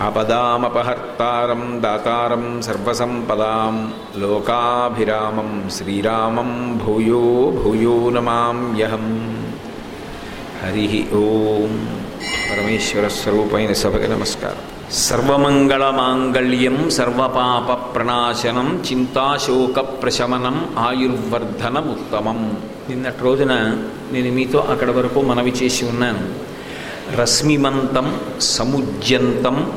ఆపదామపహర్తారం దాతారం సర్వసంపదాం లోకాభిరామం శ్రీరామం భూయో భూయో నమామ్యహం హరి ఓం. పరమేశ్వర స్వరూపైన సభకి నమస్కారం. సర్వమంగళమాంగళ్యం సర్వపాప ప్రణాశనం చింతాశోక ప్రశమనం ఆయుర్వర్ధనముత్తమం. నిన్నటి రోజున నేను మీతో అక్కడి వరకు మనవి చేసి ఉన్నాను. రశ్మిమంతం సముజ్యంతం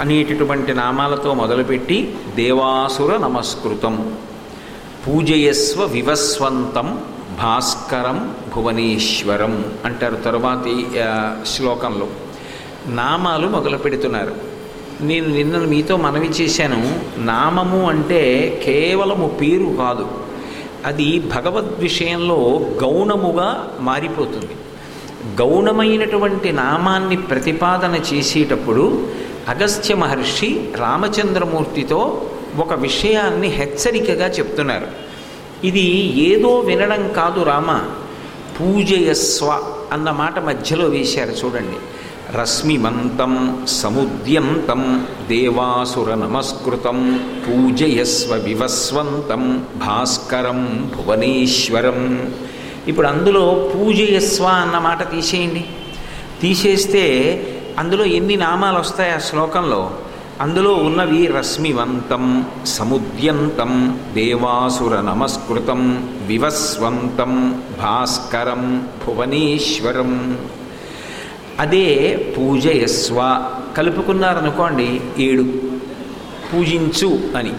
అనేటటువంటి నామాలతో మొదలుపెట్టి దేవాసుర నమస్కృతం. పూజయస్వ వివస్వంతం భాస్కరం భువనేశ్వరం అంటారు తరువాతి శ్లోకంలో. నామాలు మొదలు పెడుతున్నారు. నేను నిన్న మీతో మనవి చేశాను నామము అంటే కేవలము పేరు కాదు. అది భగవద్ విషయంలో గౌణముగా మారిపోతుంది. గౌణమైనటువంటి నామాన్ని ప్రతిపాదన చేసేటప్పుడు అగస్త్య మహర్షి రామచంద్రమూర్తితో ఒక విషయాన్ని హెచ్చరికగా చెప్తున్నారు. ఇది ఏదో వినడం కాదు రామ. పూజయస్వ అన్న మాట మధ్యలో వేశారు చూడండి. రశ్మిమంతం సముద్యంతం దేవాసుర నమస్కృతం పూజయస్వ వివస్వంతం భాస్కరం భువనేశ్వరం. ఇప్పుడు అందులో పూజయస్వ అన్న మాట తీసేయండి. తీసేస్తే అందులో ఎన్ని నామాలు వస్తాయి ఆ శ్లోకంలో? అందులో ఉన్నవి రశ్మివంతం సముద్యంతం దేవాసుర నమస్కృతం వివస్వంతం భాస్కరం భువనేశ్వరం. అదే పూజయస్వ. కలుపుకున్నారనుకోండి ఏడు. పూజించు అని.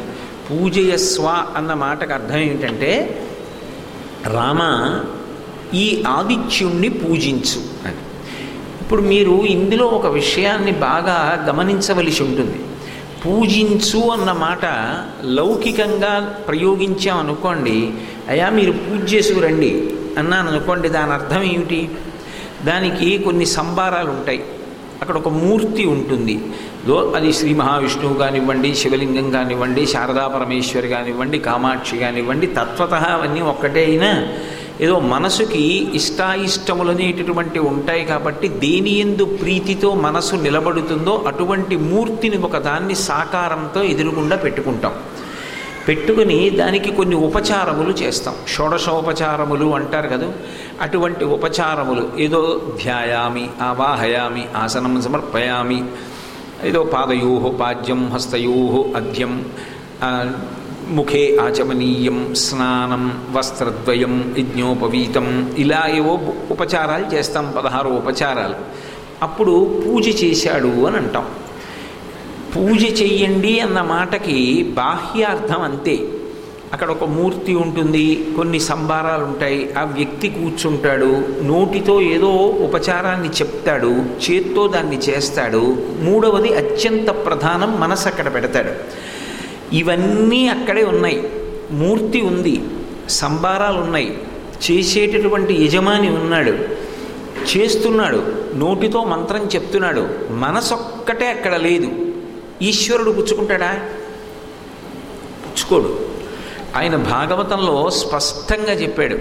పూజయస్వ అన్న మాటకు అర్థం ఏమిటంటే రామ ఈ ఆదిత్యుణ్ణి పూజించు అని. ఇప్పుడు మీరు ఇందులో ఒక విషయాన్ని బాగా గమనించవలసి ఉంటుంది. పూజించు అన్న మాట లౌకికంగా ప్రయోగించామనుకోండి అయ్యా మీరు పూజ చేసుకురండి అన్నాను అనుకోండి దాని అర్థం ఏమిటి? దానికి కొన్ని సంబారాలు ఉంటాయి. అక్కడ ఒక మూర్తి ఉంటుంది. దో అది శ్రీ మహావిష్ణువు కానివ్వండి శివలింగం కానివ్వండి శారదా పరమేశ్వరి కానివ్వండి కామాక్షి కానివ్వండి తత్వత అవన్నీ ఒక్కటే అయినా ఏదో మనసుకి ఇష్టాయిష్టములు అనేటటువంటి ఉంటాయి కాబట్టి దేని ఎందు ప్రీతితో మనసు నిలబడుతుందో అటువంటి మూర్తిని ఒక దాన్ని సాకారంతో ఎదురుగుండా పెట్టుకుంటాం. పెట్టుకుని దానికి కొన్ని ఉపచారములు చేస్తాం. షోడశోపచారములు అంటారు కదా? అటువంటి ఉపచారములు. ఏదో ధ్యాయామి ఆవాహయామి ఆసనం సమర్పయామి ఏదో పాదయో పాద్యం హస్తయో అద్యం ముఖే ఆచమనీయం స్నానం వస్త్రద్వయం యజ్ఞోపవీతం ఇలా ఏవో ఉపచారాలు చేస్తాం పదహారు ఉపచారాలు. అప్పుడు పూజ చేశాడు అని అంటాం. పూజ చెయ్యండి అన్న మాటకి బాహ్యార్థం అంతే. అక్కడ ఒక మూర్తి ఉంటుంది కొన్ని సంభారాలు ఉంటాయి ఆ వ్యక్తి కూర్చుంటాడు నోటితో ఏదో ఉపచారాన్ని చెప్తాడు చేత్తో దాన్ని చేస్తాడు మూడవది అత్యంత ప్రధానం మనసు అక్కడ పెడతాడు. ఇవన్నీ అక్కడే ఉన్నాయి. మూర్తి ఉంది సంబారాలు ఉన్నాయి చేసేటటువంటి యజమాని ఉన్నాడు. చేస్తున్నాడు నోటితో మంత్రం చెప్తున్నాడు. మనసొక్కటే అక్కడ లేదు. ఈశ్వరుడు పుచ్చుకుంటాడా? పుచ్చుకోడు. ఆయన భాగవతంలో స్పష్టంగా చెప్పాడు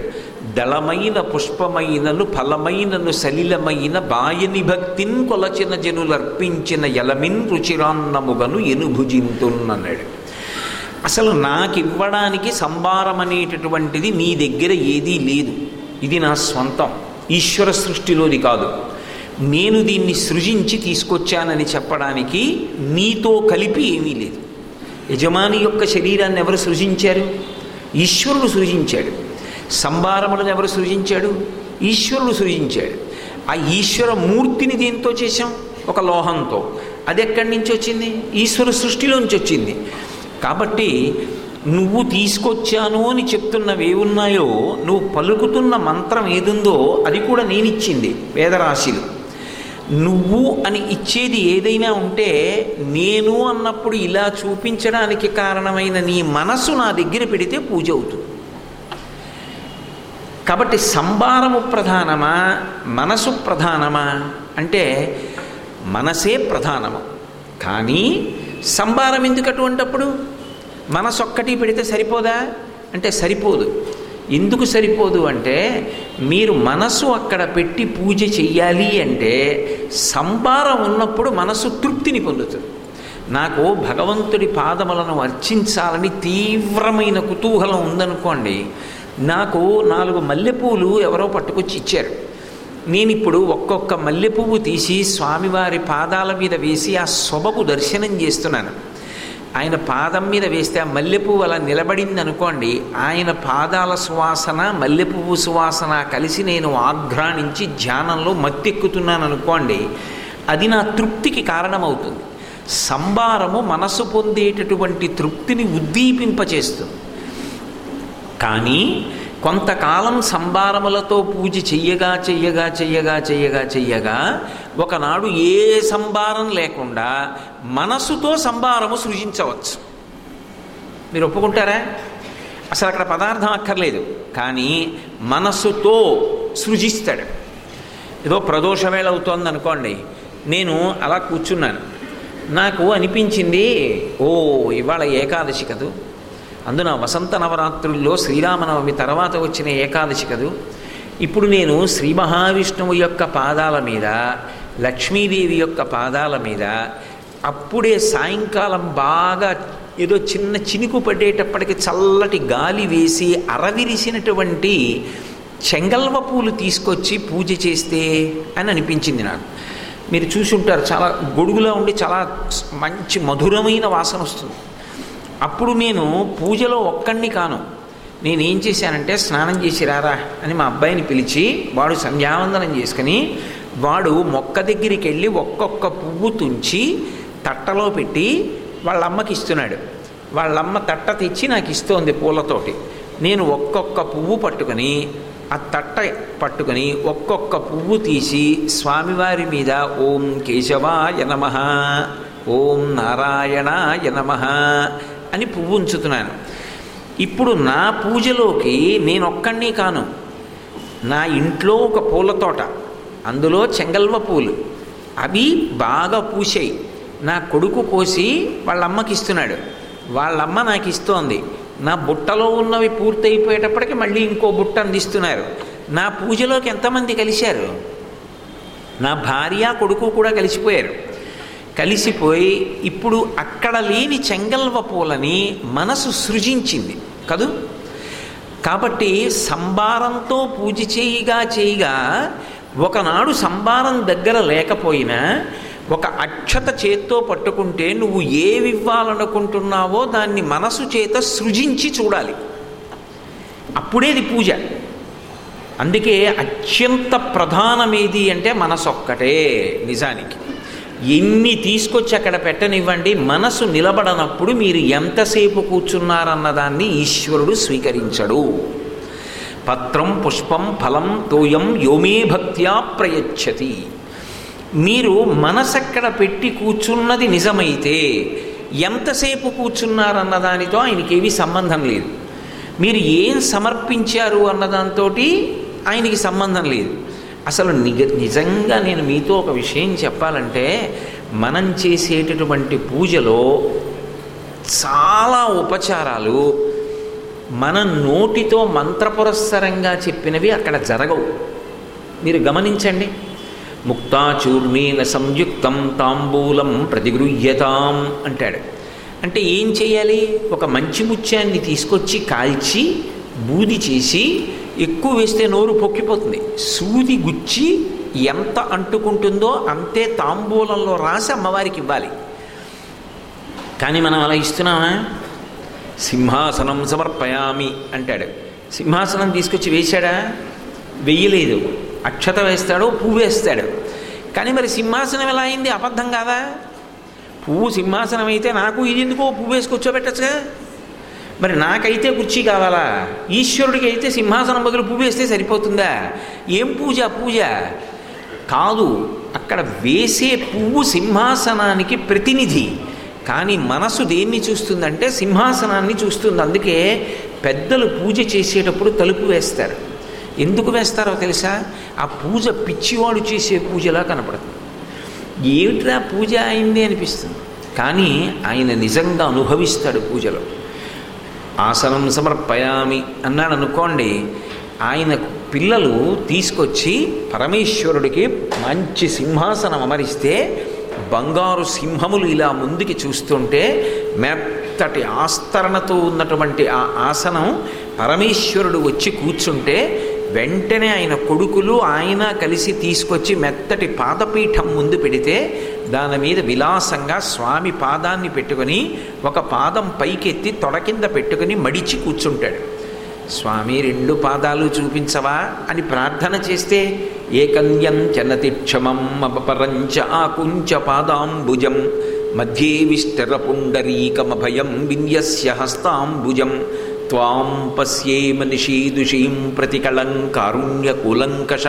దళమైన పుష్పమైనను ఫలమైనను సలిలమైన బాయని భక్తిన్ కొలచిన జనులర్పించిన యలమిన్ రుచిరాన్నముగను ఎనుభుజింతున్నన్నాడు అసలు నాకివ్వడానికి సంభారం అనేటటువంటిది నీ దగ్గర ఏదీ లేదు. ఇది నా స్వంతం. ఈశ్వర సృష్టిలోది కాదు. నేను దీన్ని సృజించి తీసుకొచ్చానని చెప్పడానికి నీతో కలిపి ఏమీ లేదు. యజమాని యొక్క శరీరాన్ని ఎవరు సృజించారు? ఈశ్వరుడు సృజించాడు. సంభారములను ఎవరు సృజించాడు? ఈశ్వరుడు సృజించాడు. ఆ ఈశ్వర మూర్తిని దేంతో చేశాం? ఒక లోహంతో. అది ఎక్కడి నుంచి వచ్చింది? ఈశ్వర సృష్టిలోంచి వచ్చింది. కాబట్టి నువ్వు తీసుకొచ్చాను అని చెప్తున్నవి ఏమున్నాయో నువ్వు పలుకుతున్న మంత్రం ఏదుందో అది కూడా నేనిచ్చింది వేదరాశిలు. నువ్వు అని ఇచ్చేది ఏదైనా ఉంటే నేను అన్నప్పుడు ఇలా చూపించడానికి కారణమైన నీ మనసు నా దగ్గర పెడితే పూజ అవుతుంది. కాబట్టి సంభారము ప్రధానమా మనసు ప్రధానమా అంటే మనసే ప్రధానము. కానీ సంభారం ఎందుకు అటువంటప్పుడు మనసొక్కటి పెడితే సరిపోదా? అంటే సరిపోదు. ఎందుకు సరిపోదు అంటే మీరు మనసు అక్కడ పెట్టి పూజ చెయ్యాలి అంటే సంబారం ఉన్నప్పుడు మనసు తృప్తిని పొందుతుంది. నాకు భగవంతుడి పాదములను అర్చించాలని తీవ్రమైన కుతూహలం ఉందనుకోండి నాకు నాలుగు మల్లెపూలు ఎవరో పట్టుకొచ్చి ఇచ్చారు. నేను ఇప్పుడు ఒక్కొక్క మల్లెపువ్వు తీసి స్వామివారి పాదాల మీద వేసి ఆ శొభకు దర్శనం చేస్తున్నాను. ఆయన పాదం మీద వేస్తే ఆ మల్లెపువ్వు అలా నిలబడింది అనుకోండి ఆయన పాదాల సువాసన మల్లెపువ్వు సువాసన కలిసి నేను ఆఘ్రాణించి ధ్యానంలో మత్తెక్కుతున్నాను అనుకోండి అది నా తృప్తికి కారణమవుతుంది. సంబారము మనసు పొందేటటువంటి తృప్తిని ఉద్దీపింపచేస్తుంది. కానీ కొంతకాలం సంబారములతో పూజ చెయ్యగా చెయ్యగా చెయ్యగా చెయ్యగా చెయ్యగా ఒకనాడు ఏ సంబారం లేకుండా మనసుతో సంబారము సృజించవచ్చు. మీరు ఒప్పుకుంటారా? అసలు అక్కడ పదార్థం అక్కర్లేదు. కానీ మనసుతో సృజిస్తాడు. ఏదో ప్రదోషవేళ అవుతోంది అనుకోండి నేను అలా కూర్చున్నాను. నాకు అనిపించింది ఓ ఇవాళ ఏకాదశి కదూ. అందున వసంత నవరాత్రుల్లో శ్రీరామనవమి తర్వాత వచ్చిన ఏకాదశి కదూ? ఇప్పుడు నేను శ్రీ మహావిష్ణువు యొక్క పాదాల మీద లక్ష్మీదేవి యొక్క పాదాల మీద అప్పుడే సాయంకాలం బాగా ఏదో చిన్న చినుకు పడేటప్పటికి చల్లటి గాలి వేసి అరవిరిసినటువంటి చెంగల్వ పూలు తీసుకొచ్చి పూజ చేస్తే అని అనిపించింది నాకు. మీరు చూసి ఉంటారు చాలా గొడుగులో ఉండి చాలా మంచి మధురమైన వాసన వస్తుంది. అప్పుడు నేను పూజలో ఒక్కడిని కాను. నేనేం చేశానంటే స్నానం చేసి రారా అని మా అబ్బాయిని పిలిచి వాడు సంధ్యావందనం చేసుకుని వాడు మొక్క దగ్గరికి వెళ్ళి ఒక్కొక్క పువ్వు తుంచి తట్టలో పెట్టి వాళ్ళమ్మకి ఇస్తున్నాడు. వాళ్ళమ్మ తట్ట తెచ్చి నాకు ఇస్తోంది పూలతోటి. నేను ఒక్కొక్క పువ్వు పట్టుకొని ఆ తట్ట పట్టుకొని ఒక్కొక్క పువ్వు తీసి స్వామివారి మీద ఓం కేశవాయ నమ ఓం నారాయణాయ నమ అని పువ్వు ఉంచుతున్నాను. ఇప్పుడు నా పూజలోకి నేను ఒక్కడిని కాను. నా ఇంట్లో ఒక పూల తోట అందులో చెంగల్వ పూలు. అవి బాగా పూసాయి నా కొడుకు కోసి వాళ్ళ అమ్మకి ఇస్తున్నాడు వాళ్ళమ్మ నాకు ఇస్తోంది నా బుట్టలో ఉన్నవి పూర్తయిపోయేటప్పటికి మళ్ళీ ఇంకో బుట్ట అందిస్తున్నారు. నా పూజలోకి ఎంతమంది కలిశారు? నా భార్య కొడుకు కూడా కలిసిపోయారు. కలిసిపోయి ఇప్పుడు అక్కడ లేని చెంగల్వ పూలని మనసు సృజించింది. కదూ? కాబట్టి సంబారంతో పూజ చేయగా చేయగా ఒకనాడు సంబారం దగ్గర లేకపోయినా ఒక అక్షత చేత్తో పట్టుకుంటే నువ్వు ఏవివ్వాలనుకుంటున్నావో దాన్ని మనసు చేత సృజించి చూడాలి. అప్పుడేది పూజ. అందుకే అత్యంత ప్రధానమేది అంటే మనసు ఒక్కటే నిజానికి. ఎన్ని తీసుకొచ్చి అక్కడ పెట్టనివ్వండి మనసు నిలబడనప్పుడు మీరు ఎంతసేపు కూర్చున్నారన్నదాన్ని ఈశ్వరుడు స్వీకరించడు. పత్రం పుష్పం ఫలం తోయం యోమే భక్త్యా ప్రయచ్చతి. మీరు మనసక్కడ పెట్టి కూర్చున్నది నిజమైతే ఎంతసేపు కూర్చున్నారన్న దానితో ఆయనకేమీ సంబంధం లేదు. మీరు ఏం సమర్పించారు అన్నదాంతో ఆయనకి సంబంధం లేదు. అసలు నిజ నిజంగా నేను మీతో ఒక విషయం చెప్పాలంటే మనం చేసేటటువంటి పూజలో చాలా ఉపచారాలు మన నోటితో మంత్రపురస్సరంగా చెప్పినవి అక్కడ జరగవు. మీరు గమనించండి. ముక్తాచూర్ణేన సంయుక్తం తాంబూలం ప్రతిగృహ్యతాం అంటాడు. అంటే ఏం చేయాలి? ఒక మంచి ముత్యాన్ని తీసుకొచ్చి కాల్చి బూది చేసి ఎక్కువ వేస్తే నోరు పొక్కిపోతుంది. సూది గుచ్చి ఎంత అంటుకుంటుందో అంతే తాంబూలంలో రాసి అమ్మవారికి ఇవ్వాలి. కానీ మనం అలా ఇస్తున్నామా? సింహాసనం సమర్పయామి అంటాడు. సింహాసనం తీసుకొచ్చి వేశాడా? వెయ్యలేదు అక్షత వేస్తాడు పువ్వు వేస్తాడు. కానీ మరి సింహాసనం ఎలా అయింది? అబద్ధం కాదా? పువ్వు సింహాసనం అయితే నాకు ఇది ఎందుకో పువ్వు వేసుకొచ్చో కూర్చోబెట్టచ్చుగా? మరి నాకైతే కుర్చీ కావాలా? ఈశ్వరుడికి అయితే సింహాసనం బదులు పువ్వు వేస్తే సరిపోతుందా? ఏం పూజ? పూజ? కాదు అక్కడ వేసే పువ్వు సింహాసనానికి ప్రతినిధి. కానీ మనసు దేన్ని చూస్తుందంటే సింహాసనాన్ని చూస్తుంది. అందుకే పెద్దలు పూజ చేసేటప్పుడు తలుపు వేస్తారు. ఎందుకు వేస్తారో తెలుసా? ఆ పూజ పిచ్చివాడు చేసే పూజలా కనపడుతుంది. ఏమిట్రా పూజ అయింది అనిపిస్తుంది. కానీ ఆయన నిజంగా అనుభవిస్తాడు పూజలో. ఆసనం సమర్పయామి అన్నాడు అనుకోండి ఆయన పిల్లలు తీసుకొచ్చి పరమేశ్వరుడికి మంచి సింహాసనం అమరిస్తే బంగారు సింహములు ఇలా ముందుకి చూస్తుంటే మెత్తటి ఆస్తరణతో ఉన్నటువంటి ఆ ఆసనం పరమేశ్వరుడు వచ్చి కూర్చుంటే వెంటనే ఆయన కొడుకులు ఆయన కలిసి తీసుకొచ్చి మెత్తటి పాదపీఠం ముందు పెడితే దాని మీద విలాసంగా స్వామి పాదాన్ని పెట్టుకొని ఒక పాదం పైకెత్తి తొడ కింద మడిచి కూర్చుంటాడు. స్వామి రెండు పాదాలు చూపించవా? అని ప్రార్థన చేస్తే ఏకన్యం చనతిక్షమం అపపరంచ ఆకుంచ పాదాంబుజం మధ్యే విస్తర పుండరీకమభయం విన్యస్య హస్తాంబుజం త్వాం పశ్యేమ నిషీదుషీం ప్రతికళం కారుణ్యకులంకష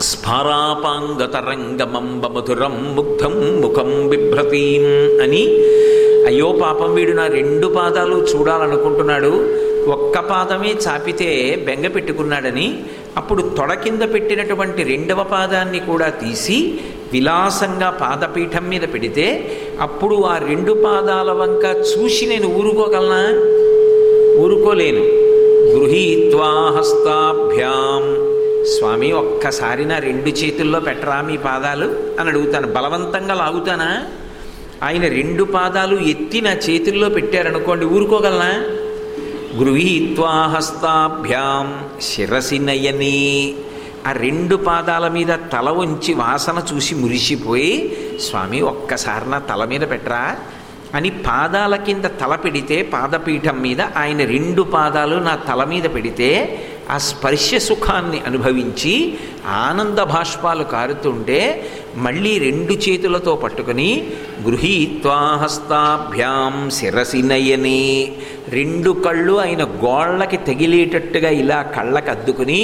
స్ఫారాపాంగతరంగమంబమధురం ముగ్ధం ముఖం బిభ్రతీం అని. అయ్యో పాపం వీడు నా రెండు పాదాలు చూడాలనుకుంటున్నాడు. ఒక్క పాదమే చాపితే బెంగ పెట్టుకున్నాడని. అప్పుడు తొడ కింద పెట్టినటువంటి రెండవ పాదాన్ని కూడా తీసి విలాసంగా పాదపీఠం మీద పెడితే అప్పుడు ఆ రెండు పాదాల వంక చూసి నేను ఊరుకోగలనా? ఊరుకోలేను. గృహీత్వా హస్తాభ్యాం. స్వామి ఒక్కసారి నా రెండు చేతుల్లో పెట్టరా మీ పాదాలు? అని అడుగుతాను. బలవంతంగా లాగుతానా? ఆయన రెండు పాదాలు ఎత్తి నా చేతుల్లో పెట్టారనుకోండి ఊరుకోగలనా? గృహీత్వా హస్తాభ్యాం. శిరసి నయని ఆ రెండు పాదాల మీద తల ఉంచి వాసన చూసి మురిసిపోయి స్వామి ఒక్కసారి నా తల మీద పెట్టరా? అని పాదాల కింద తల పెడితే పాదపీఠం మీద ఆయన రెండు పాదాలు నా తల మీద పెడితే ఆ స్పర్శ సుఖాన్ని అనుభవించి ఆనంద భాష్పాలు కారుతుంటే మళ్ళీ రెండు చేతులతో పట్టుకొని గృహీత్వా హస్తాభ్యాం శిరసి నయని రెండు కళ్ళు ఆయన గోళ్ళకి తగిలేటట్టుగా ఇలా కళ్ళకి అద్దుకుని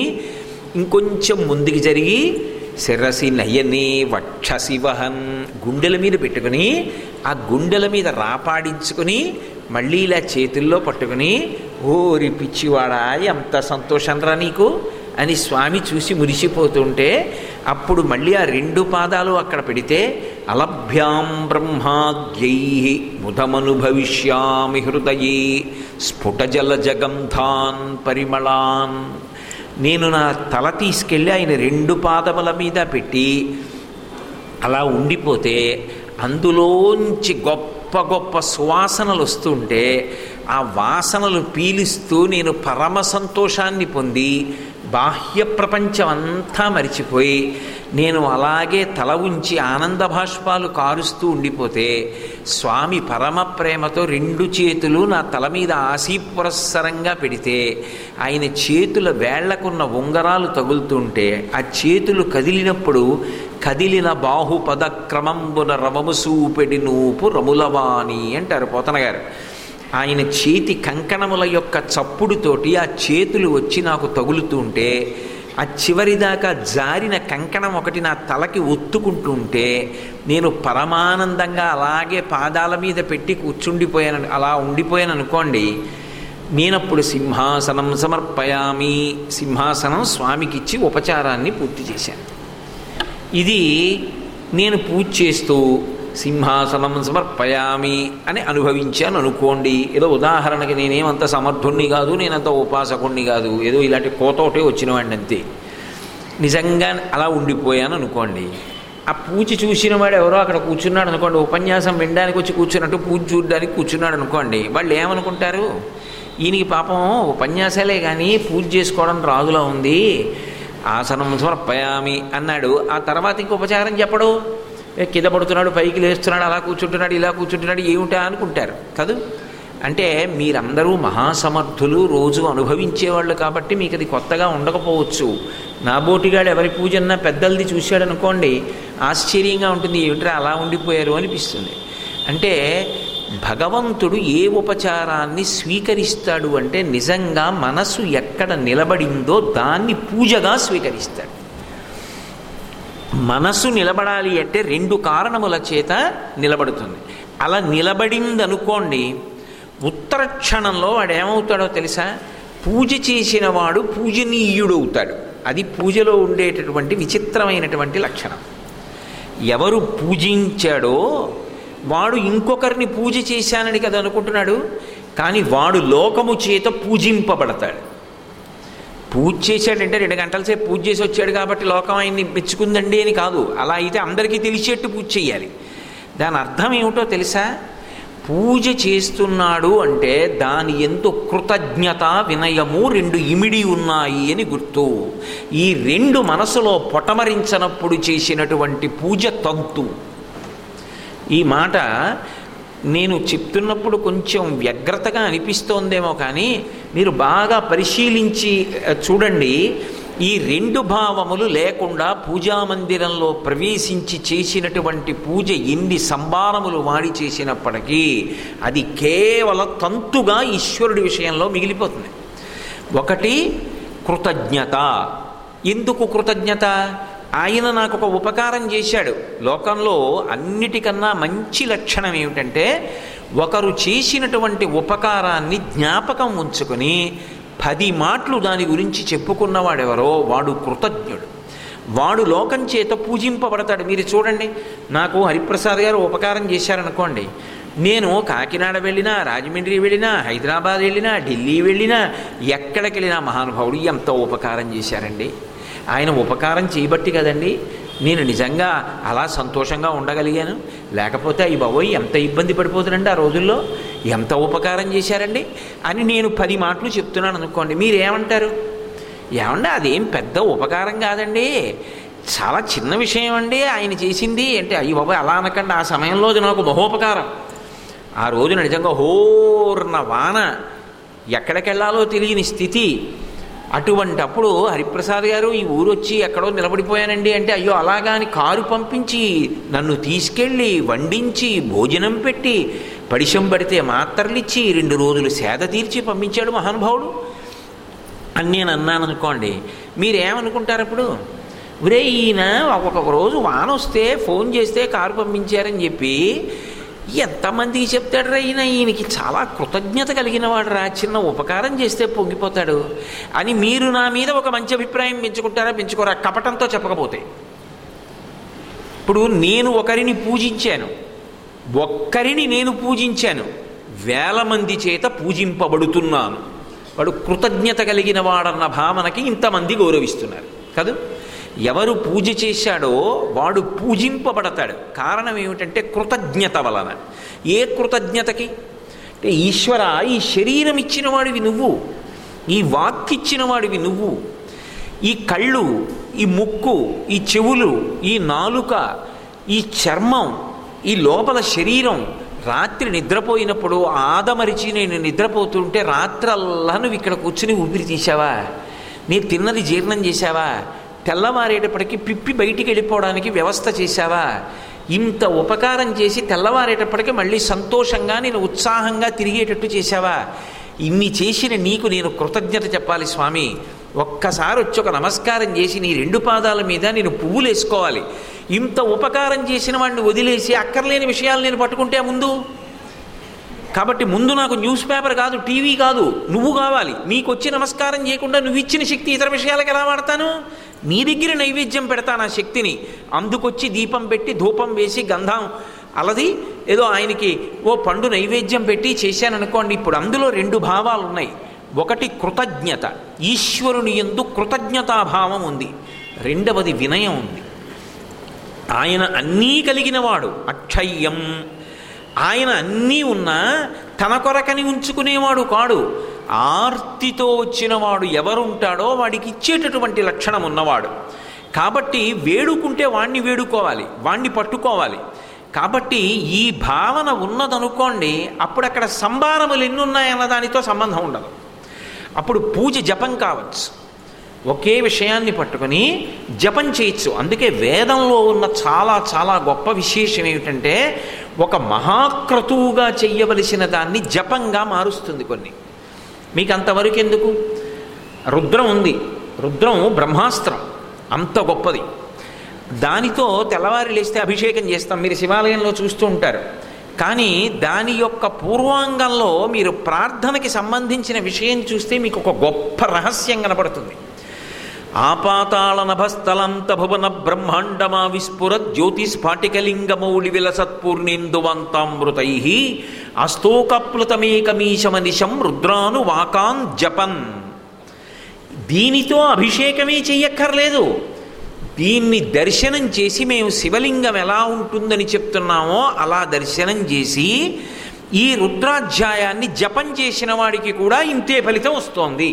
ఇంకొంచెం ముందుకు జరిగి శిరసి నయని వక్షసి వహన్ గుండెల మీద పెట్టుకుని ఆ గుండెల మీద రాపాడించుకుని మళ్ళీ ఇలా చేతుల్లో పట్టుకుని ఓరి పిచ్చివాడా ఎంత సంతోషంరా నీకు? అని స్వామి చూసి మురిసిపోతుంటే అప్పుడు మళ్ళీ ఆ రెండు పాదాలు అక్కడ పెడితే అలభ్యాం బ్రహ్మాగ్యై ముదమనుభవిష్యామి హృదయే స్ఫుటజల జగంధాన్ పరిమళాన్. నేను నా తల తీసుకెళ్ళి ఆయన రెండు పాదముల మీద పెట్టి అలా ఉండిపోతే అందులోంచి గొప్ప గొప్ప సువాసనలు వస్తుంటే ఆ వాసనలు పీలిస్తూ నేను పరమ సంతోషాన్ని పొంది బాహ్య ప్రపంచం అంతా మరిచిపోయి నేను అలాగే తల ఉంచి ఆనంద భాష్పాలు కారుస్తూ ఉండిపోతే స్వామి పరమ ప్రేమతో రెండు చేతులు నా తల మీద ఆశీపురస్సరంగా పెడితే ఆయన చేతుల వేళ్ళకున్న ఉంగరాలు తగులుతుంటే ఆ చేతులు కదిలినప్పుడు కదిలిన బాహుపద క్రమంబున రమము సూపెడి నూపు రములవాణి అంటారు పోతనగారు. గారు ఆయన చేతి కంకణముల యొక్క చప్పుడుతోటి ఆ చేతులు వచ్చి నాకు తగులుతుంటే ఆ చివరిదాకా జారిన కంకణం ఒకటి నా తలకి ఒత్తుకుంటుంటే నేను పరమానందంగా అలాగే పాదాల మీద పెట్టి కూర్చుండిపోయాను అలా ఉండిపోయాను అనుకోండి నేనప్పుడు సింహాసనం సమర్పయామి సింహాసనం స్వామికి ఇచ్చి ఉపచారాన్ని పూర్తి చేశాను. ఇది నేను పూజ చేస్తూ సింహాసనం సమర్పయామి అని అనుభవించాను అనుకోండి. ఏదో ఉదాహరణకి నేనేమంత సమర్థుణ్ణి కాదు నేనంత ఉపాసకుణ్ణి కాదు. ఏదో ఇలాంటి కోతోటే వచ్చిన వాడిని అంతే. నిజంగా అలా ఉండిపోయాను అనుకోండి. ఆ పూజ చూసిన వాడు ఎవరో అక్కడ కూర్చున్నాడు అనుకోండి. ఉపన్యాసం వినడానికి వచ్చి కూర్చున్నట్టు పూజ చూడడానికి కూర్చున్నాడు అనుకోండి. వాళ్ళు ఏమనుకుంటారు? ఈయనకి పాపం ఉపన్యాసాలే కానీ పూజ చేసుకోవడం రాజులా ఉంది. ఆసనం సమర్పయామి అన్నాడు. ఆ తర్వాత ఇంక ఉపచారం చెప్పడు. కింద పడుతున్నాడు పైకి లేస్తున్నాడు అలా కూర్చుంటున్నాడు ఇలా కూర్చుంటున్నాడు ఏమిటా అనుకుంటారు. కాదు? అంటే మీరందరూ మహాసమర్థులు రోజు అనుభవించేవాళ్ళు కాబట్టి మీకు అది కొత్తగా ఉండకపోవచ్చు. నా బోటిగాడు ఎవరి పూజన్నా పెద్దలది చూశాడు అనుకోండి ఆశ్చర్యంగా ఉంటుంది ఏమిట్రా అలా ఉండిపోయారు అనిపిస్తుంది. అంటే భగవంతుడు ఏ ఉపచారాన్ని స్వీకరిస్తాడు అంటే నిజంగా మనసు ఎక్కడ నిలబడిందో దాన్ని పూజగా స్వీకరిస్తాడు. మనసు నిలబడాలి అంటే రెండు కారణముల చేత నిలబడుతుంది. అలా నిలబడింది అనుకోండి ఉత్తర క్షణంలో వాడు ఏమవుతాడో తెలుసా? పూజ చేసిన వాడు పూజనీయుడవుతాడు. అది పూజలో ఉండేటటువంటి విచిత్రమైనటువంటి లక్షణం. ఎవరు పూజించాడో వాడు ఇంకొకరిని పూజ చేశానని కదా అనుకుంటున్నాడు? కానీ వాడు లోకము చేత పూజింపబడతాడు. పూజ చేశాడంటే రెండు గంటల సేపు పూజ చేసి వచ్చాడు కాబట్టి లోకం ఆయన్ని మెచ్చుకుందండి అని కాదు. అలా అయితే అందరికీ తెలిసేట్టు పూజ చేయాలి. దాని అర్థం ఏమిటో తెలుసా? పూజ చేస్తున్నాడు అంటే దాని ఎంతో కృతజ్ఞత వినయము రెండు ఇమిడి ఉన్నాయి అని గుర్తు. ఈ రెండు మనసులో పొటమరించనప్పుడు చేసినటువంటి పూజ తంతు ఈ మాట నేను చెప్తున్నప్పుడు కొంచెం వ్యగ్రతగా అనిపిస్తోందేమో కానీ మీరు బాగా పరిశీలించి చూడండి. ఈ రెండు భావములు లేకుండా పూజా మందిరంలో ప్రవేశించి చేసినటువంటి పూజ ఎన్ని సంభారములు వాడి చేసినప్పటికీ అది కేవలం తంతుగా ఈశ్వరుడి విషయంలో మిగిలిపోతుంది. ఒకటి కృతజ్ఞత. ఎందుకు కృతజ్ఞత? ఆయన నాకు ఒక ఉపకారం చేశాడు. లోకంలో అన్నిటికన్నా మంచి లక్షణం ఏమిటంటే ఒకరు చేసినటువంటి ఉపకారాన్ని జ్ఞాపకం ఉంచుకొని పది మాటలు దాని గురించి చెప్పుకున్నవాడెవరో వాడు కృతజ్ఞుడు. వాడు లోకం చేత పూజింపబడతాడు. మీరు చూడండి నాకు హరిప్రసాద్ గారు ఉపకారం చేశారనుకోండి. నేను కాకినాడ వెళ్ళినా రాజమండ్రి వెళ్ళినా హైదరాబాద్ వెళ్ళినా ఢిల్లీ వెళ్ళినా ఎక్కడికి వెళ్ళినా మహానుభావుడు ఎంతో ఉపకారం చేశారండి. ఆయన ఉపకారం చేయబట్టి కదండి. నేను నిజంగా అలా సంతోషంగా ఉండగలిగాను. లేకపోతే ఈ బాబోయ్ ఎంత ఇబ్బంది పడిపోతుందండి ఆ రోజుల్లో? ఎంత ఉపకారం చేశారండి? అని నేను పది మాటలు చెప్తున్నాను అనుకోండి మీరేమంటారు? ఏమండి అదేం పెద్ద ఉపకారం కాదండి. చాలా చిన్న విషయం అండి ఆయన చేసింది. అంటే అయ్యి బాబాయ్ అలా అనకండి ఆ సమయంలో నాకు మహోపకారం. ఆ రోజున నిజంగా హోర్న వాన ఎక్కడికెళ్ళాలో తెలియని స్థితి. అటువంటప్పుడు హరిప్రసాద్ గారు ఈ ఊరు వచ్చి ఎక్కడో నిలబడిపోయానండి అంటే అయ్యో అలాగా అని కారు పంపించి నన్ను తీసుకెళ్ళి వండించి భోజనం పెట్టి పడిశం పడితే మాత్రలిచ్చి రెండు రోజులు సేద తీర్చి పంపించాడు మహానుభావుడు. అని నేను అన్నాను అనుకోండి మీరేమనుకుంటారు అప్పుడు? ఒరే ఈయన ఒక్కొక్క రోజు వాన వస్తే ఫోన్ చేస్తే కారు పంపించారని చెప్పి ఎంతమందికి చెప్తాడు రా ఈయన? ఈయనకి చాలా కృతజ్ఞత కలిగిన వాడు రా. చిన్న ఉపకారం చేస్తే పొంగిపోతాడు. అని మీరు నా మీద ఒక మంచి అభిప్రాయం పెంచుకుంటారా పెంచుకోరా? కపటంతో చెప్పకపోతే. ఇప్పుడు నేను ఒకరిని పూజించాను. ఒక్కరిని నేను పూజించాను. వేల మంది చేత పూజింపబడుతున్నాను. వాడు కృతజ్ఞత కలిగిన వాడన్న భావనకి ఇంతమంది గౌరవిస్తున్నారు. కాదు? ఎవరు పూజ చేశాడో వాడు పూజింపబడతాడు. కారణం ఏమిటంటే కృతజ్ఞత వలన. ఏ కృతజ్ఞతకి? అంటే ఈశ్వర ఈ శరీరం ఇచ్చిన వాడివి నువ్వు. ఈ వాక్కిచ్చిన వాడివి నువ్వు. ఈ కళ్ళు ఈ ముక్కు ఈ చెవులు ఈ నాలుక ఈ చర్మం ఈ లోపల శరీరం రాత్రి నిద్రపోయినప్పుడు ఆదమరిచి నేను నిద్రపోతుంటే రాత్రల్లా నువ్వు ఇక్కడ కూర్చుని ఊపిరి తీసావా నీ తిన్నది జీర్ణం చేశావా? తెల్లవారేటప్పటికి పిప్పి బయటికి వెళ్ళిపోవడానికి వ్యవస్థ చేశావా? ఇంత ఉపకారం చేసి తెల్లవారేటప్పటికి మళ్ళీ సంతోషంగా నేను ఉత్సాహంగా తిరిగేటట్టు చేశావా? ఇన్ని చేసిన నీకు నేను కృతజ్ఞత చెప్పాలి స్వామి. ఒక్కసారి వచ్చి ఒక నమస్కారం చేసి నీ రెండు పాదాల మీద నేను పువ్వులు వేసుకోవాలి. ఇంత ఉపకారం చేసిన వాడిని వదిలేసి అక్కర్లేని విషయాలు నేను పట్టుకుంటే ముందు? కాబట్టి ముందు నాకు న్యూస్ పేపర్ కాదు టీవీ కాదు నువ్వు కావాలి. నీకు వచ్చి నమస్కారం చేయకుండా నువ్వు ఇచ్చిన శక్తి ఇతర విషయాలకు ఎలా వాడతాను? నీ దగ్గర నైవేద్యం పెడతాను ఆ శక్తిని. అందుకొచ్చి దీపం పెట్టి ధూపం వేసి గంధం అలది ఏదో ఆయనకి ఓ పండు నైవేద్యం పెట్టి చేశాననుకోండి ఇప్పుడు అందులో రెండు భావాలు ఉన్నాయి ఒకటి కృతజ్ఞత. ఈశ్వరుని ఎందు కృతజ్ఞతాభావం ఉంది. రెండవది వినయం ఉంది. ఆయన అన్నీ కలిగినవాడు అక్షయ్యం. ఆయన అన్నీ ఉన్నా తన కొరకని ఉంచుకునేవాడు కాడు. ఆర్తితో వచ్చినవాడు ఎవరుంటాడో వాడికి ఇచ్చేటటువంటి లక్షణం ఉన్నవాడు. కాబట్టి వేడుకుంటే వాణ్ణి వేడుకోవాలి వాణ్ణి పట్టుకోవాలి. కాబట్టి ఈ భావన ఉన్నదనుకోండి అప్పుడు అక్కడ సంభారములు ఎన్నున్నాయన్న దానితో సంబంధం ఉండదు. అప్పుడు పూజ జపం కావచ్చు. ఒకే విషయాన్ని పట్టుకొని జపం చేయొచ్చు. అందుకే వేదంలో ఉన్న చాలా చాలా గొప్ప విశేషం ఏమిటంటే ఒక మహాక్రతువుగా చెయ్యవలసిన దాన్ని జపంగా మారుస్తుంది కొన్ని. మీకు అంతవరకు ఎందుకు రుద్రం ఉంది. రుద్రం బ్రహ్మాస్త్రం. అంత గొప్పది. దానితో తెల్లవారి లేస్తే అభిషేకం చేస్తాం. మీరు శివాలయంలో చూస్తూ ఉంటారు. కానీ దాని యొక్క పూర్వాంగంలో మీరు ప్రార్థనకి సంబంధించిన విషయం చూస్తే మీకు ఒక గొప్ప రహస్యం కనపడుతుంది. ఆపాతాళనభస్థలంత భువన బ్రహ్మాండమా విస్ఫుర జ్యోతిస్ఫాటికలింగమౌళి విలసత్పూర్ణేందువంతామృతై అస్తోకప్లుతమేకమీశమనిశం రుద్రాను వాకాన్ జపన్ దీనితో అభిషేకమే చెయ్యక్కర్లేదు. దీన్ని దర్శనం చేసి మేము శివలింగం ఎలా ఉంటుందని చెప్తున్నామో అలా దర్శనం చేసి ఈ రుద్రాధ్యాయాన్ని జపం చేసిన వాడికి కూడా ఇంతే ఫలితం వస్తోంది.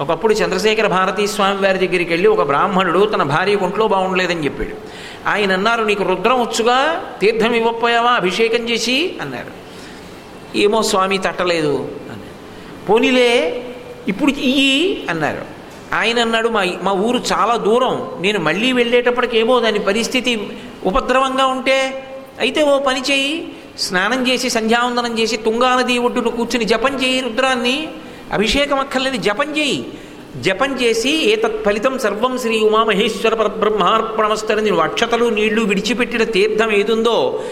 ఒకప్పుడు చంద్రశేఖర భారతీ స్వామి వారి దగ్గరికి వెళ్ళి ఒక బ్రాహ్మణుడు తన భార్య ఒంట్లో బాగుండలేదని చెప్పాడు. ఆయన అన్నారు నీకు రుద్రం వచ్చుగా? తీర్థం ఇవ్వకపోయావా? అభిషేకం చేసి? అన్నారు. ఏమో స్వామి తట్టలేదు. అన్నారు. పోనీలే ఇప్పుడు ఇయ్యి. అన్నారు. ఆయన అన్నాడు మా మా ఊరు చాలా దూరం. నేను మళ్ళీ వెళ్ళేటప్పటికి ఏమో దాని పరిస్థితి ఉపద్రవంగా ఉంటే. అయితే ఓ పని చేయి. స్నానం చేసి సంధ్యావందనం చేసి తుంగానది ఒడ్డును కూర్చుని జపం చేయి రుద్రాన్ని. అభిషేకం అక్కర్లేదు జపం చేయి. జపం చేసి ఏతత్ ఫలితం సర్వం శ్రీ ఉమామహేశ్వర పరబ్రహ్మార్పణమస్తరని నువ్వు అక్షతలు నీళ్ళు విడిచిపెట్టిన తీర్థం ఏదుందో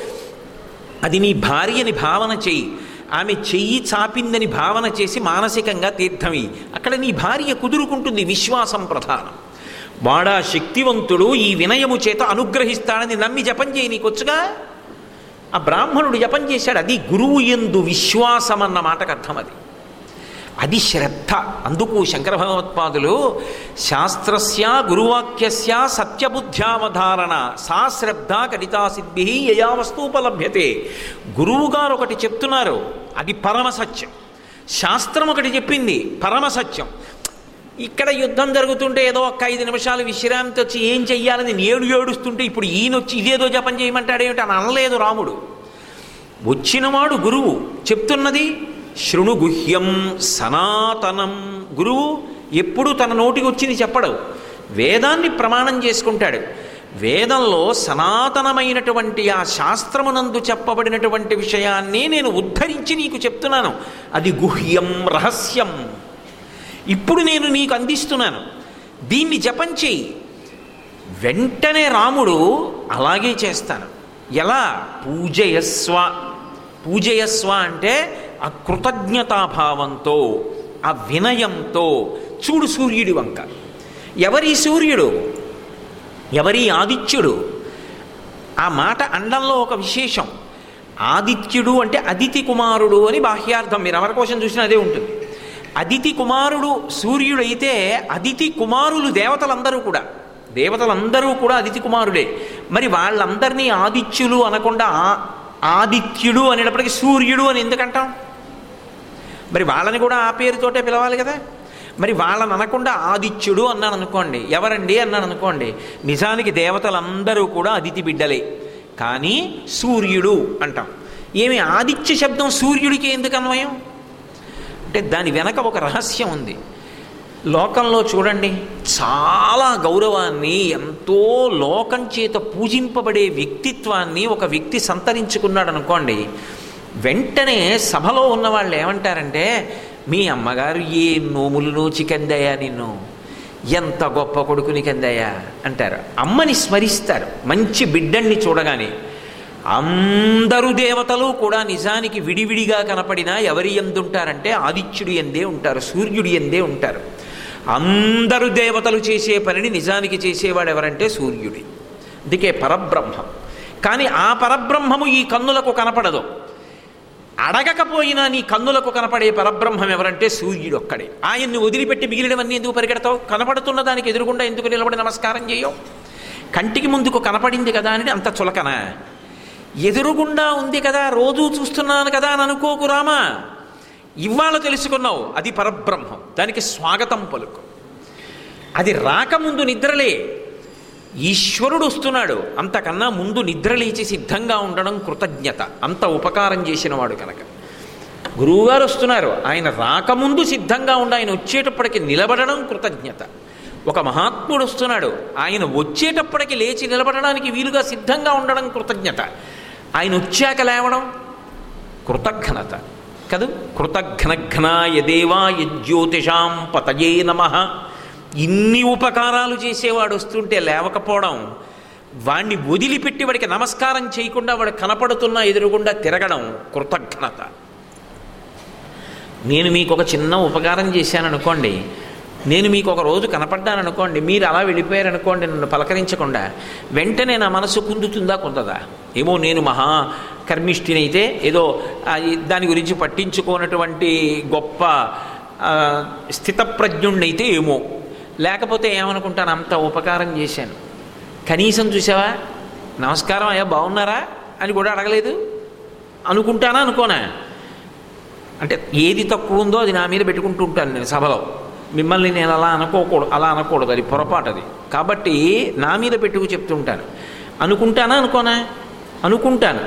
అది నీ భార్యని భావన చెయ్యి ఆమె చెయ్యి చాపిందని భావన చేసి మానసికంగా తీర్థమి అక్కడ నీ భార్య కుదురుకుంటుంది విశ్వాసం ప్రధానం. వాడా శక్తివంతుడు ఈ వినయము చేత అనుగ్రహిస్తాడని నమ్మి జపం చేయి నీకొచ్చుగా ఆ బ్రాహ్మణుడు జపం చేశాడు అది గురువు ఎందు విశ్వాసం అన్న మాటకు అర్థం అది. అది శ్రద్ధ. అందుకు శంకర భగవత్పాదులు శాస్త్రస్య గురువాక్యస్య సత్యబుద్ధ్యావధారణ సా శ్రద్ధ కడితా సిద్ధి యయా వస్తుపలభ్యతే గురువుగారు ఒకటి చెప్తున్నారు అది పరమసత్యం శాస్త్రం ఒకటి చెప్పింది పరమసత్యం ఇక్కడ యుద్ధం జరుగుతుంటే ఏదో ఒక ఐదు నిమిషాలు విశ్రాంతి వచ్చి ఏం చెయ్యాలని నేడు ఏడుస్తుంటే ఇప్పుడు ఈయన వచ్చి ఇదేదో జపం చేయమంటాడేమిటి అని అనలేదు రాముడు. వచ్చినవాడు గురువు చెప్తున్నది శృణు గుహ్యం సనాతనం. గురువు ఎప్పుడు తన నోటికి వచ్చింది చెప్పడు. వేదాన్ని ప్రమాణం చేసుకుంటాడు. వేదంలో సనాతనమైనటువంటి ఆ శాస్త్రమునందు చెప్పబడినటువంటి విషయాన్ని నేను ఉద్ధరించి నీకు చెప్తున్నాను. అది గుహ్యం రహస్యం. ఇప్పుడు నేను నీకు అందిస్తున్నాను. దీన్ని జపం చేయి వెంటనే రాముడు అలాగే చేస్తాను ఎలా? పూజయస్వ. పూజయస్వ అంటే ఆ కృతజ్ఞతాభావంతో ఆ వినయంతో చూడు సూర్యుడి వంక. ఎవరి సూర్యుడు? ఎవరి ఆదిత్యుడు? ఆ మాట అండంలో ఒక విశేషం. ఆదిత్యుడు అంటే అదితి కుమారుడు అని బాహ్యార్థం. మీరు ఎవరి కోసం చూసినా అదే ఉంటుంది. అదితి కుమారుడు సూర్యుడైతే అదితి కుమారులు దేవతలందరూ కూడా. దేవతలందరూ కూడా అదితి కుమారుడే మరి వాళ్ళందరినీ ఆదిత్యులు అనకుండా ఆదిత్యుడు అనేటప్పటికీ సూర్యుడు అని ఎందుకంటాం? మరి వాళ్ళని కూడా ఆ పేరుతోటే పిలవాలి కదా? మరి వాళ్ళని అనకుండా ఆదిత్యుడు అన్నాను అనుకోండి ఎవరండి అన్నాను అనుకోండి నిజానికి దేవతలందరూ కూడా అదితి బిడ్డలే కానీ సూర్యుడు అంటాం. ఏమి ఆదిత్య శబ్దం సూర్యుడికి ఎందుకు అన్వయం? అంటే దాని వెనక ఒక రహస్యం ఉంది. లోకంలో చూడండి చాలా గౌరవాన్ని ఎంతో లోకం చేత పూజింపబడే వ్యక్తిత్వాన్ని ఒక వ్యక్తి సంతరించుకున్నాడు అనుకోండి వెంటనే సభలో ఉన్న వాళ్ళు ఏమంటారంటే మీ అమ్మగారు ఏ నోములు నోచి కందయ్యా నిన్ను. ఎంత గొప్ప కొడుకుని కందయ్యా అంటారు. అమ్మని స్మరిస్తారు. మంచి బిడ్డల్ని చూడగానే అందరు దేవతలు కూడా నిజానికి విడివిడిగా కనపడినా ఎవరి ఎందుంటారంటే ఆదిత్యుడి ఎందే ఉంటారు సూర్యుడి ఎందే ఉంటారు. అందరు దేవతలు చేసే పనిని నిజానికి చేసేవాడు ఎవరంటే సూర్యుడి. అందుకే పరబ్రహ్మం. కానీ ఆ పరబ్రహ్మము ఈ కన్నులకు కనపడదు. అడగకపోయినా నీ కన్నులకు కనపడే పరబ్రహ్మం ఎవరంటే సూర్యుడు ఒక్కడే. ఆయన్ని వదిలిపెట్టి మిగిలినవన్నీ ఎందుకు పరిగెడతావు? కనపడుతున్న దానికి ఎదురుగుండా ఎందుకు నిలబడి నమస్కారం చేయవు? కంటికి ముందుకు కనపడింది కదా అని అంత చులకన. ఎదురుగుండా ఉంది కదా రోజూ చూస్తున్నాను కదా అని అనుకోకు రామా. ఇవాళ తెలుసుకున్నావు అది పరబ్రహ్మం. దానికి స్వాగతం పలుకు. అది రాకముందు నిద్రలే ఈశ్వరుడు వస్తున్నాడు. అంతకన్నా ముందు నిద్రలేచి సిద్ధంగా ఉండడం కృతజ్ఞత. అంత ఉపకారం చేసినవాడు కనుక. గురువుగారు వస్తున్నారు. ఆయన రాకముందు సిద్ధంగా ఉండి ఆయన వచ్చేటప్పటికి నిలబడడం కృతజ్ఞత. ఒక మహాత్ముడు వస్తున్నాడు. ఆయన వచ్చేటప్పటికి లేచి నిలబడడానికి వీలుగా సిద్ధంగా ఉండడం కృతజ్ఞత. ఆయన వచ్చాక లేవడం కృతఘ్నత కదూ? కృతఘ్నఘ్నాయ దేవాయ జ్యోతిషాం పతయే నమ. ఇన్ని ఉపకారాలు చేసేవాడు వస్తుంటే లేవకపోవడం వాణ్ణి వదిలిపెట్టి వాడికి నమస్కారం చేయకుండా వాడు కనపడుతున్నా ఎదురుగుండా తిరగడం కృతజ్ఞత. నేను మీకు ఒక చిన్న ఉపకారం చేశాను అనుకోండి నేను మీకు ఒక రోజు కనపడ్డాను అనుకోండి మీరు అలా వెళ్ళిపోయారనుకోండి నన్ను పలకరించకుండా వెంటనే నా మనసు కుందుతుందా కుందదా? ఏమో నేను మహా కర్మిష్ఠినైతే ఏదో దాని గురించి పట్టించుకోనటువంటి గొప్ప స్థితప్రజ్ఞుణ్ణైతే ఏమో. లేకపోతే ఏమనుకుంటాను? అంత ఉపకారం చేశాను. కనీసం చూసావా? నమస్కారం అయ్యా బాగున్నారా? అని కూడా అడగలేదు. అనుకుంటానా? అనుకోనా? అంటే ఏది తక్కువ ఉందో అది నా మీద పెట్టుకుంటూ ఉంటాను నేను సభలో. మిమ్మల్ని నేను అలా అనుకోకూడదు అలా అనకూడదు. అది పొరపాటు అది. కాబట్టి నా మీద పెట్టుకు చెప్తుంటాను అనుకుంటానా? అనుకోనా? అనుకుంటాను.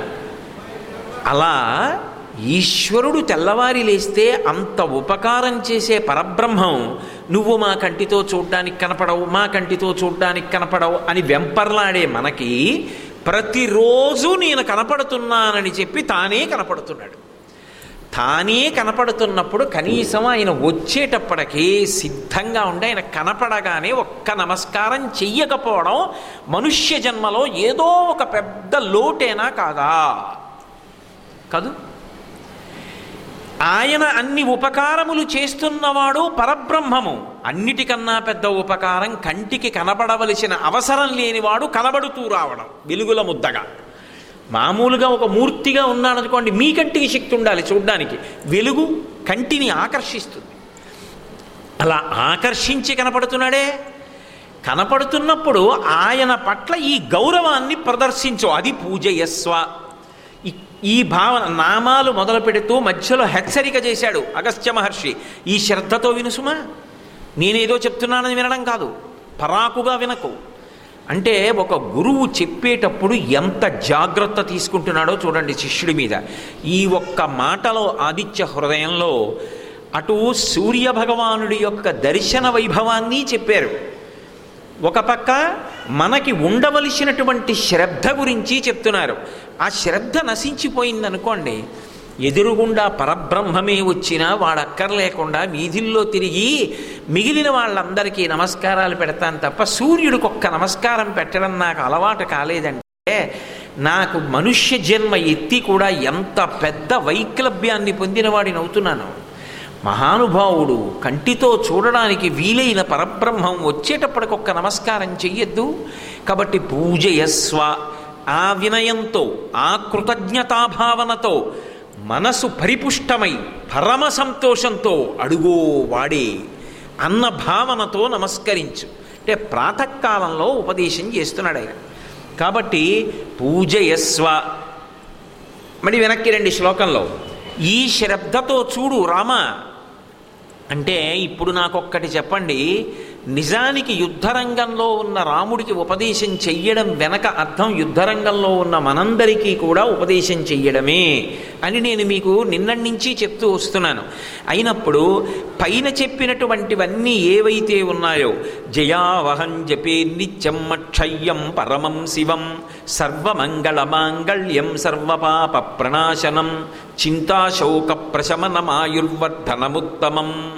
అలా ఈశ్వరుడు తెల్లవారి లేస్తే అంత ఉపకారం చేసే పరబ్రహ్మం నువ్వు మా కంటితో చూడ్డానికి కనపడవు మా కంటితో చూడ్డానికి కనపడవు అని వెంపర్లాడే మనకి ప్రతిరోజు నేను కనపడుతున్నానని చెప్పి తానే కనపడుతున్నాడు. తానే కనపడుతున్నప్పుడు కనీసం ఆయన వచ్చేటప్పటికీ సిద్ధంగా ఉండి ఆయన కనపడగానే ఒక్క నమస్కారం చెయ్యకపోవడం మనుష్య జన్మలో ఏదో ఒక పెద్ద లోటేనా కాదా? కాదు. ఆయన అన్ని ఉపకారములు చేస్తున్నవాడు పరబ్రహ్మము. అన్నిటికన్నా పెద్ద ఉపకారం కంటికి కనబడవలసిన అవసరం లేనివాడు కనబడుతూ రావడం వెలుగుల ముద్దగా. మామూలుగా ఒక మూర్తిగా ఉన్నాడనుకోండి మీ కంటికి శక్తి ఉండాలి చూడ్డానికి. వెలుగు కంటిని ఆకర్షిస్తుంది. అలా ఆకర్షించి కనపడుతున్నాడే. కనపడుతున్నప్పుడు ఆయన పట్ల ఈ గౌరవాన్ని ప్రదర్శించు. అది పూజయస్వ. ఈ- భావన నామాలు మొదలు పెడుతూ మధ్యలో హెచ్చరిక చేశాడు అగస్త్య మహర్షి. ఈ శ్రద్ధతో వినుసుమా? నేనేదో చెప్తున్నానని వినడం కాదు. పరాకుగా వినకు. అంటే ఒక గురువు చెప్పేటప్పుడు ఎంత జాగ్రత్త తీసుకుంటున్నాడో చూడండి శిష్యుడి మీద. ఈ ఒక్క మాటలో ఆదిత్య హృదయంలో అటు సూర్య భగవానుడి యొక్క దర్శన వైభవాన్ని చెప్పారు. ఒక పక్క మనకి ఉండవలసినటువంటి శ్రద్ధ గురించి చెప్తున్నారు. ఆ శ్రద్ధ నశించిపోయిందనుకోండి ఎదురుగుండా పరబ్రహ్మమే వచ్చినా వాడక్కర్లేకుండా వీధుల్లో తిరిగి మిగిలిన వాళ్ళందరికీ నమస్కారాలు పెడతాను తప్ప సూర్యుడికి ఒక్క నమస్కారం పెట్టడం నాకు అలవాటు కాలేదంటే నాకు మనుష్య జన్మ ఎత్తి కూడా ఎంత పెద్ద వైక్లభ్యాన్ని పొందినవాడిని అవుతున్నాను. మహానుభావుడు కంటితో చూడడానికి వీలైన పరబ్రహ్మం వచ్చేటప్పటికి ఒక్క నమస్కారం చెయ్యొద్దు. కాబట్టి పూజయస్వ ఆ వినయంతో ఆ కృతజ్ఞతాభావనతో మనసు పరిపుష్టమై పరమ సంతోషంతో అడుగో వాడే అన్న భావనతో నమస్కరించు. అంటే ప్రాతకాలంలో ఉపదేశం చేస్తున్నాడు ఆయన. కాబట్టి పూజయస్వ మరి వెనక్కి రండి శ్లోకంలో. ఈ శ్రద్ధతో చూడు రామ అంటే ఇప్పుడు నాకొక్కటి చెప్పండి. నిజానికి యుద్ధరంగంలో ఉన్న రాముడికి ఉపదేశం చెయ్యడం వెనక అర్థం యుద్ధరంగంలో ఉన్న మనందరికీ కూడా ఉపదేశం చెయ్యడమే అని నేను మీకు నిన్నటి నుంచి చెప్తూ వస్తున్నాను. అయినప్పుడు పైన చెప్పినటువంటివన్నీ ఏవైతే ఉన్నాయో జయావహం జపే నిత్యం అక్షయ్యం పరమం శివం సర్వమంగళమాంగళ్యం సర్వపాప ప్రణాశనం చింతాశోక ప్రశమనమాయుర్వర్ధనముత్తమం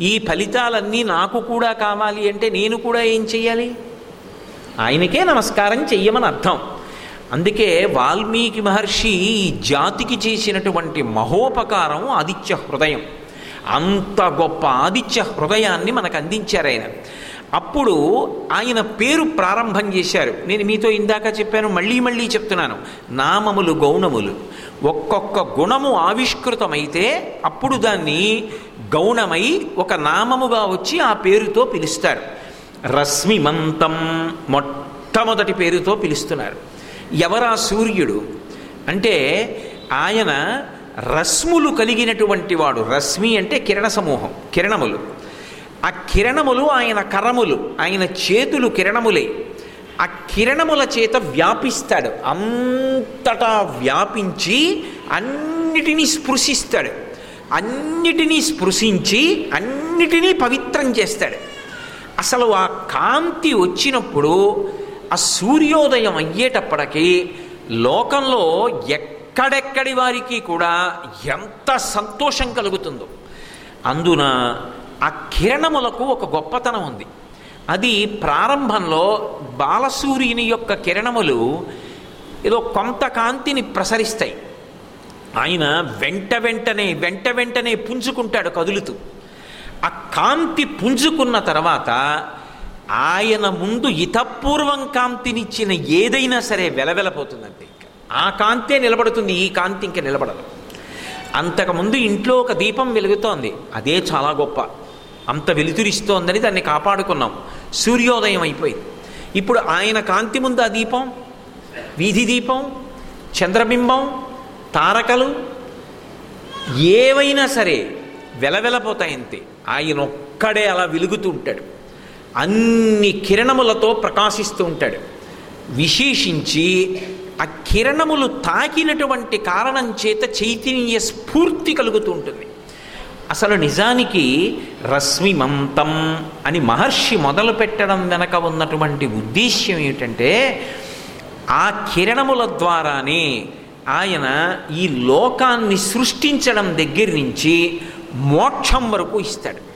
ఈ ఫలితాలన్నీ నాకు కూడా కావాలి అంటే నేను కూడా ఏం చెయ్యాలి? ఆయనకే నమస్కారం చెయ్యమని అర్థం. అందుకే వాల్మీకి మహర్షి ఈ జాతికి చేసినటువంటి మహోపకారం ఆదిత్య హృదయం. అంత గొప్ప ఆదిత్య హృదయాన్ని మనకు అందించారు ఆయన. అప్పుడు ఆయన పేరు ప్రారంభం చేశారు. నేను మీతో ఇందాక చెప్పాను మళ్ళీ మళ్ళీ చెప్తున్నాను. నామములు గౌణములు ఒక్కొక్క గుణము ఆవిష్కృతమైతే అప్పుడు దాన్ని గౌణమై ఒక నామముగా వచ్చి ఆ పేరుతో పిలుస్తారు. రశ్మిమంతం మొట్టమొదటి పేరుతో పిలుస్తున్నారు. ఎవరా సూర్యుడు? అంటే ఆయన రశ్ములు కలిగినటువంటి వాడు. రశ్మి అంటే కిరణ సమూహం కిరణములు. ఆ కిరణములు ఆయన కరములు ఆయన చేతులు కిరణములే. ఆ కిరణముల చేత వ్యాపిస్తాడు. అంతటా వ్యాపించి అన్నిటినీ స్పృశిస్తాడు. అన్నిటినీ స్పృశించి అన్నిటినీ పవిత్రం చేస్తాడు. అసలు ఆ కాంతి వచ్చినప్పుడు ఆ సూర్యోదయం అయ్యేటప్పటికీ లోకంలో ఎక్కడెక్కడి వారికి కూడా ఎంత సంతోషం కలుగుతుందో. అందున ఆ కిరణములకు ఒక గొప్పతనం ఉంది. అది ప్రారంభంలో బాలసూర్యుని యొక్క కిరణములు ఏదో కొంత కాంతిని ప్రసరిస్తాయి. ఆయన వెంట వెంటనే వెంట వెంటనే పుంజుకుంటాడు కదులుతూ. ఆ కాంతి పుంజుకున్న తర్వాత ఆయన ముందు ఇతపూర్వం కాంతినిచ్చిన ఏదైనా సరే వెలవెలపోతుందంటే ఇంకా. ఆ కాంతే నిలబడుతుంది ఈ కాంతి ఇంక నిలబడదు. అంతకుముందు ఇంట్లో ఒక దీపం వెలుగుతోంది. అదే చాలా గొప్ప. అంత వెలుతురిస్తోందని దాన్ని కాపాడుకున్నాం. సూర్యోదయం అయిపోయింది. ఇప్పుడు ఆయన కాంతి ముందు ఆ దీపం వీధి దీపం చంద్రబింబం తారకలు ఏవైనా సరే వెలవెలపోతాయి అంతే ఆయన ఒక్కడే అలా వెలుగుతూ ఉంటాడు. అన్ని కిరణములతో ప్రకాశిస్తూ ఉంటాడు. విశేషించి ఆ కిరణములు తాకినటువంటి కారణం చేత చైతన్య స్ఫూర్తి కలుగుతూ ఉంటుంది. అసలు నిజానికి రశ్మిమంతం అని మహర్షి మొదలు పెట్టడం వెనక ఉన్నటువంటి ఉద్దేశ్యం ఏమిటంటే ఆ కిరణముల ద్వారానే ఆయన ఈ లోకాన్ని సృష్టించడం దగ్గర నుంచి మోక్షం వరకు ఇస్తాడు.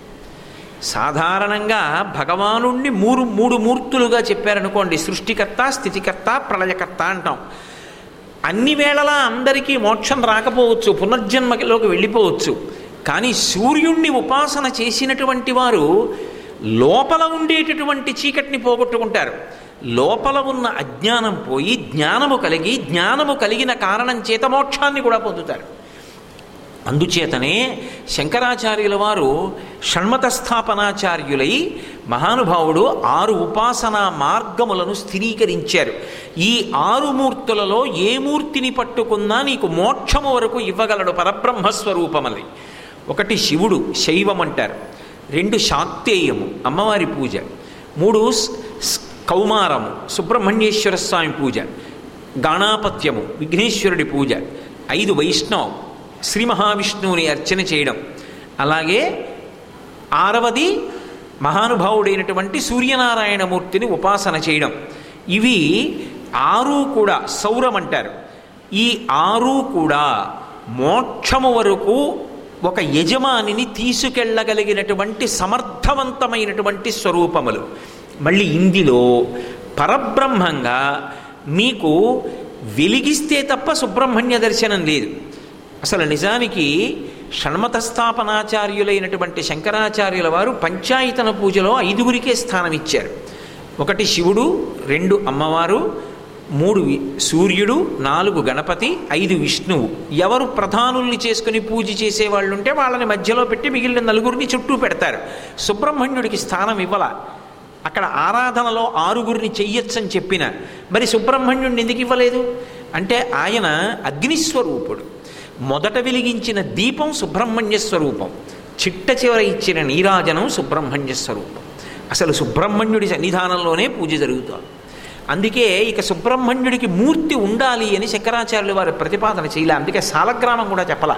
సాధారణంగా భగవానుణ్ణి మూడు మూడు మూర్తులుగా చెప్పారనుకోండి. సృష్టికర్త స్థితికర్త ప్రళయకర్త అంటాం. అన్ని వేళలా అందరికీ మోక్షం రాకపోవచ్చు పునర్జన్మలోకి వెళ్ళిపోవచ్చు. కానీ సూర్యుణ్ణి ఉపాసన చేసినటువంటి వారు లోపల ఉండేటటువంటి చీకటిని పోగొట్టుకుంటారు. లోపల ఉన్న అజ్ఞానం పోయి జ్ఞానము కలిగి జ్ఞానము కలిగిన కారణం చేత మోక్షాన్ని కూడా పొందుతారు. అందుచేతనే శంకరాచార్యుల వారు షణ్మత స్థాపనాచార్యులై మహానుభావుడు ఆరు ఉపాసనా మార్గములను స్థిరీకరించారు. ఈ ఆరు మూర్తులలో ఏ మూర్తిని పట్టుకున్నా నీకు మోక్షము వరకు ఇవ్వగలడు పరబ్రహ్మస్వరూపమని ఒకటి శివుడు శైవం అంటారు రెండు శాక్తేయము అమ్మవారి పూజ. మూడు స్- కౌమారము సుబ్రహ్మణ్యేశ్వర స్వామి పూజ గాణాపత్యము విఘ్నేశ్వరుడి పూజ ఐదు వైష్ణవం శ్రీ మహావిష్ణువుని అర్చన చేయడం. అలాగే ఆరవది మహానుభావుడైనటువంటి సూర్యనారాయణమూర్తిని ఉపాసన చేయడం. ఇవి ఆరు కూడా సౌరం అంటారు. ఈ ఆరు కూడా మోక్షము వరకు ఒక యజమానిని తీసుకెళ్ళగలిగినటువంటి సమర్థవంతమైనటువంటి స్వరూపములు. మళ్ళీ ఇందులో పరబ్రహ్మంగా మీకు వెలిగిస్తే తప్ప సుబ్రహ్మణ్య దర్శనం లేదు. అసలు నిజానికి షణ్మతస్థాపనాచార్యులైనటువంటి శంకరాచార్యుల వారు పంచాయతన పూజలో ఐదుగురికే స్థానం ఇచ్చారు ఒకటి శివుడు రెండు అమ్మవారు మూడు సూర్యుడు నాలుగు గణపతి ఐదు విష్ణువు. ఎవరు ప్రధానుల్ని చేసుకుని పూజ చేసేవాళ్ళు ఉంటే వాళ్ళని మధ్యలో పెట్టి మిగిలిన నలుగురిని చుట్టూ పెడతారు. సుబ్రహ్మణ్యుడికి స్థానం ఇవ్వాల. అక్కడ ఆరాధనలో ఆరుగురిని చెయ్యొచ్చని చెప్పిన. మరి సుబ్రహ్మణ్యుడిని ఎందుకు ఇవ్వలేదు? అంటే ఆయన అగ్నిస్వరూపుడు మొదట వెలిగించిన దీపం సుబ్రహ్మణ్య స్వరూపం. చిట్ట చివర ఇచ్చిన నీరాజనం సుబ్రహ్మణ్య స్వరూపం. అసలు సుబ్రహ్మణ్యుడి సన్నిధానంలోనే పూజ జరుగుతుంది. అందుకే ఇక సుబ్రహ్మణ్యుడికి మూర్తి ఉండాలి అని శంకరాచార్యులు వారు ప్రతిపాదన చేయలే. అందుకే సాలగ్రామం కూడా చెప్పాల.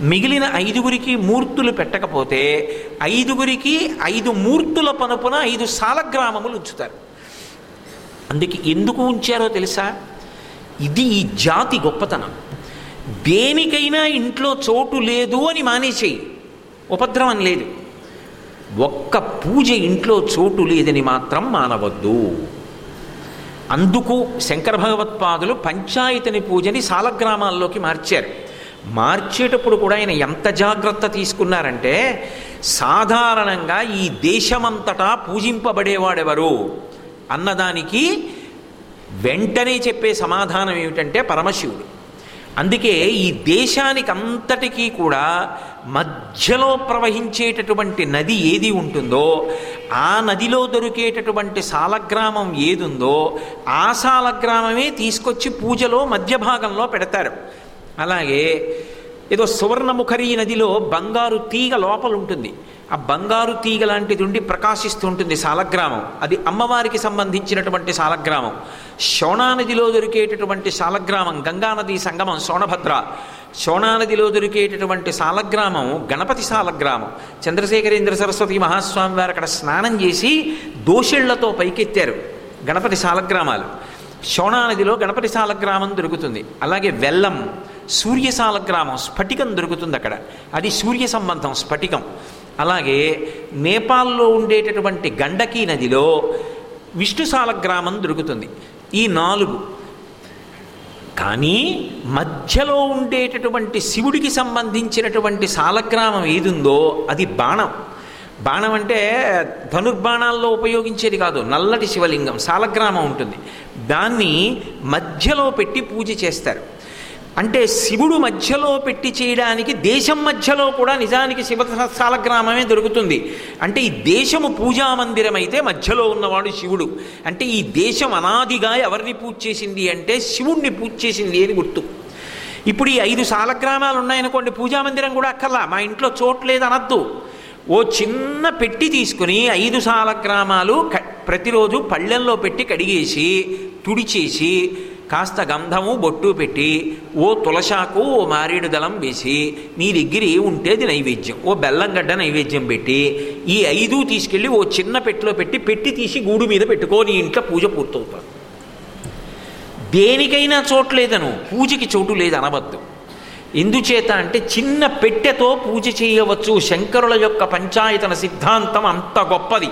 మిగిలిన ఐదుగురికి మూర్తులు పెట్టకపోతే ఐదుగురికి ఐదు మూర్తుల పనుపున ఐదు సాలగ్రామములు ఉంచుతారు. అందుకే ఎందుకు ఉంచారో తెలుసా? ఇది ఈ జాతి గొప్పతనం. దేనికైనా ఇంట్లో చోటు లేదు అని మానేసేయి. ఉపద్రవం లేదు. ఒక్క పూజ ఇంట్లో చోటు లేదని మాత్రం మానవద్దు. అందుకు శంకర భగవత్పాదులు పంచాయతని పూజని సాలగ్రామాల్లోకి మార్చారు. మార్చేటప్పుడు కూడా ఆయన ఎంత జాగ్రత్త తీసుకున్నారంటే సాధారణంగా ఈ దేశమంతటా పూజింపబడేవాడెవరు? అన్నదానికి వెంటనే చెప్పే సమాధానం ఏమిటంటే పరమశివుడు. అందుకే ఈ దేశానికి అంతటికీ కూడా మధ్యలో ప్రవహించేటటువంటి నది ఏది ఉంటుందో ఆ నదిలో దొరికేటటువంటి సాలగ్రామం ఏదుందో ఆ సాలగ్రామమే తీసుకొచ్చి పూజలో మధ్య భాగంలో పెడతారు. అలాగే ఏదో సువర్ణముఖరి నదిలో బంగారు తీగ లోపల ఉంటుంది ఆ బంగారు తీగ లాంటిది ఉండి ప్రకాశిస్తూ ఉంటుంది సాలగ్రామం. అది అమ్మవారికి సంబంధించినటువంటి సాలగ్రామం. శోణానదిలో దొరికేటటువంటి సాలగ్రామం గంగానది సంగమం శోణభద్ర. శోణానదిలో దొరికేటటువంటి సాలగ్రామం గణపతి సాలగ్రామం. చంద్రశేఖరేంద్ర సరస్వతి మహాస్వామి వారు అక్కడ స్నానం చేసి దోషిళ్ళతో పైకెత్తారు గణపతి సాలగ్రామాలు. శోణానదిలో గణపతి సాలగ్రామం దొరుకుతుంది. అలాగే వెల్లం సూర్యసాలగ్రామం స్ఫటికం దొరుకుతుంది అక్కడ. అది సూర్య సంబంధం స్ఫటికం. అలాగే నేపాల్లో ఉండేటటువంటి గండకీ నదిలో విష్ణు సాలగ్రామం దొరుకుతుంది. ఈ నాలుగు. కానీ మధ్యలో ఉండేటటువంటి శివుడికి సంబంధించినటువంటి సాలగ్రామం ఏదుందో అది బాణం. బాణం అంటే ధనుర్బాణాల్లో ఉపయోగించేది కాదు నల్లటి శివలింగం సాలగ్రామం ఉంటుంది. దాన్ని మధ్యలో పెట్టి పూజ చేస్తారు. అంటే శివుడు మధ్యలో పెట్టి చేయడానికి దేశం మధ్యలో కూడా నిజానికి శివ సాలగ్రామమే దొరుకుతుంది. అంటే ఈ దేశము పూజా మందిరం అయితే మధ్యలో ఉన్నవాడు శివుడు. అంటే ఈ దేశం అనాదిగా ఎవరిని పూజ చేసింది అంటే శివుణ్ణి పూజ చేసింది అని గుర్తు? ఇప్పుడు ఈ ఐదు సాలగ్రామాలు ఉన్నాయనుకోండి పూజా మందిరం కూడా అక్కర్లా. మా ఇంట్లో చోట్లేదు అనద్దు. ఓ చిన్న పెట్టి తీసుకుని ఐదు సాలగ్రామాలు ప్రతిరోజు పళ్ళెంలో పెట్టి కడిగేసి తుడిచేసి కాస్త గంధము బొట్టు పెట్టి ఓ తులసాకు ఓ మారేడు దళం వేసి నీ దగ్గర ఉంటేది నైవేద్యం. ఓ బెల్లం గడ్డ నైవేద్యం పెట్టి ఈ ఐదు తీసుకెళ్ళి ఓ చిన్న పెట్టిలో పెట్టి పెట్టి తీసి గూడు మీద పెట్టుకో నీ ఇంట్లో పూజ పూర్తవుతాను దేనికైనా చోటు లేదను. పూజకి చోటు లేదు అనవద్దు ఎందుచేత అంటే చిన్న పెట్టెతో పూజ చేయవచ్చు. శంకరుల యొక్క పంచాయతన సిద్ధాంతం అంత గొప్పది.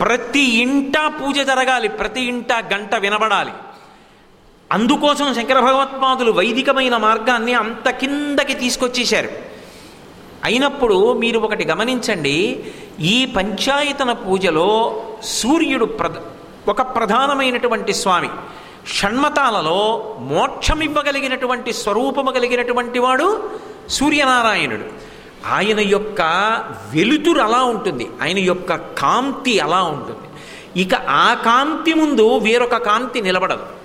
ప్రతి ఇంటా పూజ జరగాలి. ప్రతి ఇంట గంట వినబడాలి. అందుకోసం శంకర భగవత్పాదులు వైదికమైన మార్గాన్ని అంత కిందకి తీసుకొచ్చేశారు. అయినప్పుడు మీరు ఒకటి గమనించండి ఈ పంచాయతన పూజలో సూర్యుడు ప్రధ ఒక ప్రధానమైనటువంటి స్వామి షణ్మతాలలో మోక్షమివ్వగలిగినటువంటి స్వరూపము కలిగినటువంటి వాడు సూర్యనారాయణుడు. ఆయన యొక్క వెలుతురు అలా ఉంటుంది ఆయన యొక్క కాంతి అలా ఉంటుంది. ఇక ఆ కాంతి ముందు వేరొక కాంతి నిలబడదు.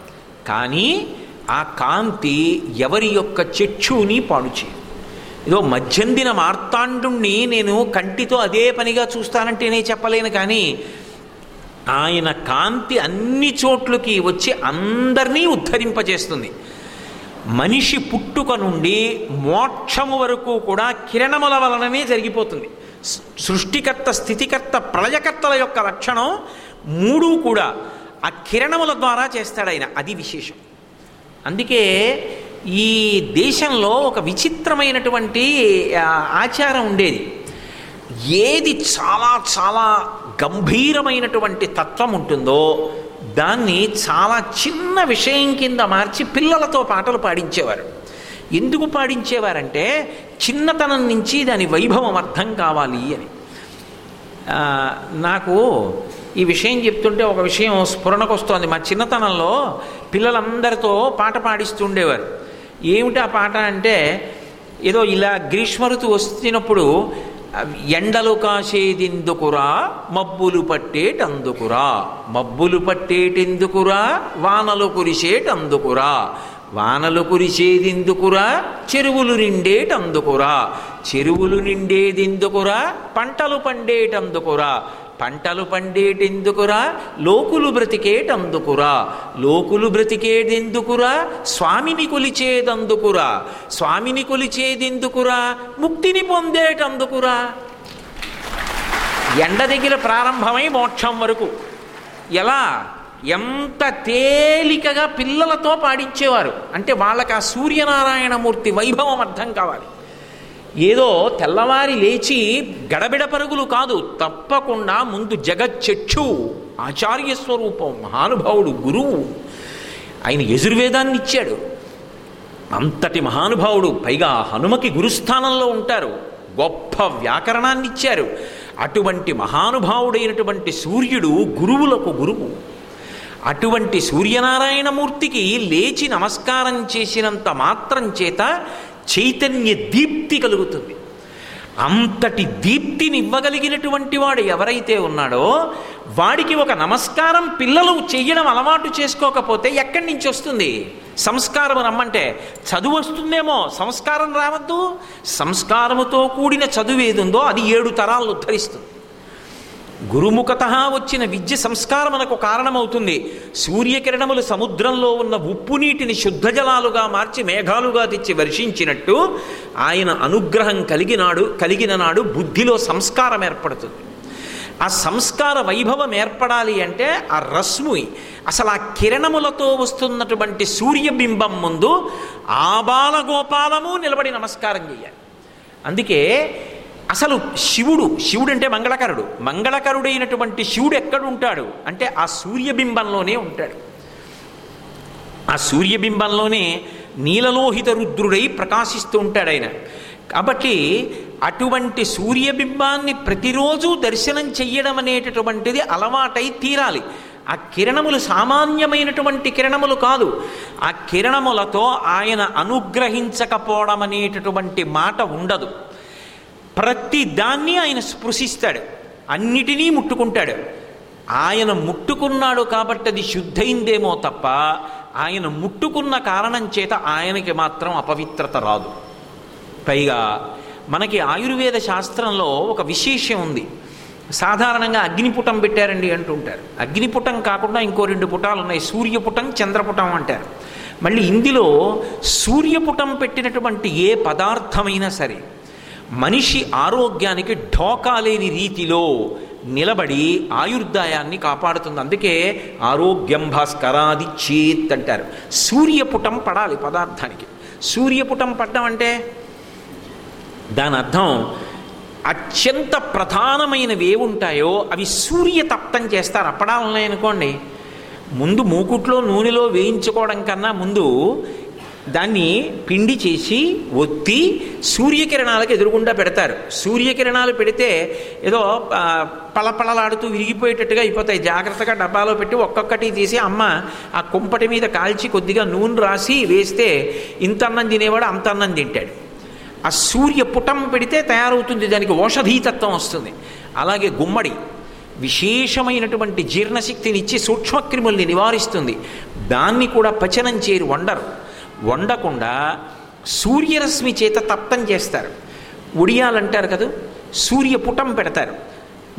కానీ ఆ కాంతి ఎవరి యొక్క చెచ్చుని పాడు చేయదు ఏదో మధ్యందిన మార్తాండుణ్ణి నేను కంటితో అదే పనిగా చూస్తానంటేనే చెప్పలేను కానీ ఆయన కాంతి అన్ని చోట్లకి వచ్చి అందరినీ ఉద్ధరింపజేస్తుంది. మనిషి పుట్టుక నుండి మోక్షము వరకు కూడా కిరణముల వలననే జరిగిపోతుంది. సృష్టికర్త స్థితికర్త ప్రళయకర్తల యొక్క లక్షణం మూడు కూడా ఆ కిరణముల ద్వారా చేస్తాడు ఆయన. అది విశేషం. అందుకే ఈ దేశంలో ఒక విచిత్రమైనటువంటి ఆచారం ఉండేది. ఏది చాలా చాలా గంభీరమైనటువంటి తత్వం ఉంటుందో దాన్ని చాలా చిన్న విషయం కింద మార్చి పిల్లలతో పాటలు పాడించేవారు. ఎందుకు పాడించేవారంటే చిన్నతనం నుంచి దాని వైభవం అర్థం కావాలి అని. నాకు ఈ విషయం చెప్తుంటే ఒక విషయం స్ఫురణకు వస్తోంది. మా చిన్నతనంలో పిల్లలందరితో పాట పాడిస్తుండేవారు ఏమిటి ఆ పాట అంటే ఏదో ఇలా గ్రీష్మ ఋతువు వస్తున్నప్పుడు ఎండలు కాసేదిందుకురా మబ్బులు పట్టేటందుకురా మబ్బులు పట్టేటెందుకురా వానలు కురిసేటందుకురా వానలు కురిసేదిందుకురా చెరువులు నిండేటందుకురా చెరువులు నిండేదిందుకురా పంటలు పండేటందుకురా పంటలు పండేటెందుకురా? లోకులు బ్రతికేటందుకురా? లోకులు బ్రతికేదెందుకురా స్వామిని కొలిచేదందుకురా స్వామిని కొలిచేదెందుకురా ముక్తిని పొందేటందుకురా? ఎండ దగ్గర ప్రారంభమై మోక్షం వరకు. ఎలా? ఎంత తేలికగా పిల్లలతో పాడించేవారు. అంటే వాళ్ళకి ఆ సూర్యనారాయణమూర్తి వైభవం అర్థం కావాలి. ఏదో తెల్లవారి లేచి గడబిడ పరుగులు కాదు తప్పకుండా ముందు జగచ్చక్షు ఆచార్య స్వరూపం మహానుభావుడు గురువు. ఆయన యజుర్వేదాన్ని ఇచ్చాడు అంతటి మహానుభావుడు పైగా హనుమకి గురుస్థానంలో ఉంటారు. గొప్ప వ్యాకరణాన్ని ఇచ్చారు అటువంటి మహానుభావుడైనటువంటి సూర్యుడు గురువులకు గురువు. అటువంటి సూర్యనారాయణమూర్తికి లేచి నమస్కారం చేసినంత మాత్రం చేత చైతన్య దీప్తి కలుగుతుంది. అంతటి దీప్తిని ఇవ్వగలిగినటువంటి వాడు ఎవరైతే ఉన్నాడో వాడికి ఒక నమస్కారం పిల్లలు చెయ్యడం అలవాటు చేసుకోకపోతే ఎక్కడి నుంచి వస్తుంది? సంస్కారం రమ్మంటే చదువు వస్తుందేమో సంస్కారం రావద్దు. సంస్కారముతో కూడిన చదువు ఏది ఉందో అది ఏడు తరాలు ఉద్ధరిస్తుంది. గురుముఖత వచ్చిన విద్య సంస్కారం మనకు కారణమవుతుంది. సూర్యకిరణములు సముద్రంలో ఉన్న ఉప్పు నీటిని శుద్ధ జలాలుగా మార్చి మేఘాలుగా తెచ్చి వర్షించినట్టు ఆయన అనుగ్రహం కలిగినాడు కలిగిన నాడు బుద్ధిలో సంస్కారం ఏర్పడుతుంది. ఆ సంస్కార వైభవం ఏర్పడాలి అంటే ఆ రశ్మి అసలు ఆ కిరణములతో వస్తున్నటువంటి సూర్యబింబం ముందు ఆబాల గోపాలము నిలబడి నమస్కారం చేయాలి. అందుకే అసలు శివుడు శివుడు అంటే మంగళకరుడు. మంగళకరుడైనటువంటి శివుడు ఎక్కడుంటాడు? అంటే ఆ సూర్యబింబంలోనే ఉంటాడు. ఆ సూర్యబింబంలోనే నీలలోహిత రుద్రుడై ప్రకాశిస్తూ ఉంటాడు ఆయన. కాబట్టి అటువంటి సూర్యబింబాన్ని ప్రతిరోజు దర్శనం చెయ్యడం అనేటటువంటిది అలవాటై తీరాలి. ఆ కిరణములు సామాన్యమైనటువంటి కిరణములు కాదు. ఆ కిరణములతో ఆయన అనుగ్రహించకపోవడం అనేటటువంటి మాట ఉండదు. ప్రతి దాన్ని ఆయన స్పృశిస్తాడు. అన్నిటినీ ముట్టుకుంటాడు. ఆయన ముట్టుకున్నాడు కాబట్టి అది శుద్ధైందేమో తప్ప ఆయన ముట్టుకున్న కారణం చేత ఆయనకి మాత్రం అపవిత్రత రాదు. పైగా మనకి ఆయుర్వేద శాస్త్రంలో ఒక విశేషం ఉంది. సాధారణంగా అగ్నిపుటం పెట్టారండి అంటుంటారు అగ్నిపుటం కాకుండా ఇంకో రెండు పుటాలు ఉన్నాయి. సూర్యపుటం చంద్రపుటం అంటారు. మళ్ళీ ఇందులో సూర్యపుటం పెట్టినటువంటి ఏ పదార్థమైనా సరే మనిషి ఆరోగ్యానికి ఢోకా లేని రీతిలో నిలబడి ఆయుర్దాయాన్ని కాపాడుతుంది. అందుకే ఆరోగ్యం భాస్కరాది చేత్ అంటారు. సూర్యపుటం పడాలి పదార్థానికి. సూర్యపుటం పడ్డం అంటే? దాని అర్థం అత్యంత ప్రధానమైనవి ఏవుంటాయో అవి సూర్యతప్తం చేస్తారు. అప్పడాలు అనుకోండి ముందు మూకుట్లో నూనెలో వేయించుకోవడం కన్నా ముందు దాన్ని పిండి చేసి ఒత్తి సూర్యకిరణాలకు ఎదురుగుండా పెడతారు. సూర్యకిరణాలు పెడితే ఏదో పలపలలాడుతూ విరిగిపోయేటట్టుగా అయిపోతాయి. జాగ్రత్తగా డబ్బాలో పెట్టి ఒక్కొక్కటి తీసి అమ్మ ఆ కుంపటి మీద కాల్చి కొద్దిగా నూనె రాసి వేస్తే ఇంత అన్నం తినేవాడు అంత అన్నం తింటాడు. ఆ సూర్య పుటం పెడితే తయారవుతుంది. దానికి ఔషధీతత్వం వస్తుంది. అలాగే గుమ్మడి విశేషమైనటువంటి జీర్ణశక్తినిచ్చి సూక్ష్మక్రిముల్ని నివారిస్తుంది. దాన్ని కూడా పచనం చేరి వండరు. వండకుండా సూర్యరశ్మి చేత తప్తం చేస్తారు. ఉడియాలంటారు కదా? సూర్యపుటం పెడతారు.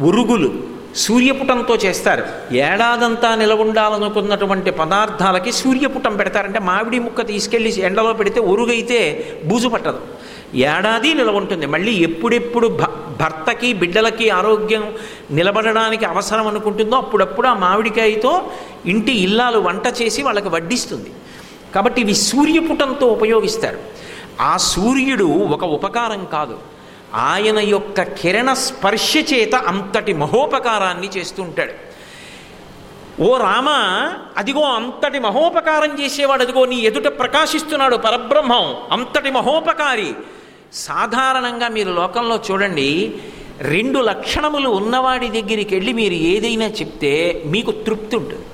ఉరుగులు సూర్యపుటంతో చేస్తారు. ఏడాదంతా నిలవుండాలనుకున్నటువంటి పదార్థాలకి సూర్యపుటం పెడతారంటే మామిడి ముక్క తీసుకెళ్ళి ఎండలో పెడితే ఉరుగైతే బూజు పట్టదు. ఏడాది నిలవ ఉంటుంది మళ్ళీ ఎప్పుడెప్పుడు భ- భర్తకి బిడ్డలకి ఆరోగ్యం నిలబడడానికి అవసరం అనుకుంటుందో అప్పుడప్పుడు ఆ మామిడికాయతో ఇంటి ఇల్లాలు వంట చేసి వాళ్ళకి వడ్డిస్తుంది. కాబట్టి ఇవి సూర్యపుటంతో ఉపయోగిస్తారు. ఆ సూర్యుడు ఒక ఉపకారం కాదు. ఆయన యొక్క కిరణ స్పర్శ చేత అంతటి మహోపకారాన్ని చేస్తుంటాడు ఓ రామ అదిగో అంతటి మహోపకారం చేసేవాడు అదిగో నీ ఎదుట ప్రకాశిస్తున్నాడు పరబ్రహ్మం అంతటి మహోపకారి. సాధారణంగా మీరు లోకంలో చూడండి రెండు లక్షణములు ఉన్నవాడి దగ్గరికి వెళ్ళి మీరు ఏదైనా చెప్తే మీకు తృప్తి ఉంటుంది.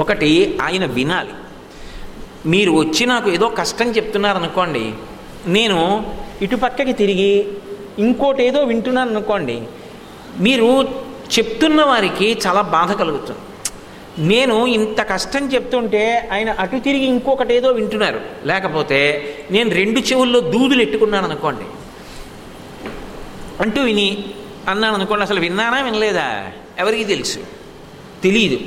ఒకటి ఆయన వినాలి. మీరు వచ్చి నాకు ఏదో కష్టం చెప్తున్నారనుకోండి నేను ఇటు పక్కకి తిరిగి ఇంకోటి ఏదో వింటున్నాను అనుకోండి మీరు చెప్తున్న వారికి చాలా బాధ కలుగుతుంది. నేను ఇంత కష్టం చెప్తుంటే ఆయన అటు తిరిగి ఇంకొకటి ఏదో వింటున్నారు. లేకపోతే నేను రెండు చెవుల్లో దూదులు ఎట్టుకున్నాను అనుకోండి అంటూ విని అన్నాను అనుకోండి అసలు విన్నానా వినలేదా? ఎవరికి తెలుసు. తెలియదు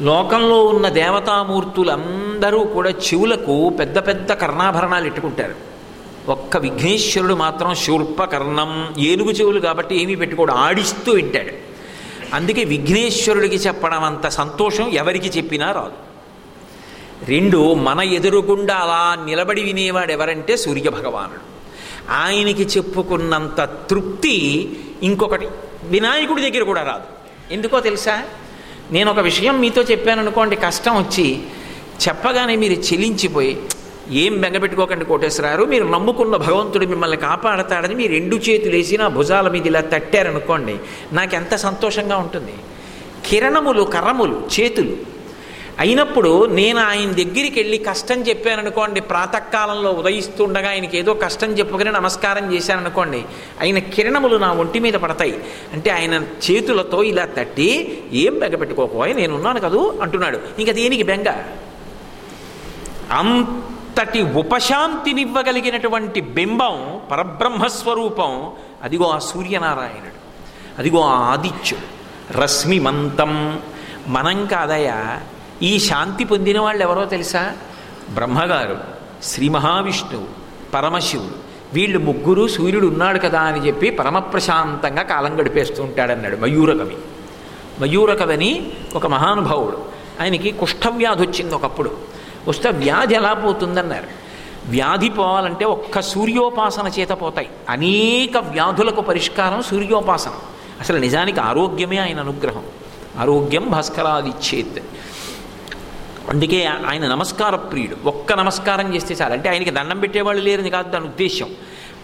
లోకంలో ఉన్న దేవతామూర్తులందరూ కూడా చెవులకు పెద్ద పెద్ద కర్ణాభరణాలు ఇట్టుకుంటారు. ఒక్క విఘ్నేశ్వరుడు మాత్రం శూర్పకర్ణం ఏనుగు చెవులు కాబట్టి ఏమీ పెట్టుకోడు ఆడిస్తూ వింటాడు. అందుకే విఘ్నేశ్వరుడికి చెప్పడం అంత సంతోషం ఎవరికి చెప్పినా రాదు. రెండు మన ఎదురుగుండా అలా నిలబడి వినేవాడు ఎవరంటే సూర్యభగవానుడు. ఆయనకి చెప్పుకున్నంత తృప్తి ఇంకొకటి వినాయకుడి దగ్గర కూడా రాదు. ఎందుకో తెలుసా? నేను ఒక విషయం మీతో చెప్పాను అనుకోండి కష్టం వచ్చి చెప్పగానే మీరు చెలించిపోయి ఏం బెంగపెట్టుకోకండి కోటేశ్వరారు మీరు నమ్ముకున్న భగవంతుడు మిమ్మల్ని కాపాడతాడని మీ రెండు చేతులు వేసి నా భుజాల మీద ఇలా తట్టారనుకోండి నాకెంత సంతోషంగా ఉంటుంది. కిరణములు కర్రములు చేతులు అయినప్పుడు నేను ఆయన దగ్గరికి వెళ్ళి కష్టం చెప్పాననుకోండి ప్రాతకాలంలో ఉదయిస్తుండగా ఆయనకి ఏదో కష్టం చెప్పుకుని నమస్కారం చేశాననుకోండి ఆయన కిరణములు నా ఒంటి మీద పడతాయి. అంటే ఆయన చేతులతో ఇలా తట్టి ఏం బెంగ పెట్టుకోకపోయి నేనున్నాను కదూ? అంటున్నాడు. ఇంకా దేనికి బెంగ? అంతటి ఉపశాంతినివ్వగలిగినటువంటి బింబం పరబ్రహ్మస్వరూపం అదిగో ఆ సూర్యనారాయణుడు అదిగో ఆ ఆదిత్యుడు రశ్మిమంతం. మనం కాదయా ఈ శాంతి పొందిన వాళ్ళు ఎవరో తెలుసా? బ్రహ్మగారు శ్రీ మహావిష్ణువు పరమశివుడు. వీళ్ళు ముగ్గురు సూర్యుడు ఉన్నాడు కదా అని చెప్పి పరమప్రశాంతంగా కాలం గడిపేస్తూ ఉంటాడన్నాడు మయూరకవి. మయూరకవని ఒక మహానుభావుడు. ఆయనకి కుష్ఠవ్యాధి వచ్చింది ఒకప్పుడు. వస్తే వ్యాధి ఎలా పోతుందన్నారు. వ్యాధి పోవాలంటే ఒక్క సూర్యోపాసన చేత పోతాయి. అనేక వ్యాధులకు పరిష్కారం సూర్యోపాసన. అసలు నిజానికి ఆరోగ్యమే ఆయన అనుగ్రహం. ఆరోగ్యం భాస్కరాదిచ్చేత్ అందుకే ఆయన నమస్కార ప్రియుడు. ఒక్క నమస్కారం చేస్తే చాలు. అంటే ఆయనకి దండం పెట్టేవాళ్ళు లేరని కాదు దాని ఉద్దేశం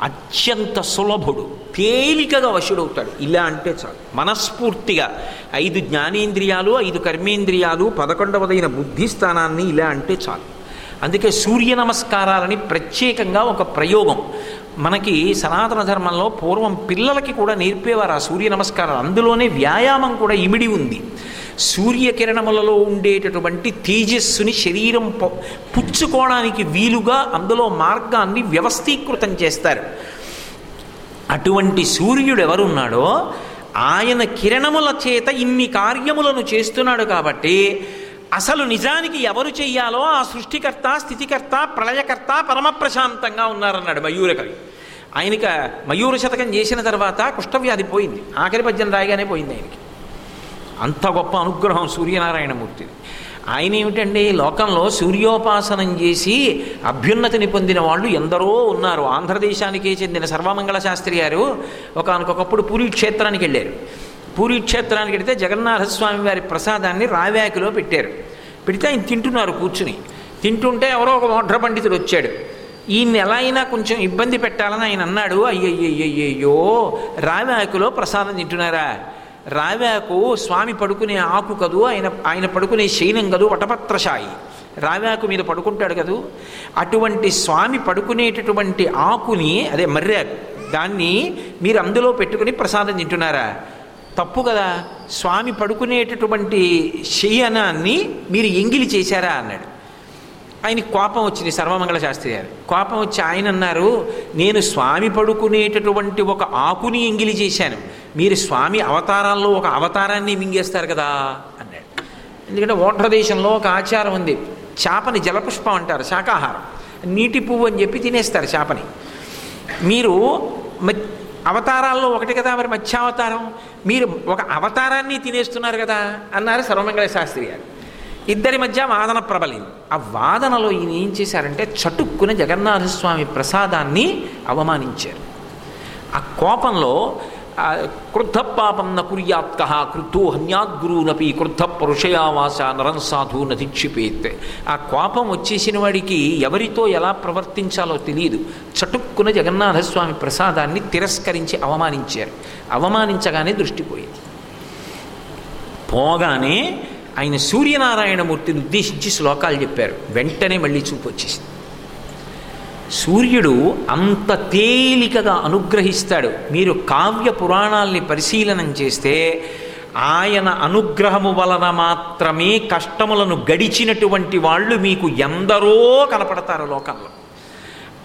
అత్యంత సులభుడు తేలికగా వశుడవుతాడు. ఇలా అంటే చాలు. మనస్ఫూర్తిగా ఐదు జ్ఞానేంద్రియాలు ఐదు కర్మేంద్రియాలు పదకొండవదైన బుద్ధి స్థానాన్ని ఇలా అంటే చాలు. అందుకే సూర్య నమస్కారాలని ప్రత్యేకంగా ఒక ప్రయోగం. మనకి సనాతన ధర్మంలో పూర్వం పిల్లలకి కూడా నేర్పేవారు ఆ సూర్య నమస్కారాలు. అందులోనే వ్యాయామం కూడా ఇమిడి ఉంది. సూర్యకిరణములలో ఉండేటటువంటి తేజస్సుని శరీరం పుచ్చుకోవడానికి వీలుగా అందులో మార్గాన్ని వ్యవస్థీకృతం చేస్తారు. అటువంటి సూర్యుడు ఎవరున్నాడో ఆయన కిరణముల చేత ఇన్ని కార్యములను చేస్తున్నాడు కాబట్టి అసలు నిజానికి ఎవరు చెయ్యాలో ఆ సృష్టికర్త స్థితికర్త ప్రళయకర్త పరమప్రశాంతంగా ఉన్నారన్నాడు మయూరకవి ఆయనకి మయూర శతకం చేసిన తర్వాత కుష్ఠవ్యాధి పోయింది. ఆఖరి పద్యం రాయగానే పోయింది ఆయనకి. అంత గొప్ప అనుగ్రహం సూర్యనారాయణమూర్తిది ఆయన ఏమిటండి లోకంలో సూర్యోపాసనం చేసి అభ్యున్నతిని పొందిన వాళ్ళు ఎందరో ఉన్నారు. ఆంధ్రదేశానికే చెందిన సర్వమంగళ శాస్త్రి గారు ఒకనకొకప్పుడు పూరి క్షేత్రానికి వెళ్ళారు. పూరి క్షేత్రానికి వెళితే జగన్నాథస్వామి వారి ప్రసాదాన్ని రావ్యాకిలో పెట్టారు. పెడితే ఆయన తింటున్నారు కూర్చుని. తింటుంటే ఎవరో ఒక మోడ్ర పండితుడు వచ్చాడు. ఈయన ఎలా అయినా కొంచెం ఇబ్బంది పెట్టాలని ఆయన అన్నాడు. అయ్యయ్యయ్యయ్యో రావ్యాకులో ప్రసాదం తింటున్నారా? రావ్యాకు స్వామి పడుకునే ఆకు కదూ ఆయన ఆయన పడుకునే శయనం కదూ వటపత్రశాయి. రావ్యాకు మీద పడుకుంటాడు కదూ. అటువంటి స్వామి పడుకునేటటువంటి ఆకుని అదే మర్రాకు దాన్ని మీరు అందులో పెట్టుకుని ప్రసాదం తింటున్నారా? తప్పు కదా. స్వామి పడుకునేటటువంటి శయనాన్ని మీరు ఎంగిలి చేశారా? అన్నాడు. ఆయనకి కోపం వచ్చింది సర్వమంగళ శాస్త్రి గారు. కోపం వచ్చి ఆయన అన్నారు నేను స్వామి పడుకునేటటువంటి ఒక ఆకుని ఎంగిలి చేశాను. మీరు స్వామి అవతారాల్లో ఒక అవతారాన్ని మింగేస్తారు కదా అన్నాడు. ఎందుకంటే ఓట్ర దేశంలో ఒక ఆచారం ఉంది. చేపని జలపుష్పం అంటారు శాకాహారం. నీటి పువ్వు అని చెప్పి తినేస్తారు చేపని. మీరు మ- అవతారాల్లో ఒకటి కదా మరి మత్స్యావతారం? మీరు ఒక అవతారాన్ని తినేస్తున్నారు కదా అన్నారు సర్వమంగళ శాస్త్రి గారు. ఇద్దరి మధ్య వాదన ప్రబలింది. ఆ వాదనలో ఈయన ఏం చేశారంటే చటుక్కున జగన్నాథస్వామి ప్రసాదాన్ని అవమానించారు. ఆ కోపంలో క్రుద్ధ పాపం న కుర్యాత్క క్రుద్ధో హన్యాద్గురునపి క్రుద్ధ పురుషయావాస నరం సాధు నదిక్షిపేత్ ఆ కోపం వచ్చేసిన వాడికి ఎవరితో ఎలా ప్రవర్తించాలో తెలియదు. చటుక్కున జగన్నాథస్వామి ప్రసాదాన్ని తిరస్కరించి అవమానించారు. అవమానించగానే దృష్టిపోయింది పోగానే ఆయన సూర్యనారాయణమూర్తిని ఉద్దేశించి శ్లోకాలు చెప్పారు. వెంటనే మళ్ళీ చూపు వచ్చేసింది. సూర్యుడు అంత తేలికగా అనుగ్రహిస్తాడు. మీరు కావ్య పురాణాల్ని పరిశీలనం చేస్తే ఆయన అనుగ్రహము వలన మాత్రమే కష్టములను గడిచినటువంటి వాళ్ళు మీకు ఎందరో కనపడతారు లోకంలో.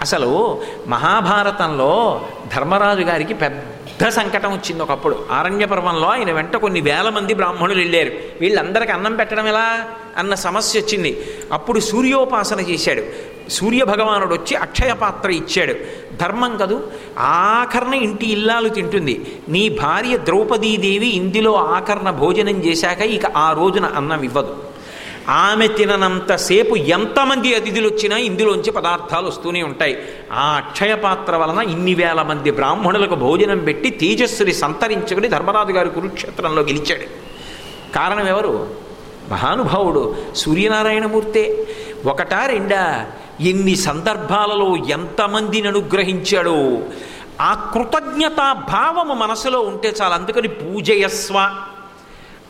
అసలు మహాభారతంలో ధర్మరాజు గారికి పెద్ద సంకటం వచ్చింది ఒకప్పుడు. ఆరణ్య పర్వంలో ఆయన వెంట కొన్ని వేల మంది బ్రాహ్మణులు వెళ్ళారు. వీళ్ళందరికీ అన్నం పెట్టడం ఎలా? అన్న సమస్య వచ్చింది. అప్పుడు సూర్యోపాసన చేశాడు. సూర్య భగవానుడు వచ్చి అక్షయ పాత్ర ఇచ్చాడు. ధర్మం కదూ? ఆఖరణ ఇంటి ఇల్లాలు తింటుంది. నీ భార్య ద్రౌపదీదేవి ఇందులో ఆఖరణ భోజనం చేశాక ఇక ఆ రోజున అన్నం ఇవ్వదు. ఆమె తిననంతసేపు ఎంతమంది అతిథులు వచ్చినా ఇందులోంచి పదార్థాలు వస్తూనే ఉంటాయి. ఆ అక్షయ పాత్ర వలన ఇన్ని వేల మంది బ్రాహ్మణులకు భోజనం పెట్టి తేజస్సుని సంతరించుకుని ధర్మరాజు గారు కురుక్షేత్రంలో గెలిచాడు. కారణం ఎవరు? మహానుభావుడు సూర్యనారాయణమూర్తే. ఒకటా రెండా? ఎన్ని సందర్భాలలో ఎంతమందిని అనుగ్రహించాడో? ఆ కృతజ్ఞతా భావము మనసులో ఉంటే చాలు అందుకని పూజయస్వ.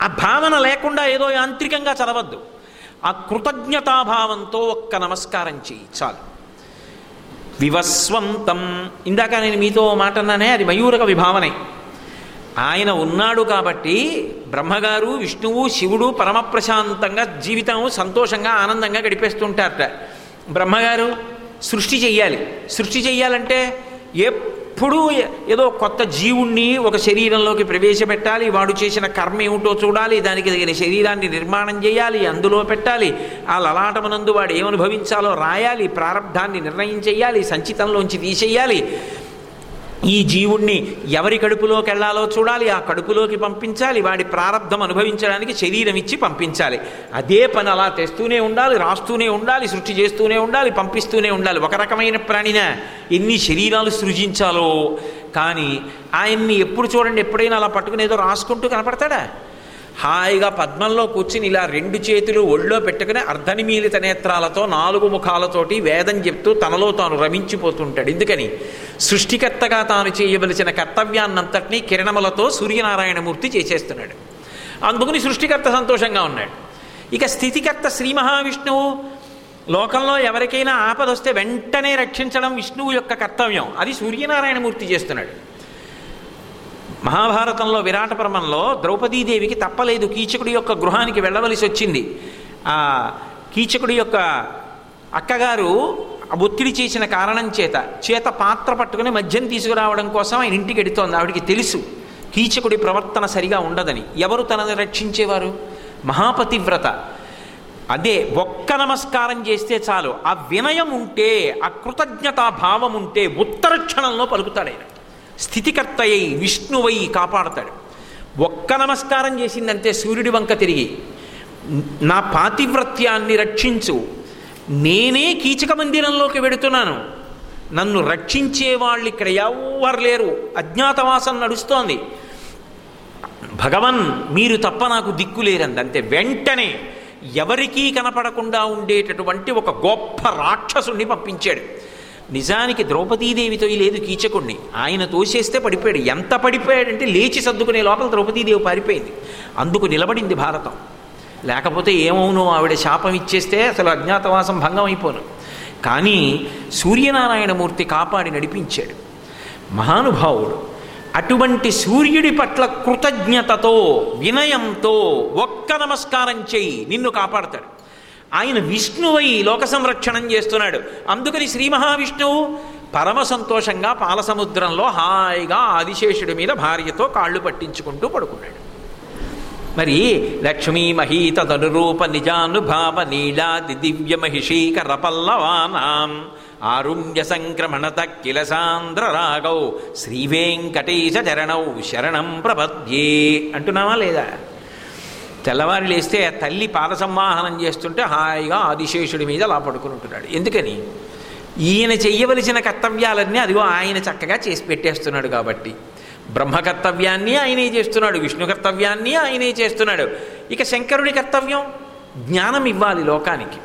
ఆ భావన లేకుండా ఏదో యాంత్రికంగా చదవద్దు. ఆ కృతజ్ఞతాభావంతో ఒక్క నమస్కారం చెయ్యి చాలు. వివస్వంతం. ఇందాక నేను మీతో మాట అన్నానే అది మయూరక విభావనే. ఆయన ఉన్నాడు కాబట్టి బ్రహ్మగారు విష్ణువు శివుడు పరమప్రశాంతంగా జీవితం సంతోషంగా ఆనందంగా గడిపేస్తుంటారట. బ్రహ్మగారు సృష్టి చెయ్యాలి. సృష్టి చెయ్యాలంటే ఎప్పుడూ ఏదో కొత్త జీవుణ్ణి ఒక శరీరంలోకి ప్రవేశపెట్టాలి వాడు చేసిన కర్మ ఏమిటో చూడాలి దానికి తగిన శరీరాన్ని నిర్మాణం చేయాలి అందులో పెట్టాలి ఆ లలాటమునందు వాడు ఏమనుభవించాలో రాయాలి ప్రారంధాన్ని నిర్ణయం చేయాలి సంచితంలోంచి తీసేయాలి. ఈ జీవుణ్ణి ఎవరి కడుపులోకి వెళ్ళాలో చూడాలి ఆ కడుపులోకి పంపించాలి వాడి ప్రారంధం అనుభవించడానికి శరీరం ఇచ్చి పంపించాలి. అదే పని అలా తెస్తూనే ఉండాలి రాస్తూనే ఉండాలి సృష్టి చేస్తూనే ఉండాలి పంపిస్తూనే ఉండాలి. ఒక రకమైన ప్రాణిన ఎన్ని శరీరాలు సృజించాలో కానీ ఆయన్ని ఎప్పుడు చూడండి ఎప్పుడైనా అలా పట్టుకుని ఏదో రాసుకుంటూ కనపడతాడా? హాయిగా పద్మంలో కూర్చుని ఇలా రెండు చేతులు ఒళ్ళో పెట్టుకుని అర్ధనిమీలిత నేత్రాలతో నాలుగు ముఖాలతోటి వేదం చెప్తూ తనలో తాను రమించిపోతుంటాడు. ఎందుకని? సృష్టికర్తగా తాను చేయవలసిన కర్తవ్యాన్నంతటినీ కిరణములతో సూర్యనారాయణమూర్తి చేసేస్తున్నాడు. అందుకుని సృష్టికర్త సంతోషంగా ఉన్నాడు. ఇక స్థితికర్త శ్రీ మహావిష్ణువు లోకంలో ఎవరికైనా ఆపద వస్తే వెంటనే రక్షించడం విష్ణువు యొక్క కర్తవ్యం. అది సూర్యనారాయణమూర్తి చేస్తున్నాడు. మహాభారతంలో విరాట పర్వంలో ద్రౌపదీదేవికి తప్పలేదు. కీచకుడి యొక్క గృహానికి వెళ్ళవలసి వచ్చింది. ఆ కీచకుడి యొక్క అక్కగారు ఒత్తిడి చేసిన కారణం చేత చేత పాత్ర పట్టుకుని మద్యం తీసుకురావడం కోసం ఆయన ఇంటికి ఎడుతోంది. ఆవిడికి తెలుసు. కీచకుడి ప్రవర్తన సరిగా ఉండదని. ఎవరు తనని రక్షించేవారు? మహాపతివ్రత. అదే ఒక్క నమస్కారం చేస్తే చాలు. ఆ వినయం ఉంటే ఆ కృతజ్ఞతా భావం ఉంటే ఉత్తర క్షణంలో పలుకుతాడు ఆయన. స్థితికర్త విష్ణువై కాపాడతాడు. ఒక్క నమస్కారం చేసిందంటే సూర్యుడి వంక తిరిగి నా పాతివ్రత్యాన్ని రక్షించు. నేనే కీచక మందిరంలోకి వెడుతున్నాను. నన్ను రక్షించే వాళ్ళు ఇక్కడ ఎవ్వరు లేరు. అజ్ఞాతవాసం నడుస్తోంది. భగవన్ మీరు తప్ప నాకు దిక్కు లేరంది. అంతే వెంటనే ఎవరికీ కనపడకుండా ఉండేటటువంటి ఒక గొప్ప రాక్షసుణ్ణి పంపించాడు. నిజానికి ద్రౌపదీదేవితో లేదు కీచకుణ్ణి ఆయన తోసేస్తే పడిపోయాడు. ఎంత పడిపోయాడంటే లేచి సర్దుకునే లోపల ద్రౌపదీదేవి పారిపోయింది. అందుకు నిలబడింది భారతం. లేకపోతే ఏమవును? ఆవిడ శాపం ఇచ్చేస్తే అసలు అజ్ఞాతవాసం భంగం అయిపోను కానీ సూర్యనారాయణమూర్తి కాపాడి నడిపించాడు. మహానుభావుడు అటువంటి సూర్యుడి పట్ల కృతజ్ఞతతో వినయంతో ఒక్క నమస్కారం చేయి నిన్ను కాపాడతాడు. ఆయన విష్ణువై లోక సంరక్షణం చేస్తున్నాడు. అందుకని శ్రీ మహావిష్ణువు పరమ సంతోషంగా పాలసముద్రంలో హాయిగా ఆదిశేషుడి మీద భార్యతో కాళ్ళు పట్టించుకుంటూ పడుకున్నాడు. మరి లక్ష్మీ మహీత తనురూప నిజానుభావ నీలాది దివ్య మహిషీకర పల్లవానాం ఆరుణ్య సంక్రమణత కిల సాంద్ర రాగౌ శ్రీవేంకటేశ చరణౌ శరణం ప్రపద్యే. అంటున్నావా లేదా? తెల్లవారి లేస్తే ఆ తల్లి పాద సంవాహనం చేస్తుంటే హాయిగా ఆదిశేషుడి మీద అలా పడుకుని ఉంటున్నాడు. ఎందుకని? ఈయన చెయ్యవలసిన కర్తవ్యాలన్నీ అదిగో ఆయన చక్కగా చేసి పెట్టేస్తున్నాడు కాబట్టి. బ్రహ్మ కర్తవ్యాన్ని ఆయనే చేస్తున్నాడు విష్ణు కర్తవ్యాన్ని ఆయనే చేస్తున్నాడు. ఇక శంకరుడి కర్తవ్యం? జ్ఞానం ఇవ్వాలి లోకానికి.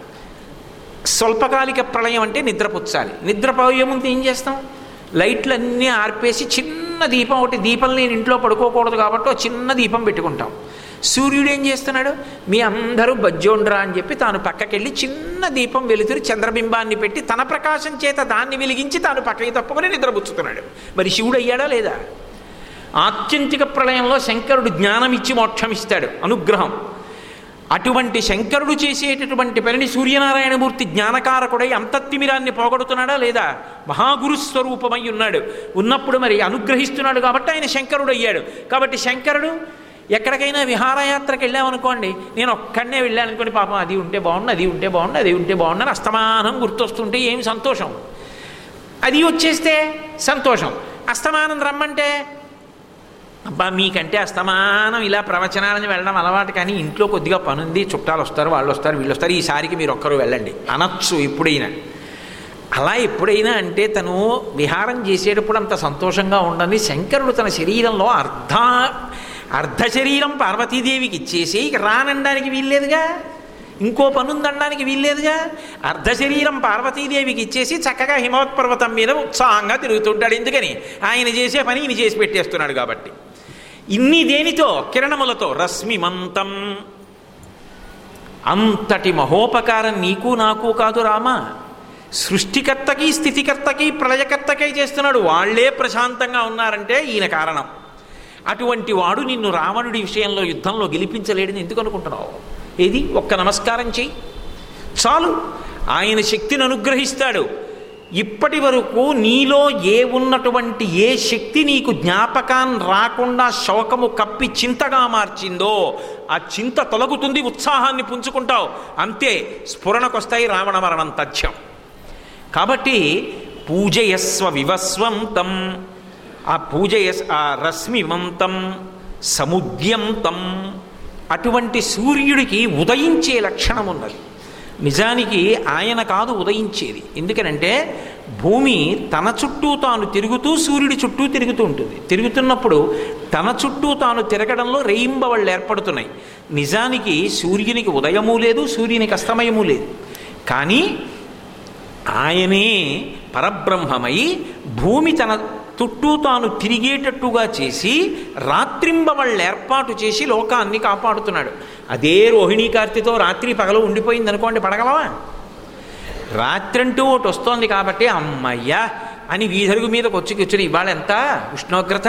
స్వల్పకాలిక ప్రళయం అంటే నిద్రపుచ్చాలి. నిద్రపోయే ముందు ఏం చేస్తాం? లైట్లన్నీ ఆర్పేసి చిన్న దీపం ఒకటి దీపం లేని ఇంట్లో పడుకోకూడదు కాబట్టి చిన్న దీపం పెట్టుకుంటాం. సూర్యుడు ఏం చేస్తున్నాడు? మీ అందరూ బజ్జోండ్రా అని చెప్పి తాను పక్కకెళ్ళి చిన్న దీపం వెలుతురు చంద్రబింబాన్ని పెట్టి తన ప్రకాశం చేత దాన్ని వెలిగించి తాను పక్కకి తప్పుకొని నిద్రపుచ్చుతున్నాడు. మరి శివుడు అయ్యాడా లేదా? ఆత్యంతిక ప్రళయంలో శంకరుడు జ్ఞానం ఇచ్చి మోక్షం ఇస్తాడు అనుగ్రహం. అటువంటి శంకరుడు చేసేటటువంటి పనిని సూర్యనారాయణమూర్తి జ్ఞానకారకుడై అంతత్తిమిరాన్ని పోగొడుతున్నాడా లేదా? మహాగురు స్వరూపమై ఉన్నాడు. ఉన్నప్పుడు మరి అనుగ్రహిస్తున్నాడు కాబట్టి ఆయన శంకరుడు అయ్యాడు కాబట్టి శంకరుడు ఎక్కడికైనా విహారయాత్రకు వెళ్ళామనుకోండి నేను ఒక్కడనే వెళ్ళాను అనుకోండి పాపం అది ఉంటే బాగుండు అది ఉంటే బాగుండు అది ఉంటే బాగుండు అని అస్తమానం గుర్తొస్తుంటే ఏం సంతోషం? అది వచ్చేస్తే సంతోషం. అస్తమానం రమ్మంటే అబ్బా మీకంటే అస్తమానం ఇలా ప్రవచనాలని వెళ్ళడం అలవాటు కానీ ఇంట్లో కొద్దిగా పనుంది చుట్టాలు వస్తారు వాళ్ళు వస్తారు వీళ్ళు వస్తారు ఈసారికి మీరు ఒక్కరు వెళ్ళండి. అనొచ్చు ఎప్పుడైనా. అలా ఎప్పుడైనా అంటే తను విహారం చేసేటప్పుడు అంత సంతోషంగా ఉండని శంకరుడు తన శరీరంలో అర్ధ అర్ధ శరీరం పార్వతీదేవికి ఇచ్చేసి ఇక రానడానికి వీల్లేదుగా. ఇంకో పనుందనడానికి వీల్లేదుగా. అర్ధ శరీరం పార్వతీదేవికి ఇచ్చేసి చక్కగా హిమవత్పర్వతం మీద ఉత్సాహంగా తిరుగుతుంటాడు. ఎందుకని? ఆయన చేసే పని ఈయన చేసి పెట్టేస్తున్నాడు కాబట్టి. ఇన్ని దేనితో? కిరణములతో. రశ్మిమంతం. అంతటి మహోపకారం నీకు నాకు కాదు రామా. సృష్టికర్తకి స్థితికర్తకి ప్రళయకర్తకై చేస్తున్నాడు. వాళ్ళే ప్రశాంతంగా ఉన్నారంటే ఈయన కారణం. అటువంటి వాడు నిన్ను రావణుడి విషయంలో యుద్ధంలో గెలిపించలేడని ఎందుకు అనుకుంటున్నావు? ఏది? ఒక్క నమస్కారం చెయ్యి. చాలు. ఆయన శక్తిని అనుగ్రహిస్తాడు. ఇప్పటి వరకు నీలో ఏ ఉన్నటువంటి ఏ శక్తి నీకు జ్ఞాపకాన్ని రాకుండా శోకము కప్పి చింతగా మార్చిందో ఆ చింత తొలగుతుంది ఉత్సాహాన్ని పుంజుకుంటావు. అంతే. స్ఫురణకొస్తాయి రావణ మరణం తథ్యం. కాబట్టి పూజయస్వ వివస్వంతం. ఆ పూజయస్ ఆ రశ్మివంతం సముద్యంతం అటువంటి సూర్యుడికి ఉదయించే లక్షణం ఉన్నది. నిజానికి ఆయన కాదు ఉదయించేది. ఎందుకనంటే భూమి తన చుట్టూ తాను తిరుగుతూ సూర్యుడి చుట్టూ తిరుగుతూ ఉంటుంది. తిరుగుతున్నప్పుడు తన చుట్టూ తాను తిరగడంలో రెయింబవళ్ళు ఏర్పడుతున్నాయి. నిజానికి సూర్యునికి ఉదయము లేదు సూర్యునికి అస్తమయము లేదు. కానీ ఆయనే పరబ్రహ్మమై భూమి తన చుట్టూ తాను తిరిగేటట్టుగా చేసి రాత్రింబవళ్ళు ఏర్పాటు చేసి లోకాన్ని కాపాడుతున్నాడు. అదే రోహిణీ కార్తితో రాత్రి పగలు ఉండిపోయింది అనుకోండి పడగలవా? రాత్రంటూ ఒకటి వస్తోంది కాబట్టి అమ్మయ్యా అని వీధరుగు మీదకి వచ్చి కూర్చుని ఇవాళ ఎంత? ఉష్ణోగ్రత?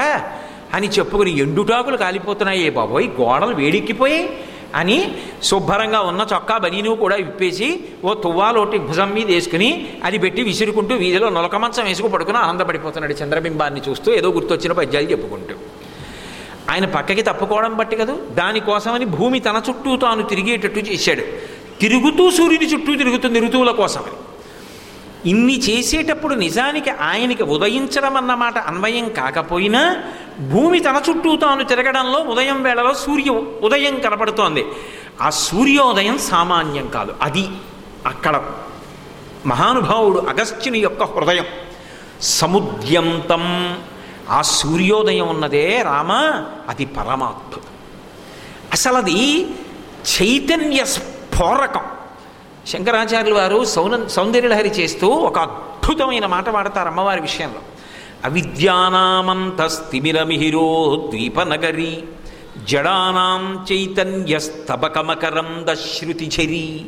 అని చెప్పుకుని ఎండుటాకులు కాలిపోతున్నాయి బాబోయ్ గోడలు వేడెక్కిపోయాయి. అని శుభ్రంగా ఉన్న చొక్కా బనీను కూడా విప్పేసి ఓ తువ్వాలోటి భుజం మీద వేసుకుని అది పెట్టి విసురుకుంటూ వీధిలో నొలకమంచం వేసుకు పడుకుని ఆనందపడిపోతున్నాడు చంద్రబింబాన్ని చూస్తూ ఏదో గుర్తొచ్చిన పద్యాలు చెప్పుకుంటూ. ఆయన పక్కకి తప్పుకోవడం బట్టి కదా? దానికోసమని భూమి తన చుట్టూ తాను తిరిగేటట్టు చేశాడు. తిరుగుతూ సూర్యుని చుట్టూ తిరుగుతుంది ఋతువుల కోసమని. ఇన్ని చేసేటప్పుడు నిజానికి ఆయనకి ఉదయించడం అన్నమాట అన్వయం కాకపోయినా భూమి తన చుట్టూ తాను తిరగడంలో ఉదయం వేళలో సూర్య ఉదయం కనపడుతోంది. ఆ సూర్యోదయం సామాన్యం కాదు అది అక్కడ మహానుభావుడు అగస్త్యుని యొక్క హృదయం. సముద్యంతం. ఆ సూర్యోదయం ఉన్నదే రామ అది పరమాద్భుతం అసలు అది చైతన్య స్ఫోరకం. శంకరాచార్యులు వారు సౌన సౌందర్యలహరి చేస్తూ ఒక అద్భుతమైన మాట వాడతారు అమ్మవారి విషయంలో. అవిద్యానామంతస్తిమిరమిహిరో ద్వీపనగరి జడానాం చైతన్యస్తబకమకరందశ్రుతిఝరీ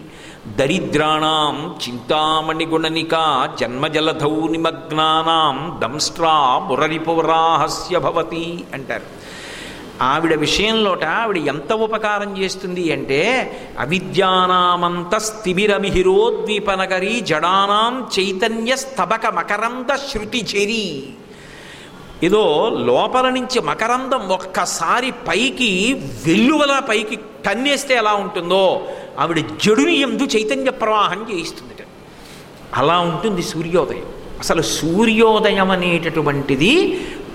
దరిద్రాణం చింతామణిగుణనికా జన్మజలధౌ నిమగ్నానాం దంస్ట్రా మురరిపురాహస్య భవతి అంటారు. ఆవిడ విషయంలోట ఆవిడ ఎంత ఉపకారం చేస్తుంది అంటే అవిద్యానామంత స్థిమిరమిహిరోద్వీపనగరి జడానాం చైతన్య స్తబక మకరంద శృతి చెరి ఏదో లోపల నుంచి మకరందం ఒక్కసారి పైకి వెల్లువల పైకి టన్నేస్తే ఎలా ఉంటుందో ఆవిడ జడుని ఎందు చైతన్య ప్రవాహం చేయిస్తుంది అలా ఉంటుంది సూర్యోదయం. అసలు సూర్యోదయం అనేటటువంటిది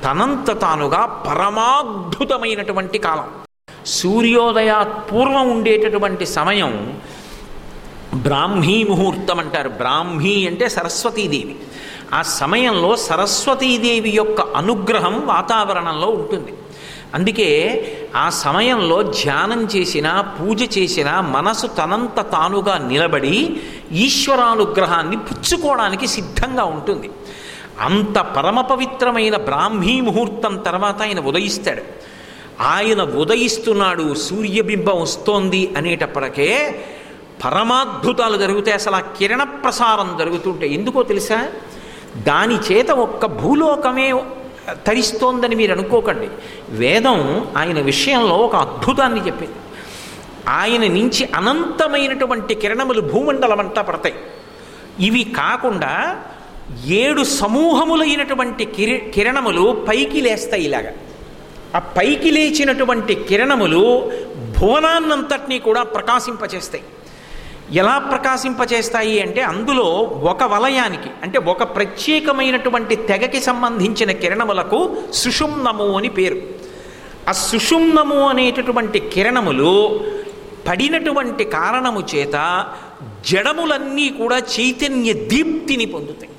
తనంత తానుగా పరమాద్భుతమైనటువంటి కాలం. సూర్యోదయా పూర్వం ఉండేటటువంటి సమయం బ్రాహ్మీ ముహూర్తం అంటారు. బ్రాహ్మీ అంటే సరస్వతీదేవి. ఆ సమయంలో సరస్వతీదేవి యొక్క అనుగ్రహం వాతావరణంలో ఉంటుంది. అందుకే ఆ సమయంలో ధ్యానం చేసిన పూజ చేసిన మనసు తనంత తానుగా నిలబడి ఈశ్వరానుగ్రహాన్ని పుచ్చుకోవడానికి సిద్ధంగా ఉంటుంది. అంత పరమ పవిత్రమైన బ్రాహ్మీ ముహూర్తం తర్వాత ఆయన ఉదయిస్తాడు. ఆయన ఉదయిస్తున్నాడు సూర్యబింబం వస్తోంది అనేటప్పటికే పరమాద్భుతాలు జరుగుతాయి. అసలు ఆ కిరణ ప్రసారం జరుగుతుంటే ఎందుకో తెలుసా? దాని చేత ఒక్క భూలోకమే తరిస్తోందని మీరు అనుకోకండి. వేదం ఆయన విషయంలో ఒక అద్భుతాన్ని చెప్పింది. ఆయన నుంచి అనంతమైనటువంటి కిరణములు భూమండలమంతా పడతాయి. ఇవి కాకుండా ఏడు సమూహములైనటువంటి కిరి కిరణములు పైకి లేస్తాయి ఇలాగా. ఆ పైకి లేచినటువంటి కిరణములు భువనాన్నంతటినీ కూడా ప్రకాశింపచేస్తాయి. ఎలా ప్రకాశింపచేస్తాయి అంటే అందులో ఒక వలయానికి అంటే ఒక ప్రత్యేకమైనటువంటి తెగకి సంబంధించిన కిరణములకు సుషుమ్నము అని పేరు. ఆ సుషుమ్నము అనేటటువంటి కిరణములు పడినటువంటి కారణము చేత జడములన్నీ కూడా చైతన్య దీప్తిని పొందుతాయి.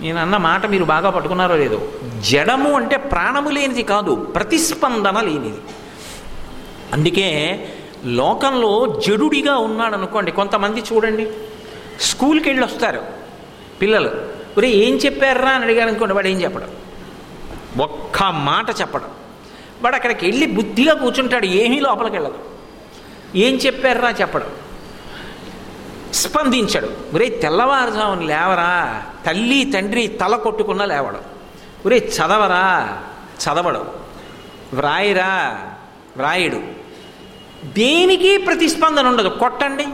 నేను అన్న మాట మీరు బాగా పట్టుకున్నారో లేదో. జడము అంటే ప్రాణము లేనిది కాదు ప్రతిస్పందన లేనిది. అందుకే లోకంలో జడుడిగా ఉన్నాడు అనుకోండి కొంతమంది చూడండి స్కూల్కి వెళ్ళి వస్తారు పిల్లలు. ఒరే ఏం చెప్పారా అని అడిగారు అనుకోండి వాడు ఏం చెప్పడం. ఒక్క మాట చెప్పడం. వాడు అక్కడికి వెళ్ళి బుద్ధిగా కూర్చుంటాడు ఏమీ లోపలికి వెళ్ళదు ఏం చెప్పారా చెప్పడం. స్పందించడు. ఒరే తెల్లవారుజామున లేవరా? తల్లి తండ్రి తల కొట్టుకున్న లేవడం. ఒరే చదవరా? చదవడం. వ్రాయిరా? వ్రాయడు. దేనికి ప్రతిస్పందన ఉండదు. కొట్టండి.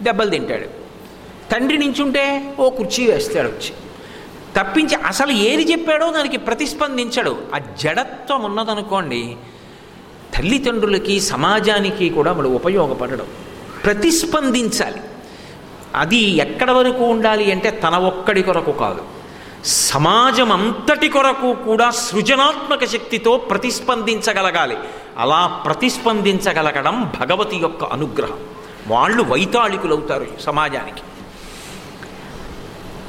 దెబ్బలు తింటాడు. తండ్రి నించుంటే ఓ కుర్చీ వేస్తాడు వచ్చి. తప్పించి అసలు ఏది చెప్పాడో దానికి ప్రతిస్పందించడు. ఆ జడత్వం ఉన్నదనుకోండి తల్లిదండ్రులకి సమాజానికి కూడా మనం ఉపయోగపడడం. ప్రతిస్పందించాలి. అది ఎక్కడ వరకు ఉండాలి అంటే తన ఒక్కడి కొరకు కాదు. సమాజం అంతటి కొరకు కూడా సృజనాత్మక శక్తితో ప్రతిస్పందించగలగాలి. అలా ప్రతిస్పందించగలగడం భగవతి యొక్క అనుగ్రహం. వాళ్ళు వైతాళికులవుతారు సమాజానికి.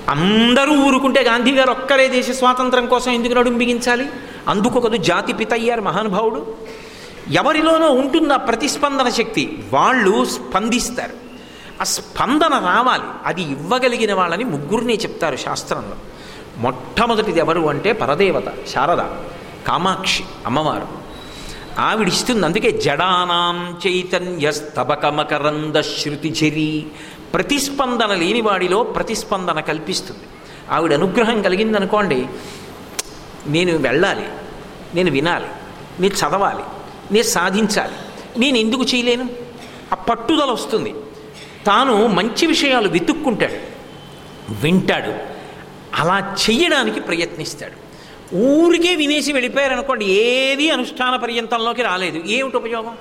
అందరూ ఊరుకుంటే గాంధీ గారు ఒక్కరే దేశ స్వాతంత్రం కోసం ఎందుకు నడుం బిగించాలి? అందుకు ఒకదు జాతి పిత అయ్యారు మహానుభావుడు. ఎవరిలోనో ఉంటుంది ఆ ప్రతిస్పందన శక్తి వాళ్ళు స్పందిస్తారు. ఆ స్పందన రావాలి. అది ఇవ్వగలిగిన వాళ్ళని ముగ్గురినే చెప్తారు శాస్త్రంలో. మొట్టమొదటిది ఎవరు అంటే పరదేవత శారద కామాక్షి అమ్మవారు. ఆవిడిస్తుంది అందుకే జడానాం చైతన్య స్తబకమకరంద శృతి చెరి ప్రతిస్పందన లేని వాడిలో ప్రతిస్పందన కల్పిస్తుంది. ఆవిడ అనుగ్రహం కలిగిందనుకోండి నేను వెళ్ళాలి నేను వినాలి నేను చదవాలి నేను సాధించాలి నేను ఎందుకు చేయలేను? ఆ పట్టుదల వస్తుంది. తాను మంచి విషయాలు వెతుక్కుంటాడు. వింటాడు. అలా చెయ్యడానికి ప్రయత్నిస్తాడు. ఊరికే వినేసి వెళ్ళిపోయారనుకోండి ఏది అనుష్ఠాన పర్యంతంలోకి రాలేదు. ఏమిటి ఉపయోగం?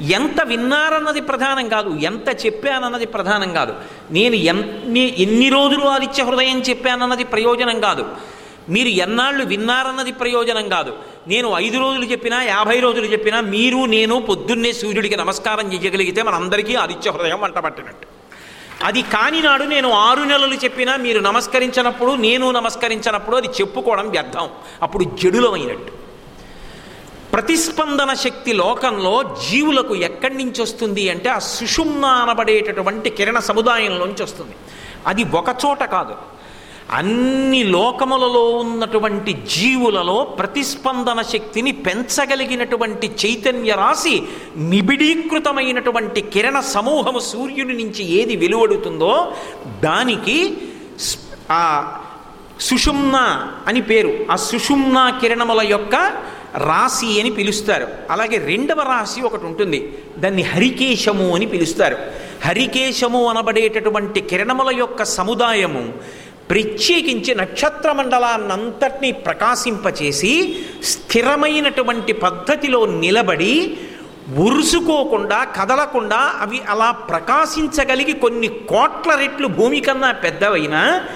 ఎంత విన్నారన్నది ప్రధానం కాదు ఎంత చెప్పానన్నది ప్రధానం కాదు. నేను ఎన్ని ఎన్ని రోజులు ఆదిత్య హృదయం చెప్పానన్నది ప్రయోజనం కాదు. మీరు ఎన్నాళ్ళు విన్నారన్నది ప్రయోజనం కాదు. నేను ఐదు రోజులు చెప్పినా యాభై రోజులు చెప్పినా మీరు నేను పొద్దున్నే సూర్యుడికి నమస్కారం చేయగలిగితే మనందరికీ ఆదిత్య హృదయం వంటపట్టినట్టు అది కాని నాడు నేను ఆరు నెలలు చెప్పినా మీరు నమస్కరించినప్పుడు నేను నమస్కరించినప్పుడు అది చెప్పుకోవడం వ్యర్థం. అప్పుడు జడులమైనట్టు. ప్రతిస్పందన శక్తి లోకంలో జీవులకు ఎక్కడి నుంచి వస్తుంది అంటే ఆ సుషుమ్న అనబడేటటువంటి కిరణ సముదాయంలోంచి వస్తుంది. అది ఒక చోట కాదు. అన్ని లోకములలో ఉన్నటువంటి జీవులలో ప్రతిస్పందన శక్తిని పెంచగలిగినటువంటి చైతన్య రాశి నిబిడీకృతమైనటువంటి కిరణ సమూహము సూర్యుని నుంచి ఏది వెలువడుతుందో దానికి ఆ సుషుమ్న అని పేరు. ఆ సుషుమ్న కిరణముల యొక్క రాశి అని పిలుస్తారు. అలాగే రెండవ రాశి ఒకటి ఉంటుంది. దాన్ని హరికేశము అని పిలుస్తారు. హరికేశము అనబడేటటువంటి కిరణముల యొక్క సముదాయము ప్రత్యేకించి నక్షత్ర మండలాన్నంతటినీ ప్రకాశింపచేసి స్థిరమైనటువంటి పద్ధతిలో నిలబడి ఉరుసుకోకుండా కదలకుండా అవి అలా ప్రకాశించగలిగి కొన్ని కోట్ల రెట్లు భూమి కన్నా పెద్దవైనా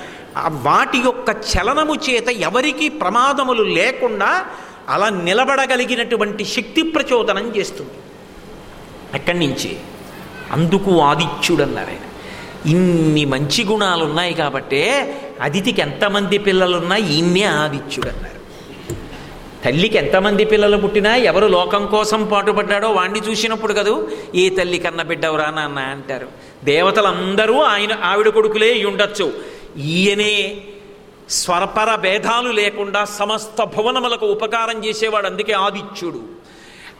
వాటి యొక్క చలనము చేత ఎవరికీ ప్రమాదములు లేకుండా అలా నిలబడగలిగినటువంటి శక్తి ప్రచోదనం చేస్తుంది. అక్కడి నుంచి అందుకు ఆదిత్యుడు అన్నారు ఆయన ఇన్ని మంచి గుణాలు ఉన్నాయి కాబట్టే అదితికి ఎంతమంది పిల్లలున్నా ఈమె ఆదిత్యుడు అన్నారు తల్లికి ఎంతమంది పిల్లలు పుట్టినా ఎవరు లోకం కోసం పాటుపడ్డాడో వాణ్ణి చూసినప్పుడు కదూ ఏ తల్లి కన్న బిడ్డవరా నాన్న అంటారు. దేవతలందరూ ఆయన ఆవిడ కొడుకులే ఉండొచ్చు. ఈయనే స్వరపర భేదాలు లేకుండా సమస్త భువనములకు ఉపకారం చేసేవాడు అందుకే ఆదిత్యుడు.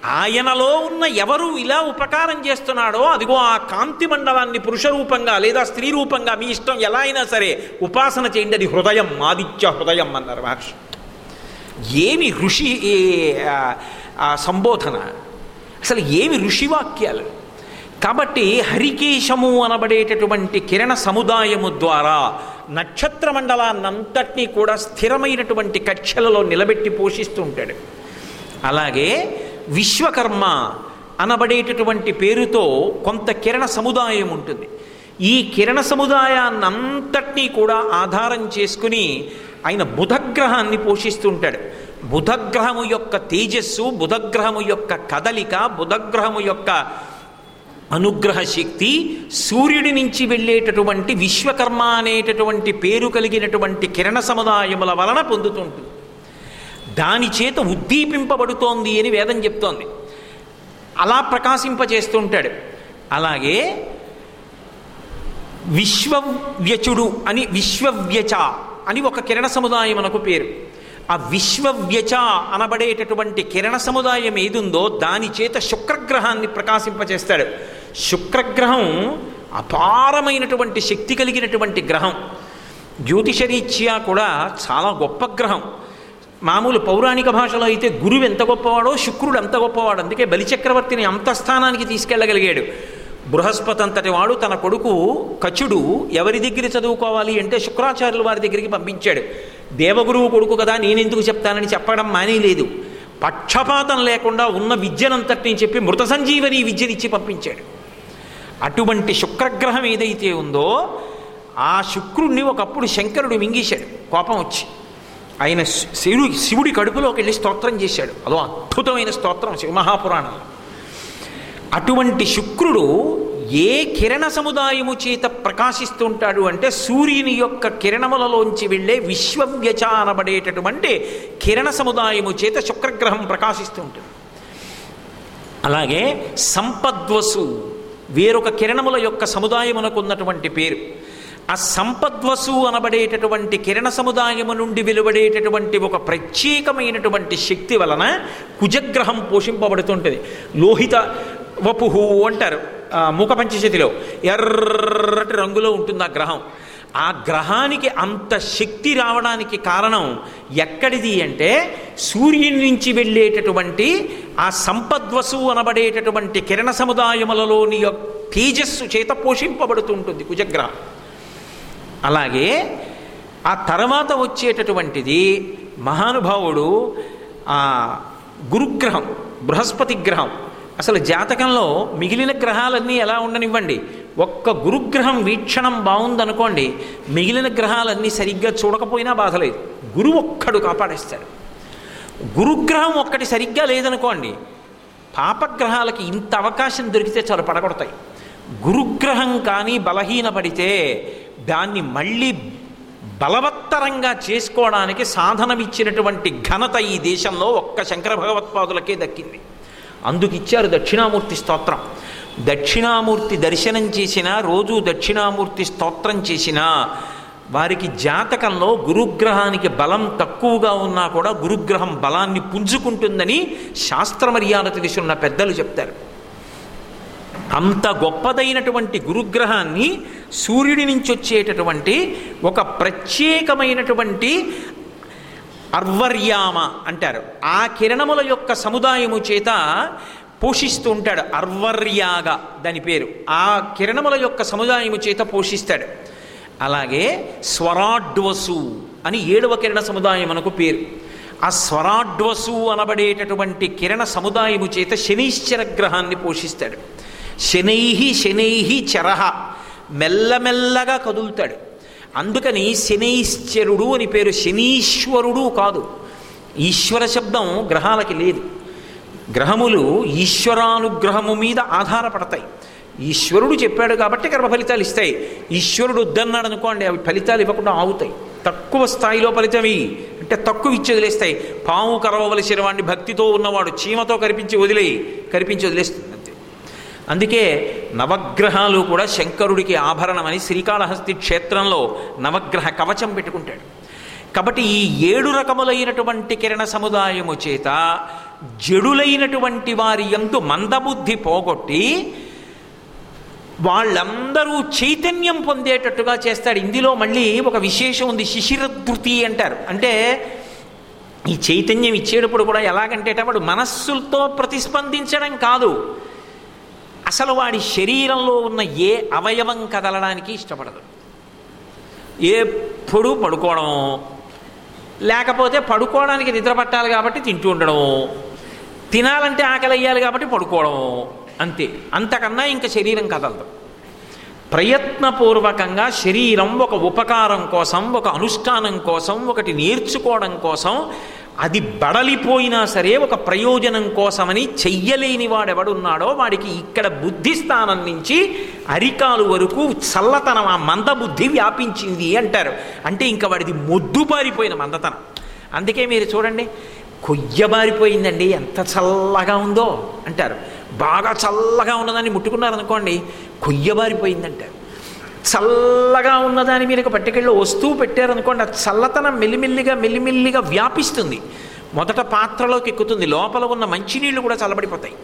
ఆయనలో ఉన్న ఎవరు ఇలా ఉపకారం చేస్తున్నాడో అదిగో ఆ కాంతి మండలాన్ని పురుష రూపంగా లేదా స్త్రీ రూపంగా మీ ఇష్టం ఎలా అయినా సరే ఉపాసన చేయండి. అది హృదయం ఆదిత్య హృదయం అన్నారు మహర్షి. ఏమి ఋషి ఆ- సంబోధన? అసలు ఏమి ఋషివాక్యాలు? కాబట్టి హరికేశము అనబడేటటువంటి కిరణ సముదాయము ద్వారా నక్షత్ర మండలాన్నంతటినీ కూడా స్థిరమైనటువంటి కక్షలలో నిలబెట్టి పోషిస్తూ ఉంటాడు. అలాగే విశ్వకర్మ అనబడేటటువంటి పేరుతో కొంత కిరణ సముదాయం ఉంటుంది. ఈ కిరణ సముదాయాన్నంతటినీ కూడా ఆధారం చేసుకుని ఆయన బుధగ్రహాన్ని పోషిస్తుంటాడు. బుధగ్రహము యొక్క తేజస్సు బుధగ్రహము యొక్క కదలిక బుధగ్రహము యొక్క అనుగ్రహ శక్తి సూర్యుడి నుంచి వెళ్ళేటటువంటి విశ్వకర్మ అనేటటువంటి పేరు కలిగినటువంటి కిరణ సముదాయముల వలన పొందుతుంటుంది. దాని చేత ఉద్దీపింపబడుతోంది అని వేదం చెప్తోంది. అలా ప్రకాశింపచేస్తుంటాడు. అలాగే విశ్వవ్యచుడు అని విశ్వవ్యచ అని ఒక కిరణ సముదాయం అనకు పేరు. ఆ విశ్వవ్యచ అనబడేటటువంటి కిరణ సముదాయం ఏదుందో దాని చేత శుక్రగ్రహాన్ని ప్రకాశింపచేస్తాడు. శుక్రగ్రహం అపారమైనటువంటి శక్తి కలిగినటువంటి గ్రహం. జ్యోతిషరీత్యా కూడా చాలా గొప్ప గ్రహం. మామూలు పౌరాణిక భాషలో అయితే గురువు ఎంత గొప్పవాడో శుక్రుడు అంత గొప్పవాడు. అందుకే బలిచక్రవర్తిని అంత స్థానానికి తీసుకెళ్ళగలిగాడు. బృహస్పతి అంతటి వాడు తన కొడుకు కచుడు ఎవరి దగ్గర చదువుకోవాలి అంటే శుక్రాచార్యుల వారి దగ్గరికి పంపించాడు. దేవగురువు కొడుకు కదా నేనెందుకు చెప్తానని చెప్పడం మానేలేదు. పక్షపాతం లేకుండా ఉన్న విద్యనంతటిని చెప్పి మృత సంజీవని విద్యనిచ్చి పంపించాడు. అటువంటి శుక్రగ్రహం ఏదైతే ఉందో ఆ శుక్రుణ్ణి ఒకప్పుడు శంకరుడు మింగేశాడు. కోపం వచ్చి. ఆయన శివుడి శివుడి కడుపులోకి వెళ్ళి స్తోత్రం చేశాడు. అదో అద్భుతమైన స్తోత్రం శివ మహాపురాణంలో అటువంటి శుక్రుడు ఏ కిరణ సముదాయము చేత ప్రకాశిస్తుంటాడు అంటే సూర్యుని యొక్క కిరణములలోంచి వెళ్ళే విశ్వవ్యచ అనబడేటటువంటి కిరణ సముదాయము చేత శుక్రగ్రహం ప్రకాశిస్తూ ఉంటుంది. అలాగే సంపద్వసు వేరొక కిరణముల యొక్క సముదాయమునకు ఉన్నటువంటి పేరు. ఆ సంపద్వసు అనబడేటటువంటి కిరణ సముదాయము నుండి వెలువడేటటువంటి ఒక ప్రత్యేకమైనటువంటి శక్తి వలన కుజగ్రహం పోషింపబడుతుంటుంది. లోహిత వపుహు అంటారు మూకపంచశతిలో. పంచశతిలో ఎర్రటి రంగులో ఉంటుంది ఆ గ్రహం. ఆ గ్రహానికి అంత శక్తి రావడానికి కారణం ఎక్కడిది అంటే సూర్యుని నుంచి వెళ్ళేటటువంటి ఆ సంపద్వసు అనబడేటటువంటి కిరణ సముదాయములలోని యొక్క తేజస్సు చేత పోషింపబడుతుంటుంది కుజగ్రహం. అలాగే ఆ తర్వాత వచ్చేటటువంటిది మహానుభావుడు ఆ గురుగ్రహం బృహస్పతి గ్రహం. అసలు జాతకంలో మిగిలిన గ్రహాలన్నీ ఎలా ఉండనివ్వండి? ఒక్క గురుగ్రహం వీక్షణం బాగుందనుకోండి మిగిలిన గ్రహాలన్నీ సరిగ్గా చూడకపోయినా బాధలేదు గురువు ఒక్కడు కాపాడేస్తాడు. గురుగ్రహం ఒక్కటి సరిగ్గా లేదనుకోండి పాపగ్రహాలకి ఇంత అవకాశం దొరికితే చాలా పడగొడతాయి. గురుగ్రహం కానీ బలహీనపడితే దాన్ని మళ్ళీ బలవత్తరంగా చేసుకోవడానికి సాధనమిచ్చినటువంటి ఘనత ఈ దేశంలో ఒక్క శంకర భగవత్పాదులకే దక్కింది. అందుకు ఇచ్చారు దక్షిణామూర్తి స్తోత్రం. దక్షిణామూర్తి దర్శనం చేసినా రోజు దక్షిణామూర్తి స్తోత్రం చేసినా వారికి జాతకంలో గురుగ్రహానికి బలం తక్కువగా ఉన్నా కూడా గురుగ్రహం బలాన్ని పుంజుకుంటుందని శాస్త్ర మర్యాద తెలిసిన పెద్దలు చెప్తారు. అంత గొప్పదైనటువంటి గురుగ్రహాన్ని సూర్యుడి నుంచి వచ్చేటటువంటి ఒక ప్రత్యేకమైనటువంటి అర్వర్యామ అంటారు. ఆ కిరణముల యొక్క సముదాయము చేత పోషిస్తూ ఉంటాడు. అర్వర్యాగ దాని పేరు. ఆ కిరణముల యొక్క సముదాయము చేత పోషిస్తాడు. అలాగే స్వరాడ్వసు అని ఏడవ కిరణ సముదాయం అనకు పేరు. ఆ స్వరాడ్వసు అనబడేటటువంటి కిరణ సముదాయము చేత శనీశ్చర గ్రహాన్ని పోషిస్తాడు. శనై శనై చరహ. మెల్లమెల్లగా కదులుతాడు. అందుకని శనైశ్చరుడు అని పేరు శనీశ్వరుడు కాదు. ఈశ్వర శబ్దం గ్రహాలకి లేదు. గ్రహములు ఈశ్వరానుగ్రహము మీద ఆధారపడతాయి. ఈశ్వరుడు చెప్పాడు కాబట్టి కర్మ ఫలితాలు ఇస్తాయి. ఈశ్వరుడు వద్దన్నాడు అనుకోండి అవి ఫలితాలు ఇవ్వకుండా ఆగుతాయి. తక్కువ స్థాయిలో ఫలితమి అంటే తక్కువ ఇచ్చి వదిలేస్తాయి పాము కరవవలసిన వాడిని భక్తితో ఉన్నవాడు చీమతో కరిపించి వదిలే కరిపించి వదిలేస్తుంది. అందుకే నవగ్రహాలు కూడా శంకరుడికి ఆభరణమని శ్రీకాళహస్తి క్షేత్రంలో నవగ్రహ కవచం పెట్టుకుంటాడు. కాబట్టి ఈ ఏడు రకములైనటువంటి కిరణ సముదాయము చేత జడులైనటువంటి వారి ఎందు మందబుద్ధి పోగొట్టి వాళ్ళందరూ చైతన్యం పొందేటట్టుగా చేస్తాడు. ఇందులో మళ్ళీ ఒక విశేషం ఉంది శిశిరధృతి అంటారు. అంటే ఈ చైతన్యం ఇచ్చేటప్పుడు కూడా ఎలాగంటే మనస్సులతో ప్రతిస్పందించడం కాదు. అసలు వాడి శరీరంలో ఉన్న ఏ అవయవం కదలడానికి ఇష్టపడదు. ఎప్పుడు పడుకోవడం లేకపోతే పడుకోవడానికి నిద్ర పట్టాలి కాబట్టి తింటూ ఉండడం తినాలంటే ఆకలి అయ్యాలి కాబట్టి పడుకోవడం అంతే. అంతకన్నా ఇంకా శరీరం కదలదు. ప్రయత్నపూర్వకంగా శరీరం ఒక ఉపకారం కోసం ఒక అనుష్ఠానం కోసం ఒకటి నేర్చుకోవడం కోసం అది బడలిపోయినా సరే ఒక ప్రయోజనం కోసమని చెయ్యలేని వాడెవడున్నాడో వాడికి ఇక్కడ బుద్ధి స్థానం నుంచి అరికాలు వరకు చల్లతనం ఆ మందబుద్ధి వ్యాపించింది అంటారు. అంటే ఇంకా వాడిది మొద్దుబారిపోయిన మందతనం. అందుకే మీరు చూడండి కొయ్యబారిపోయిందండి ఎంత చల్లగా ఉందో అంటారు. బాగా చల్లగా ఉన్నదాన్ని ముట్టుకున్నారనుకోండి కొయ్యబారిపోయిందంటారు చల్లగా ఉన్నదాని మీద పట్టుకెళ్ళి వస్తువు పెట్టారనుకోండి ఆ చల్లతనం మెల్లిమెల్లిగా మెల్లిమెల్లిగా వ్యాపిస్తుంది. మొదట పాత్రలోకి ఎక్కుతుంది లోపల ఉన్న మంచినీళ్ళు కూడా చల్లబడిపోతాయి.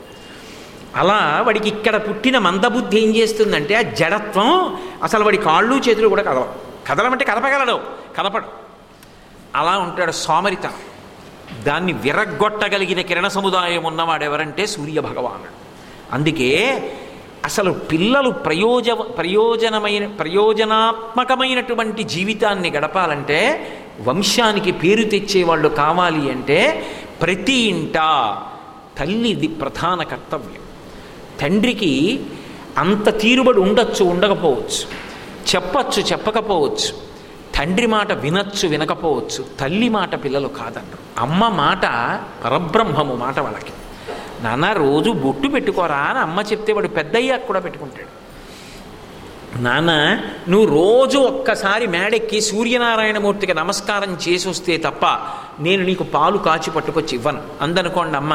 అలా వాడికి ఇక్కడ పుట్టిన మందబుద్ధి ఏం చేస్తుందంటే ఆ జడత్వం అసలు వాడి కాళ్ళు చేతులు కూడా కదలవు. కదలమంటే కదపగలడు కదపడు. అలా ఉంటాడు సోమరితనం. దాన్ని విరగ్గొట్టగలిగిన కిరణ సముదాయం ఉన్నవాడెవరంటే సూర్య భగవానుడు అందుకే అసలు పిల్లలు ప్రయోజ ప్రయోజనమైన ప్రయోజనాత్మకమైనటువంటి జీవితాన్ని గడపాలంటే వంశానికి పేరు తెచ్చేవాళ్ళు కావాలి అంటే ప్రతి ఇంట తల్లిది ప్రధాన కర్తవ్యం. తండ్రికి అంత తీరుబడి ఉండొచ్చు ఉండకపోవచ్చు. చెప్పచ్చు చెప్పకపోవచ్చు. తండ్రి మాట వినొచ్చు వినకపోవచ్చు. తల్లి మాట పిల్లలు కాదన్నారు. అమ్మ మాట పరబ్రహ్మము మాట వాళ్ళకి. నాన్న రోజు బొట్టు పెట్టుకోరా అని అమ్మ చెప్తే వాడు పెద్దయ్యాక కూడా పెట్టుకుంటాడు. నాన్న నువ్వు రోజు ఒక్కసారి మేడెక్కి సూర్యనారాయణమూర్తికి నమస్కారం చేసి వస్తే తప్ప నేను నీకు పాలు కాచి పట్టుకొచ్చి ఇవ్వను. అందనుకోండి అమ్మ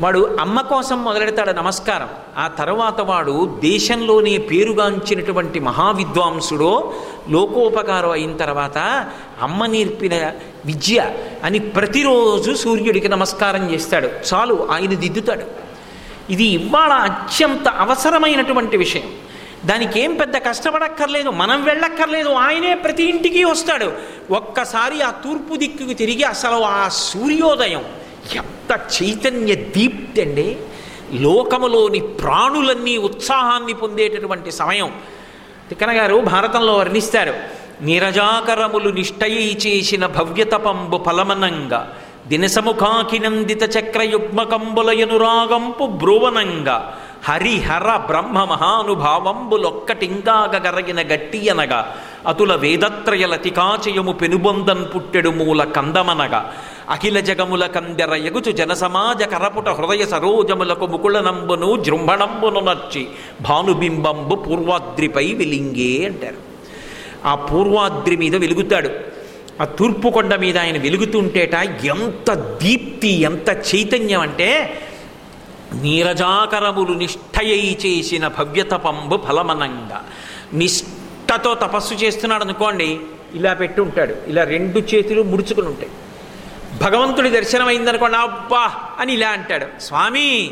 వాడు అమ్మ కోసం మొదలెడతాడు నమస్కారం. ఆ తర్వాత వాడు దేశంలోనే పేరుగాంచినటువంటి మహావిద్వాంసుడో లోకోపకారం అయిన తర్వాత అమ్మ నేర్పిన విద్య అని ప్రతిరోజు సూర్యుడికి నమస్కారం చేస్తాడు. చాలు ఆయన దిద్దుతాడు. ఇది ఇవాళ అత్యంత అవసరమైనటువంటి విషయం. దానికి ఏం పెద్ద కష్టపడక్కర్లేదు మనం వెళ్ళక్కర్లేదు ఆయనే ప్రతి ఇంటికి వస్తాడు. ఒక్కసారి ఆ తూర్పు దిక్కుకు తిరిగి అసలు ఆ సూర్యోదయం ఎంత చైతన్య దీప్తి అండి. లోకములోని ప్రాణులన్నీ ఉత్సాహాన్ని పొందేటటువంటి సమయం. తిక్కన గారు భారతంలో వర్ణిస్తారు నిరజాకరములు నిష్టయై చేసిన భవ్యతపంబు ఫలమనంగా దినసముఖాకినందిత చక్రయుగ్మకంబులయనురాగంపు బ్రువనంగా హరిహర బ్రహ్మ మహానుభావంబులొక్కటింకాగ గరగిన గట్టి అనగా అతుల వేదత్రయలతికాచయము పెనుబొందన్ పుట్టెడు మూల కందమనగా అఖిల జగముల కందెర ఎగుచు జనసమాజ కరపుట హృదయ సరోజములకు ముకుళనంబును జృంభణంబును నర్చి భానుబింబంబు పూర్వాద్రిపై వెలింగే అంటారు. ఆ పూర్వాద్రి మీద వెలుగుతాడు. ఆ తూర్పు కొండ మీద ఆయన వెలుగుతుంటేట ఎంత దీప్తి ఎంత చైతన్యం అంటే నీరజాకరములు నిష్ఠయై చేసిన భవ్యతపంబు ఫలమనంగా. నిష్ఠతో తపస్సు చేస్తున్నాడు అనుకోండి ఇలా పెట్టి ఉంటాడు ఇలా రెండు చేతులు ముడుచుకుని ఉంటాయి భగవంతుడి దర్శనమైందనుకోండి అబ్బా అని ఇలా అంటాడు. స్వామి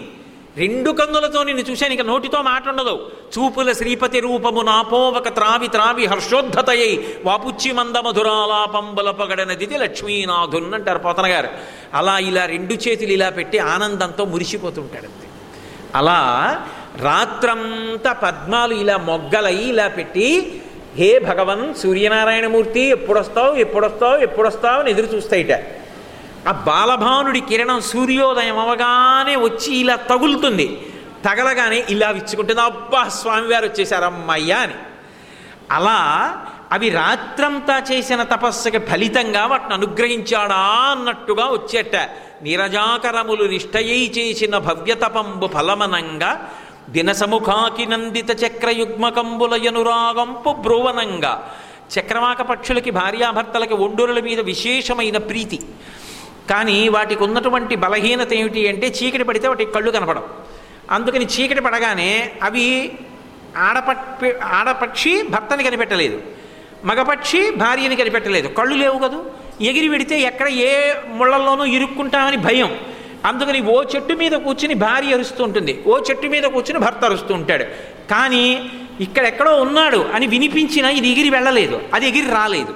రెండు కన్నులతో నిన్ను చూశాను ఇక నోటితో మాట ఉండదు చూపుల శ్రీపతి రూపము నాపోవక త్రావి త్రావి హర్షోద్ధతయై వాపుచ్చి మంద మధురాలాపంబల పగడనదిది లక్ష్మీనాథున్ అంటారు పోతన గారు. అలా ఇలా రెండు చేతులు ఇలా పెట్టి ఆనందంతో మురిసిపోతుంటాడు అలా రాత్రంతా పద్మాలు ఇలా మొగ్గలై ఇలా పెట్టి హే భగవన్ సూర్యనారాయణమూర్తి ఎప్పుడొస్తావు ఎప్పుడొస్తావు ఎప్పుడొస్తావు అని ఎదురు చూస్తాయిట. ఆ బాలభానుడి కిరణం సూర్యోదయం అవగానే వచ్చి ఇలా తగులుతుంది. తగలగానే ఇలా విచ్చుకుంటుంది. అబ్బా స్వామివారు వచ్చేసారు అమ్మయ్యా అని. అలా అవి రాత్రంతా చేసిన తపస్సుకి ఫలితంగా వాటిని అనుగ్రహించాడా అన్నట్టుగా వచ్చేట. నిరజాకరములు నిష్టయై చేసిన భవ్యతపంబు ఫలమనంగా దినసముఖాకి నందిత చక్రయుగ్మకంబులయనురాగంపు బ్రువనంగా చక్రవాక పక్షులకి భార్యాభర్తలకి ఒండూరుల మీద విశేషమైన ప్రీతి. కానీ వాటికి ఉన్నటువంటి బలహీనత ఏమిటి అంటే చీకటి పడితే వాటికి కళ్ళు కనపడం అందుకని చీకటి పడగానే అవి ఆడపక్షి ఆడపక్షి భర్తని కనిపెట్టలేదు. మగపక్షి భార్యని కనిపెట్టలేదు. కళ్ళు లేవు కదూ? ఎగిరి పెడితే ఎక్కడ ఏ ముళ్ళల్లోనూ ఇరుక్కుంటామని భయం. అందుకని ఓ చెట్టు మీద కూర్చుని భార్య అరుస్తూ ఉంటుంది. ఓ చెట్టు మీద కూర్చుని భర్త అరుస్తూ ఉంటాడు. కానీ ఇక్కడెక్కడో ఉన్నాడు అని వినిపించినా ఇది ఎగిరి వెళ్ళలేదు. అది ఎగిరి రాలేదు.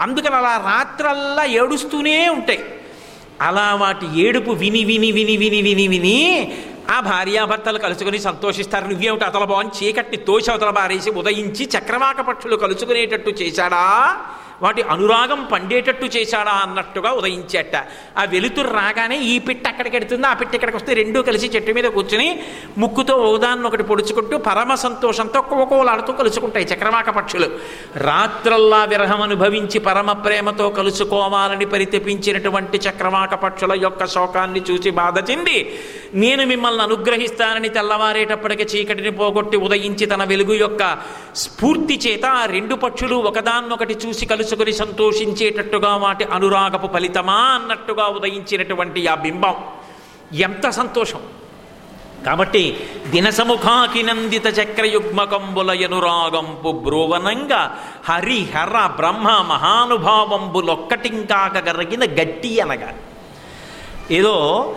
అందుకని అలా రాత్రల్లా ఏడుస్తూనే ఉంటాయి. అలా వాటి ఏడుపు విని విని విని విని విని విని ఆ భార్యాభర్తలు కలుసుకుని సంతోషిస్తారు. నువ్వేమిటి అతల బాగుని చీకటిని తోసి అవతల బారేసి ఉదయించి చక్రవాక పక్షులు కలుసుకునేటట్టు చేశాడా? వాటి అనురాగం పండేటట్టు చేశాడా అన్నట్టుగా ఉదయించేట. ఆ వెలుతురు రాగానే ఈ పిట్ట అక్కడికి ఎడుతుంది ఆ పిట్ట ఇక్కడికి వస్తే రెండూ కలిసి చెట్టు మీద కూర్చుని ముక్కుతో ఓదాన్ని ఒకటి పొడుచుకుంటూ పరమ సంతోషంతో కోకోలాడుతూ కలుసుకుంటాయి చక్రవాక పక్షులు. రాత్రల్లా విరహం అనుభవించి పరమ ప్రేమతో కలుసుకోవాలని పరితపించినటువంటి చక్రవాక పక్షుల యొక్క శోకాన్ని చూసి బాధ చెంది నేను మిమ్మల్ని అనుగ్రహిస్తానని తెల్లవారేటప్పటికి చీకటిని పోగొట్టి ఉదయించి తన వెలుగు యొక్క స్ఫూర్తి చేత ఆ రెండు పక్షులు ఒకదాన్నొకటి చూసి కలుసు తెలుసుకుని సంతోషించేటట్టుగా వాటి అనురాగపు ఫలితమా అన్నట్టుగా ఉదయించినటువంటి ఆ బింబం. ఎంత సంతోషం. కాబట్టి దినసముఖాకి నందిత చక్రయుగ్మకంబుల ఎనురాగంపు బ్రువనంగా హరి బ్రహ్మ మహానుభావంబులొక్కటింకాకగరిగిన గట్టి అనగా. ఏదో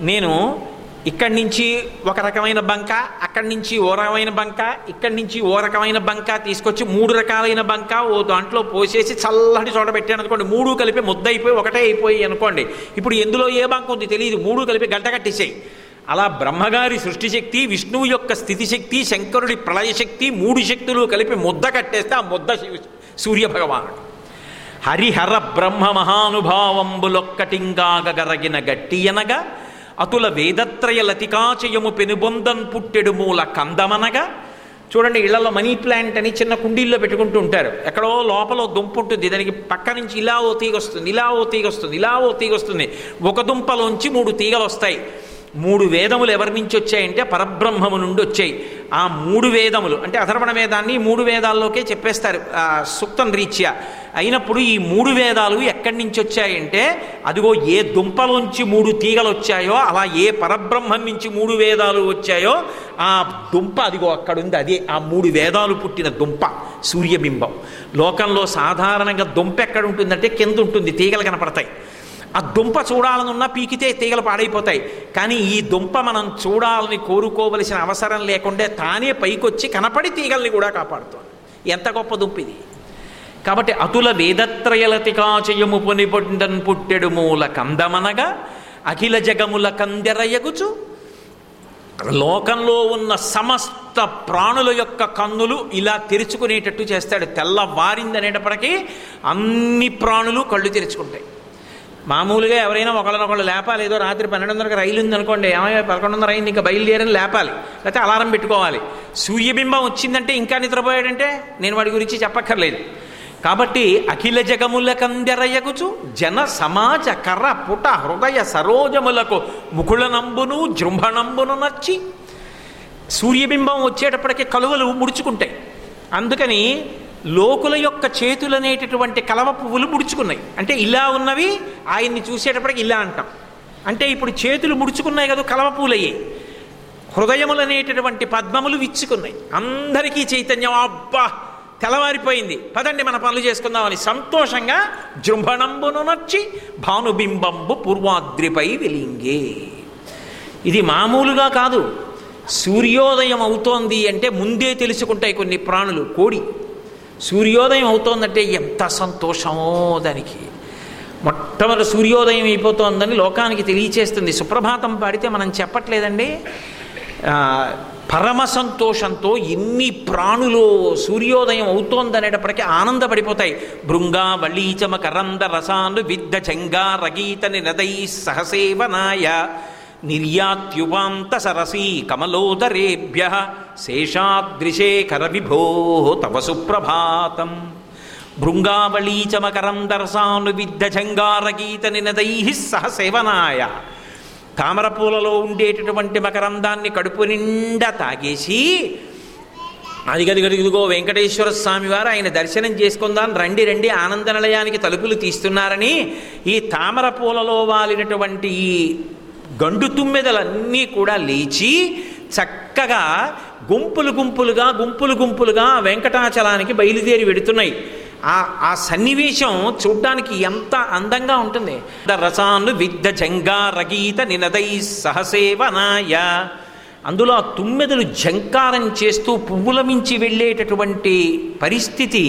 నేను ఇక్కడి నుంచి ఒక రకమైన బంక అక్కడి నుంచి ఓ రకమైన బంక ఇక్కడి నుంచి ఓ రకమైన బంక తీసుకొచ్చి మూడు రకాలైన బంక ఓ దాంట్లో పోసేసి చల్లటి చోట పెట్టాను అనుకోండి మూడు కలిపి ముద్ద అయిపోయి ఒకటే అయిపోయి అనుకోండి ఇప్పుడు ఎందులో ఏ బంక ఉంది తెలియదు మూడు కలిపి గంట కట్టేసాయి. అలా బ్రహ్మగారి సృష్టి శక్తి విష్ణువు యొక్క స్థితి శక్తి శంకరుడి ప్రళయ శక్తి మూడు శక్తులు కలిపి ముద్ద కట్టేస్తే ఆ ముద్ద శివ- సూర్య భగవానుడు. హరిహర బ్రహ్మ మహానుభావంబులొక్కటింగాగరగిన గట్టి గట్టియనగా అతుల వేదత్రయ లతికాచయము పెనుబొందన్ పుట్టెడు మూల కందమనగా. చూడండి ఇళ్ళలో మనీ ప్లాంట్ అని చిన్న కుండీల్లో పెట్టుకుంటూ ఉంటారు. ఎక్కడో లోపల దుంప ఉంటుంది. దానికి పక్క నుంచి ఇలా ఓ తీగ వస్తుంది ఇలా ఓ తీగ వస్తుంది ఇలా ఓ తీగ వస్తుంది. ఒక దుంపలోంచి మూడు తీగలు వస్తాయి. మూడు వేదములు ఎవరి నుంచి వచ్చాయంటే పరబ్రహ్మము నుండి వచ్చాయి. ఆ మూడు వేదములు అంటే అధర్వణ వేదాన్ని మూడు వేదాల్లోకే చెప్పేస్తారు ఆ సూక్తం రీత్యా. అయినప్పుడు ఈ మూడు వేదాలు ఎక్కడి నుంచి వచ్చాయంటే అదిగో ఏ దుంపలోంచి మూడు తీగలు వచ్చాయో అలా ఏ పరబ్రహ్మం నుంచి మూడు వేదాలు వచ్చాయో ఆ దుంప అదిగో అక్కడుంది అదే ఆ మూడు వేదాలు పుట్టిన దుంప సూర్యబింబం. లోకంలో సాధారణంగా దుంప ఎక్కడ ఉంటుందంటే కింద ఉంటుంది తీగలు కనపడతాయి. ఆ దుంప చూడాలనున్నా పీకితే తీగలు పాడైపోతాయి. కానీ ఈ దుంప మనం చూడాలని కోరుకోవలసిన అవసరం లేకుండా తానే పైకొచ్చి కనపడి తీగల్ని కూడా కాపాడుతోంది. ఎంత గొప్ప దుంప ఇది. కాబట్టి అతుల వేదత్రయలతికాచయము పొనిపొండన్ పుట్టెడు మూల కందమనగా అఖిల జగముల కందెరయగుచు లోకంలో ఉన్న సమస్త ప్రాణుల యొక్క కన్నులు ఇలా తెరుచుకునేటట్టు చేస్తాడు. తెల్లవారిందనేటప్పటికీ అన్ని ప్రాణులు కళ్ళు తెరుచుకుంటాయి. మామూలుగా ఎవరైనా ఒకళ్ళనొకళ్ళు లేపాలి. ఏదో రాత్రి పన్నెండున్నరకు రైలు ఉందనుకోండి ఏమైనా పదకొండున్నర అయింది ఇంకా బయలుదేరని లేపాలి. లేకపోతే అలారం పెట్టుకోవాలి. సూర్యబింబం వచ్చిందంటే ఇంకా నిద్రపోయాడంటే నేను వాడి గురించి చెప్పక్కర్లేదు. కాబట్టి అఖిల జగముల కందెరయగుచు జన సమాజ కర్ర పుట హృదయ సరోజములకు ముకుళనంబును జృంభణంబును నచ్చి సూర్యబింబం వచ్చేటప్పటికి కలువలు ముడుచుకుంటాయి. అందుకని లోకుల యొక్క చేతులనేటటువంటి కలవ పువ్వులు ముడుచుకున్నాయి. అంటే ఇలా ఉన్నవి ఆయన్ని చూసేటప్పటికి ఇలా అంటాం. అంటే ఇప్పుడు చేతులు ముడుచుకున్నాయి కదా కలవ పువ్వులయ్యాయి హృదయములనేటటువంటి పద్మములు విచ్చుకున్నాయి. అందరికీ చైతన్యం. అబ్బా! తెల్లవారిపోయింది. పదండి మన పనులు చేసుకుందామని సంతోషంగా జృంభణంబును నచ్చి భానుబింబంబు పూర్వాద్రిపై వెలింగే. ఇది మామూలుగా కాదు. సూర్యోదయం అవుతోంది అంటే ముందే తెలుసుకుంటాయి కొన్ని ప్రాణులు. కోడి. సూర్యోదయం అవుతోందంటే ఎంత సంతోషమో దానికి. మొట్టమొదటి సూర్యోదయం అయిపోతోందని లోకానికి తెలియచేస్తుంది. సుప్రభాతం పాడితే మనం చెప్పట్లేదండి. పరమ సంతోషంతో ఎన్ని ప్రాణులు సూర్యోదయం అవుతోందనేటప్పటికీ ఆనందపడిపోతాయి. భృంగా వళీచమ కరంద రసాను విద్ద చెంగా రగీత నినదై సహసేవనాయ నిర్యాత్యుపాంత సరసీ కమలోదరేభ్య శేషాద్రిశేఖర విభో తవ సుప్రభాతం భృంగావళీచమకరందరసాను విద్ద జంగారగీత నినదై సహ సేవనాయ తామరపూలలో ఉండేటటువంటి మకరందాన్ని కడుపు నిండా తాగేసి అదిగదిగదిగో వెంకటేశ్వర స్వామి వారు ఆయన దర్శనం చేసుకుందాం రండి రండి ఆనంద నిలయానికి తలుపులు తీస్తున్నారని ఈ తామర పూలలో వాలినటువంటి ఈ గండు తుమ్మెదలన్నీ కూడా లేచి చక్కగా గుంపులు గుంపులుగా గుంపులు గుంపులుగా వెంకటాచలానికి బయలుదేరి వెడుతున్నాయి. ఆ ఆ సన్నివేశం చూడ్డానికి ఎంత అందంగా ఉంటుంది. రసాను విద్ద జంగా రగీత నినదై సహసేవనాయ. అందులో ఆ తుమ్మెదలు జంకారం చేస్తూ పువ్వుల మించి వెళ్ళేటటువంటి పరిస్థితి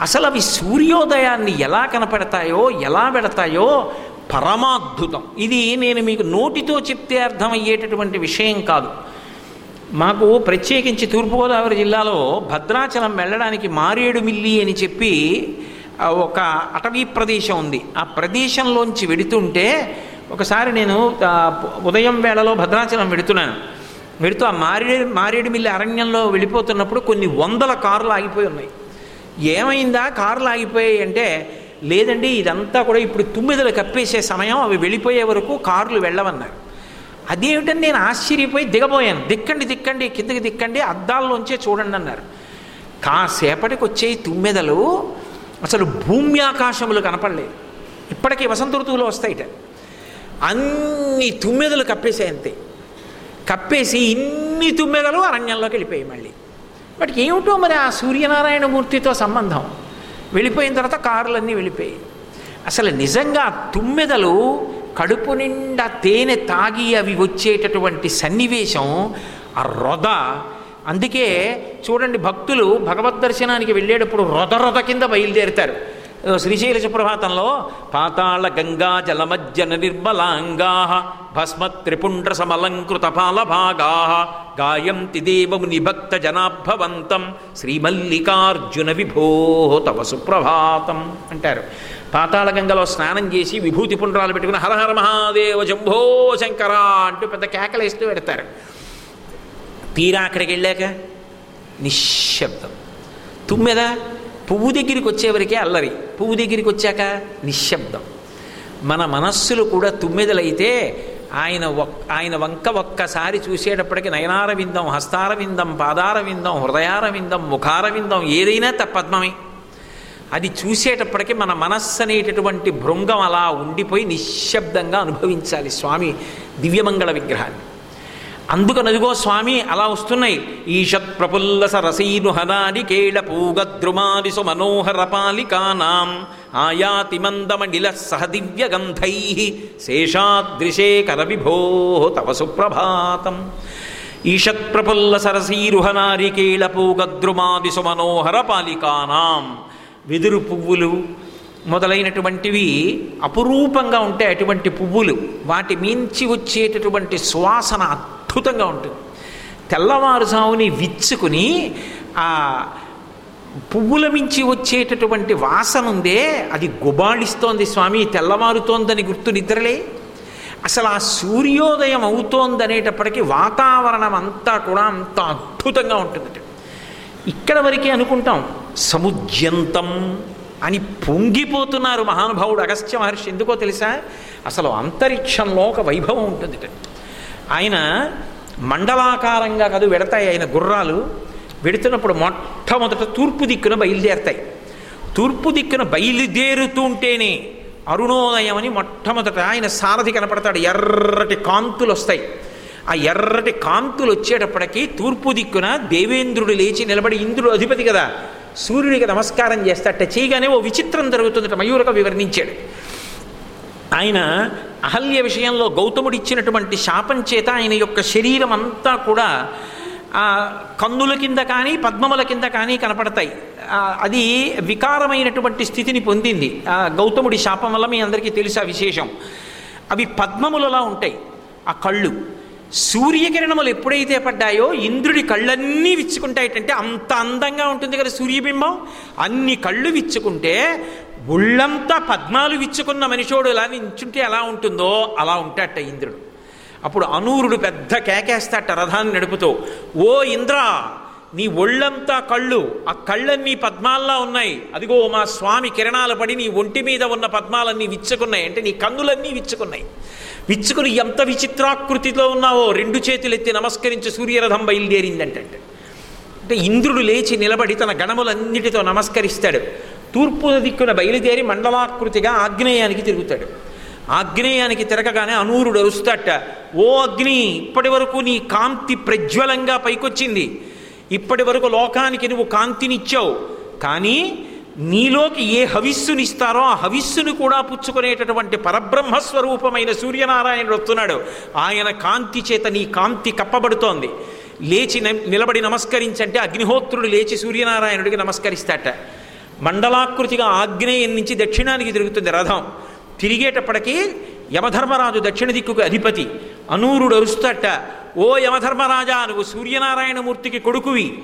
అసలు అవి సూర్యోదయాన్ని ఎలా కనపడతాయో ఎలా పెడతాయో పరమాద్భుతం. ఇది నేను మీకు నోటితో చెప్తే అర్థమయ్యేటటువంటి విషయం కాదు. మాకు ప్రత్యేకించి తూర్పుగోదావరి జిల్లాలో భద్రాచలం వెళ్ళడానికి మారేడు మిల్లి అని చెప్పి ఒక అటవీ ప్రదేశం ఉంది. ఆ ప్రదేశంలోంచి వెడుతుంటే ఒకసారి నేను ఉదయం వేళలో భద్రాచలం వెడుతున్నాను. వెడుతూ ఆ మారేడు మారేడు మిల్లి అరణ్యంలో వెళ్ళిపోతున్నప్పుడు కొన్ని వందల కార్లు ఆగిపోయి ఉన్నాయి. ఏమైందా? కార్లు ఆగిపోయాయి అంటే లేదండి ఇదంతా కూడా ఇప్పుడు తుమ్మిదలు కప్పేసే సమయం అవి వెళ్ళిపోయే వరకు కార్లు వెళ్ళవన్నారు. అదేమిటని నేను ఆశ్చర్యపోయి దిగబోయాను. దిక్కండి దిక్కండి కిందకి దిక్కండి అద్దాల్లోంచే చూడండి అన్నారు. కాసేపటికి వచ్చే తుమ్మెదలు అసలు భూమి ఆకాశములు కనపడలేదు. ఇప్పటికీ వసంత ఋతువులో వస్తాయిట. అన్ని తుమ్మెదలు కప్పేసాయి అంతే. కప్పేసి ఇన్ని తుమ్మెదలు అరణ్యంలోకి వెళ్ళిపోయాయి మళ్ళీ. వాటికి ఏమిటో మరి ఆ సూర్యనారాయణ మూర్తితో సంబంధం? వెళ్ళిపోయిన తర్వాత కారులన్నీ వెళ్ళిపోయాయి. అసలు నిజంగా తుమ్మెదలు కడుపు నిండా తేనె తాగి అవి వచ్చేటటువంటి సన్నివేశం ఆ రొద. అందుకే చూడండి భక్తులు భగవద్ దర్శనానికి వెళ్ళేటప్పుడు రొద రొద కింద బయలుదేరుతారు. శ్రీశైలజ ప్రభాతంలో సుప్రభాతంలో పాతాళ గంగా జలమజ్జన నిర్మలాంగా భస్మ త్రిపుండ్ర సమలంకృత పాలభాగా గాయంతి దేవము నిభక్త జనాభవంతం శ్రీమల్లికార్జున విభో తవ సుప్రభాతం అంటారు. పాతాళ గంగలో స్నానం చేసి విభూతి పుండ్రాలు పెట్టుకుని హరహర మహాదేవ జంభో శంకర అంటూ పెద్ద కేకలేస్తూ పెడతారు. తీరా అక్కడికి వెళ్ళాక నిశ్శబ్దం. తుమ్మెదా? పువ్వు దగ్గరికి వచ్చేవరకే అల్లరి. పువ్వు దగ్గరికి వచ్చాక నిశ్శబ్దం. మన మనస్సులు కూడా తుమ్మెదలైతే ఆయన ఆయన వంక ఒక్కసారి చూసేటప్పటికి నయనారవిందం హస్తారవిందం పాదారవిందం హృదయారవిందం ముఖారవిందం ఏదైనా త అది చూసేటప్పటికి మన మనస్సు అనేటటువంటి భృంగం అలా ఉండిపోయి నిశ్శబ్దంగా అనుభవించాలి స్వామి దివ్యమంగళ విగ్రహాన్ని. అందుకనదిగో స్వామి అలా వస్తున్నాయి. ఈషత్ ప్రఫుల్లస సరసీను హనాది కేళ పూగద్రుమాది సుమనోహర పాలికానాం. ఆయాతి మందమణిల సహదివ్య గంధై. శేషాదృశే కర విభో తవ సుప్రభాతం. ఈషత్ ప్రఫుల్ల సరసీరుహనారి కేళ పూగద్రుమాది సుమనోహర పాలికానాం. వెదురు పువ్వులు మొదలైనటువంటివి అపురూపంగా ఉంటాయి అటువంటి పువ్వులు వాటి మించి వచ్చేటటువంటి సువాసన అద్భుతంగా ఉంటుంది. తెల్లవారుజాముని విచ్చుకుని ఆ పువ్వుల మించి వచ్చేటటువంటి వాసన ఉందే అది గుబాళిస్తోంది స్వామి తెల్లవారుతోందని గుర్తు నిద్రలే. అసలు ఆ సూర్యోదయం అవుతోందనేటప్పటికీ వాతావరణం అంతా కూడా అంత అద్భుతంగా ఉంటుంది ఇక్కడ వరకే అనుకుంటాం సముద్యంతం అని పొంగిపోతున్నారు మహానుభావుడు అగస్త్య మహర్షి. ఎందుకో తెలుసా? అసలు అంతరిక్షంలో ఒక వైభవం ఉంటుంది ఆయన మండలాకారంగా కాదు వెడతాయి ఆయన గుర్రాలు. వెడుతున్నప్పుడు మొట్టమొదట తూర్పు దిక్కున బయలుదేరతాయి. తూర్పు దిక్కున బయలుదేరుతుంటేనే అరుణోదయం అని మొట్టమొదట ఆయన సారథి కనపడతాడు. ఎర్రటి కాంతులు వస్తాయి. ఆ ఎర్రటి కాంతులు వచ్చేటప్పటికి తూర్పు దిక్కున దేవేంద్రుడు లేచి నిలబడి ఇంద్రుడు అధిపతి కదా. సూర్యుడికి నమస్కారం చేస్తాట చేయగానే ఓ విచిత్రం జరుగుతుందట. మయూరక వివరణించాడు. ఆయన అహల్య విషయంలో గౌతముడు ఇచ్చినటువంటి శాపం చేత ఆయన యొక్క శరీరం అంతా కూడా ఆ కన్నుల కింద కానీ పద్మముల కింద కానీ కనపడతాయి. అది వికారమైనటువంటి స్థితిని పొందింది. ఆ గౌతముడి శాపం వల్ల మీ అందరికీ తెలుసు ఆ విశేషం. అవి పద్మములలా ఉంటాయి. ఆ కళ్ళు. సూర్యకిరణములు ఎప్పుడైతే పడ్డాయో ఇంద్రుడి కళ్ళన్నీ విచ్చుకుంటాయటంటే అంత అందంగా ఉంటుంది కదా సూర్యబింబం. అన్ని కళ్ళు విచ్చుకుంటే ఒళ్ళంతా పద్మాలు విచ్చుకున్న మనిషోడు ఇలా నించుంటే ఎలా ఉంటుందో అలా ఉంటాట ఇంద్రుడు. అప్పుడు అనూరుడు పెద్ద కేకేస్తాట రథాన్ని నడుపుతూ ఓ ఇంద్ర నీ ఒళ్ళంతా కళ్ళు ఆ కళ్ళన్నీ పద్మాల్లా ఉన్నాయి. అదిగో మా స్వామి కిరణాలు పడి నీ ఒంటి మీద ఉన్న పద్మాలన్నీ విచ్చుకున్నాయి. అంటే నీ కన్నులన్నీ విచ్చుకున్నాయి. విచ్చుకుని ఎంత విచిత్రాకృతిలో ఉన్నావో రెండు చేతులు ఎత్తి నమస్కరించి సూర్యరథం బయలుదేరిందంటే అంటే ఇంద్రుడు లేచి నిలబడి తన గణములన్నిటితో నమస్కరిస్తాడు. తూర్పున దిక్కున బయలుదేరి మండలాకృతిగా ఆగ్నేయానికి తిరుగుతాడు. ఆగ్నేయానికి తిరగగానే అనూరుడు అరుస్తాట ఓ అగ్ని ఇప్పటి వరకు నీ కాంతి ప్రజ్వలంగా పైకొచ్చింది. ఇప్పటి వరకు లోకానికి నువ్వు కాంతినిచ్చావు. కానీ నీలోకి ఏ హవిస్సునిస్తారో ఆ హవిస్సును కూడా పుచ్చుకునేటటువంటి పరబ్రహ్మస్వరూపమైన సూర్యనారాయణుడు వస్తున్నాడు. ఆయన కాంతి చేత నీ కాంతి కప్పబడుతోంది. లేచి నిలబడి నమస్కరించంటే అగ్నిహోత్రుడు లేచి సూర్యనారాయణుడికి నమస్కరిస్తాట మండలాకృతిగా ఆగ్నేయం నుంచి దక్షిణానికి తిరుగుతుంది రథం. తిరిగేటప్పటికీ యమధర్మరాజు దక్షిణ దిక్కుకు అధిపతి. అనూరుడు అరుస్తాట ఓ యమధర్మరాజా నువ్వు సూర్యనారాయణమూర్తికి కొడుకువి.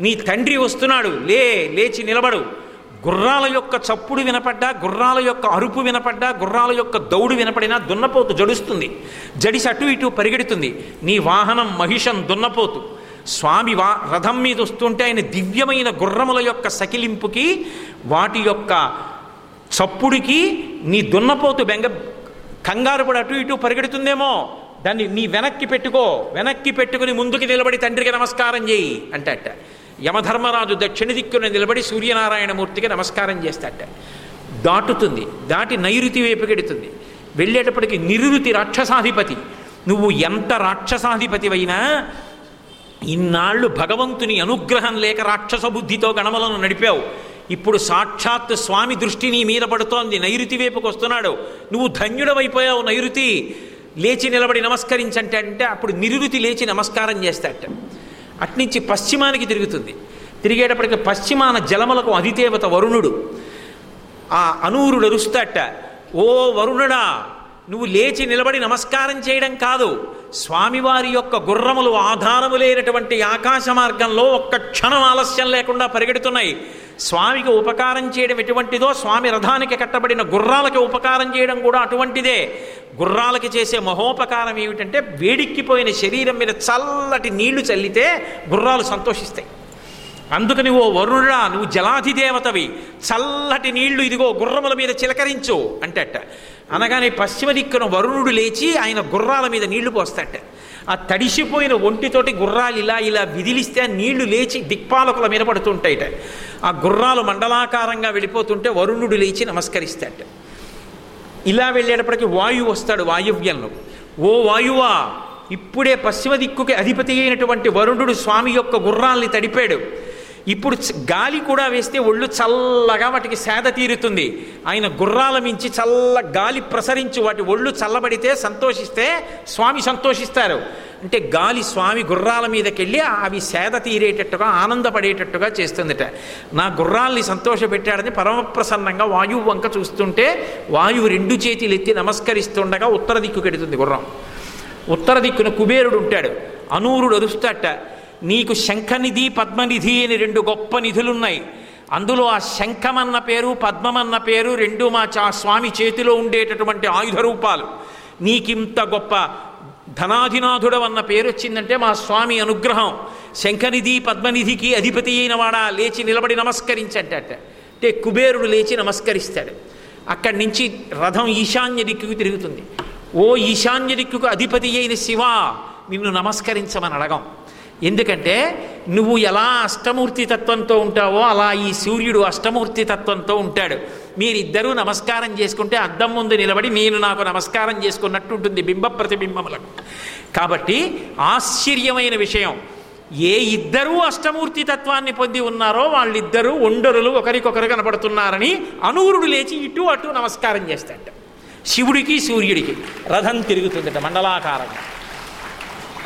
నీ తండ్రి వస్తున్నాడు. లే లేచి నిలబడు. గుర్రాల యొక్క చప్పుడు వినపడ్డా గుర్రాల యొక్క అరుపు వినపడ్డా గుర్రాల యొక్క దౌడు వినపడినా దున్నపోతు జడుస్తుంది. జడిసి అటు ఇటు పరిగెడుతుంది. నీ వాహనం మహిషం దున్నపోతు. స్వామి వా రథం మీద వస్తుంటే ఆయన దివ్యమైన గుర్రముల యొక్క సకిలింపుకి వాటి యొక్క చప్పుడికి నీ దున్నపోతు బెంగ కంగారు పడి అటు ఇటు పరిగెడుతుందేమో. దాన్ని నీ వెనక్కి పెట్టుకో వెనక్కి పెట్టుకుని ముందుకు నిలబడి తండ్రికి నమస్కారం చేయి అంటట. యమధర్మరాజు దక్షిణ దిక్కున నిలబడి సూర్యనారాయణమూర్తికి నమస్కారం చేస్తాట. దాటుతుంది దాటి నైరుతి వైపుకెడుతుంది వెళ్ళేటప్పటికి నిరుతి రాక్షసాధిపతి. నువ్వు ఎంత రాక్షసాధిపతివైనా ఇన్నాళ్ళు భగవంతుని అనుగ్రహం లేక రాక్షస బుద్ధితో గణములను నడిపావు. ఇప్పుడు సాక్షాత్ స్వామి దృష్టి నీ మీద పడుతోంది. నైరుతి వైపుకు వస్తున్నాడు. నువ్వు ధన్యుడవైపోయావు నైరుతి. లేచి నిలబడి నమస్కరించంటే అంటే అప్పుడు నిరుతి లేచి నమస్కారం చేస్తాట. అట్నుంచి పశ్చిమానికి తిరుగుతుంది. తిరిగేటప్పటికి పశ్చిమాన జలములకు అధిదేవత వరుణుడు. ఆ అనూరుడు అరుస్తాట ఓ వరుణుడా నువ్వు లేచి నిలబడి నమస్కారం చేయడం కాదు. స్వామివారి యొక్క గుర్రములు ఆధారము లేనటువంటి ఆకాశ మార్గంలో ఒక్క క్షణం ఆలస్యం లేకుండా పరిగెడుతున్నాయి. స్వామికి ఉపకారం చేయడం ఎటువంటిదో స్వామి రథానికి కట్టబడిన గుర్రాలకి ఉపకారం చేయడం కూడా అటువంటిదే. గుర్రాలకి చేసే మహోపకారం ఏమిటంటే వేడిక్కిపోయిన శరీరం మీద చల్లటి నీళ్ళు చల్లితే గుర్రాలు సంతోషిస్తాయి. అందుకని ఓ వరుణుడా నువ్వు జలాధిదేవతవి. చల్లటి నీళ్ళు ఇదిగో గుర్రముల మీద చిలకరించు అంటట. అనగానే పశ్చిమ దిక్కున వరుణుడు లేచి ఆయన గుర్రాల మీద నీళ్ళు పోస్తాట ఆ తడిసిపోయిన ఒంటితోటి గుర్రాలు ఇలా ఇలా విదిలిస్తే ఆ నీళ్ళు లేచి దిక్పాలకుల మీద పడుతుంటాయట. ఆ గుర్రాలు మండలాకారంగా వెళ్ళిపోతుంటే వరుణుడు లేచి నమస్కరిస్తాట ఇలా వెళ్ళేటప్పటికి వాయువు వస్తాడు వాయువ్యంలో. ఓ వాయువా ఇప్పుడే పశ్చిమ దిక్కుకి అధిపతి అయినటువంటి వరుణుడు స్వామి యొక్క గుర్రాల్ని తడిపాడు. ఇప్పుడు గాలి కూడా వేస్తే ఒళ్ళు చల్లగా వాటికి సేద తీరుతుంది. ఆయన గుర్రాల మించి చల్ల గాలి ప్రసరించి వాటి ఒళ్ళు చల్లబడితే సంతోషిస్తే స్వామి సంతోషిస్తారు. అంటే గాలి స్వామి గుర్రాల మీదకెళ్ళి అవి సేద తీరేటట్టుగా ఆనందపడేటట్టుగా చేస్తుందిట. నా గుర్రాల్ని సంతోషపెట్టాడని పరమప్రసన్నంగా వాయువు వంక చూస్తుంటే వాయువు రెండు చేతులు ఎత్తి నమస్కరిస్తుండగా ఉత్తర దిక్కు కెడుతుంది గుర్రం. ఉత్తర దిక్కున కుబేరుడు ఉంటాడు. అనూరుడు అరుస్తాట నీకు శంఖనిధి పద్మనిధి అని రెండు గొప్ప నిధులున్నాయి. అందులో ఆ శంఖమన్న పేరు పద్మమన్న పేరు రెండు మా చా స్వామి చేతిలో ఉండేటటువంటి ఆయుధ రూపాలు. నీకింత గొప్ప ధనాధినాథుడవన్న పేరు వచ్చిందంటే మా స్వామి అనుగ్రహం. శంఖనిధి పద్మనిధికి అధిపతి అయిన వాడా లేచి నిలబడి నమస్కరించంటట. అంటే కుబేరుడు లేచి నమస్కరిస్తాడు. అక్కడి నుంచి రథం ఈశాన్య దిక్కుకు తిరుగుతుంది. ఓ ఈశాన్య దిక్కుకు అధిపతి అయిన శివ నిన్ను నమస్కరించమని అడగం. ఎందుకంటే నువ్వు ఎలా అష్టమూర్తి తత్వంతో ఉంటావో అలా ఈ సూర్యుడు అష్టమూర్తి తత్వంతో ఉంటాడు. మీరిద్దరూ నమస్కారం చేసుకుంటే అద్దం ముందు నిలబడి నేను నాకు నమస్కారం చేసుకున్నట్టు ఉంటుంది బింబ ప్రతిబింబములకు. కాబట్టి ఆశ్చర్యమైన విషయం ఏ ఇద్దరూ అష్టమూర్తి తత్వాన్ని పొంది ఉన్నారో వాళ్ళిద్దరూ ఒండరులు ఒకరికొకరు కనపడుతున్నారని అనూరుడు లేచి ఇటు అటు నమస్కారం చేస్తాడు శివుడికి సూర్యుడికి రథం తిరుగుతుందట మండలాకారంగా.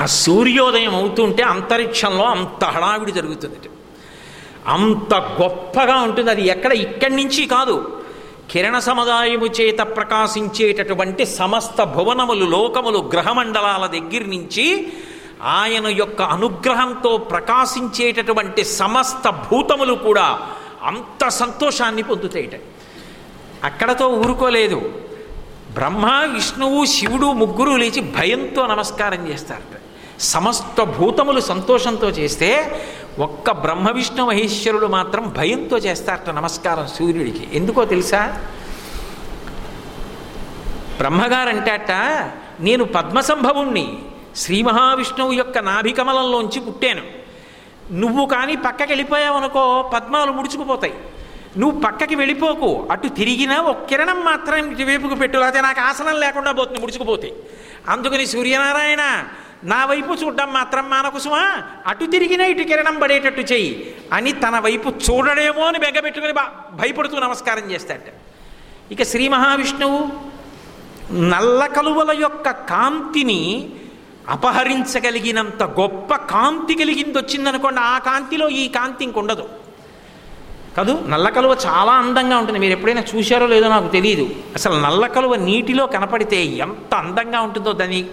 ఆ సూర్యోదయం అవుతుంటే అంతరిక్షంలో అంత హడావిడి జరుగుతుంది అంత గొప్పగా ఉంటుంది. అది ఎక్కడ? ఇక్కడి నుంచి కాదు. కిరణ సముదాయము చేత ప్రకాశించేటటువంటి సమస్త భువనములు లోకములు గ్రహమండలాల దగ్గర నుంచి ఆయన యొక్క అనుగ్రహంతో ప్రకాశించేటటువంటి సమస్త భూతములు కూడా అంత సంతోషాన్ని పొందుతాయిట. అక్కడతో ఊరుకోలేదు. బ్రహ్మ విష్ణువు శివుడు ముగ్గురు లేచి భయంతో నమస్కారం చేస్తారట. సమస్త భూతములు సంతోషంతో చేస్తే ఒక్క బ్రహ్మ విష్ణు మహేశ్వరుడు మాత్రం భయంతో చేస్తారట నమస్కారం సూర్యుడికి. ఎందుకో తెలుసా? బ్రహ్మగారంటాట నేను పద్మసంభవుణ్ణి శ్రీ మహావిష్ణువు యొక్క నాభికమలంలోంచి పుట్టాను. నువ్వు కానీ పక్కకి వెళ్ళిపోయావనుకో పద్మాలు ముడుచుకుపోతాయి. నువ్వు పక్కకి వెళ్ళిపోకు అటు తిరిగినా ఒక కిరణం మాత్రం వేపుకు పెట్టు లేకపోతే నాకు ఆసనం లేకుండా పోతుంది ముడుచుకుపోతే. అందుకని సూర్యనారాయణ నా వైపు చూడడం మాత్రం మానకుసుమా? అటు తిరిగినా ఇటు కిరణం పడేటట్టు చెయ్యి. అని తన వైపు చూడడేమో అని బెగ్గబెట్టుకుని బా భయపడుతూ నమస్కారం చేస్తాడు ఇక శ్రీ మహావిష్ణువు నల్ల కలువల యొక్క కాంతిని అపహరించగలిగినంత గొప్ప కాంతి కలిగింది వచ్చిందనుకోండి ఆ కాంతిలో ఈ కాంతి ఇంకొండదు. కాదు? నల్ల కలువ చాలా అందంగా ఉంటుంది. మీరు ఎప్పుడైనా చూశారో లేదో నాకు తెలియదు అసలు నల్ల కలువ నీటిలో కనపడితే ఎంత అందంగా ఉంటుందో దాని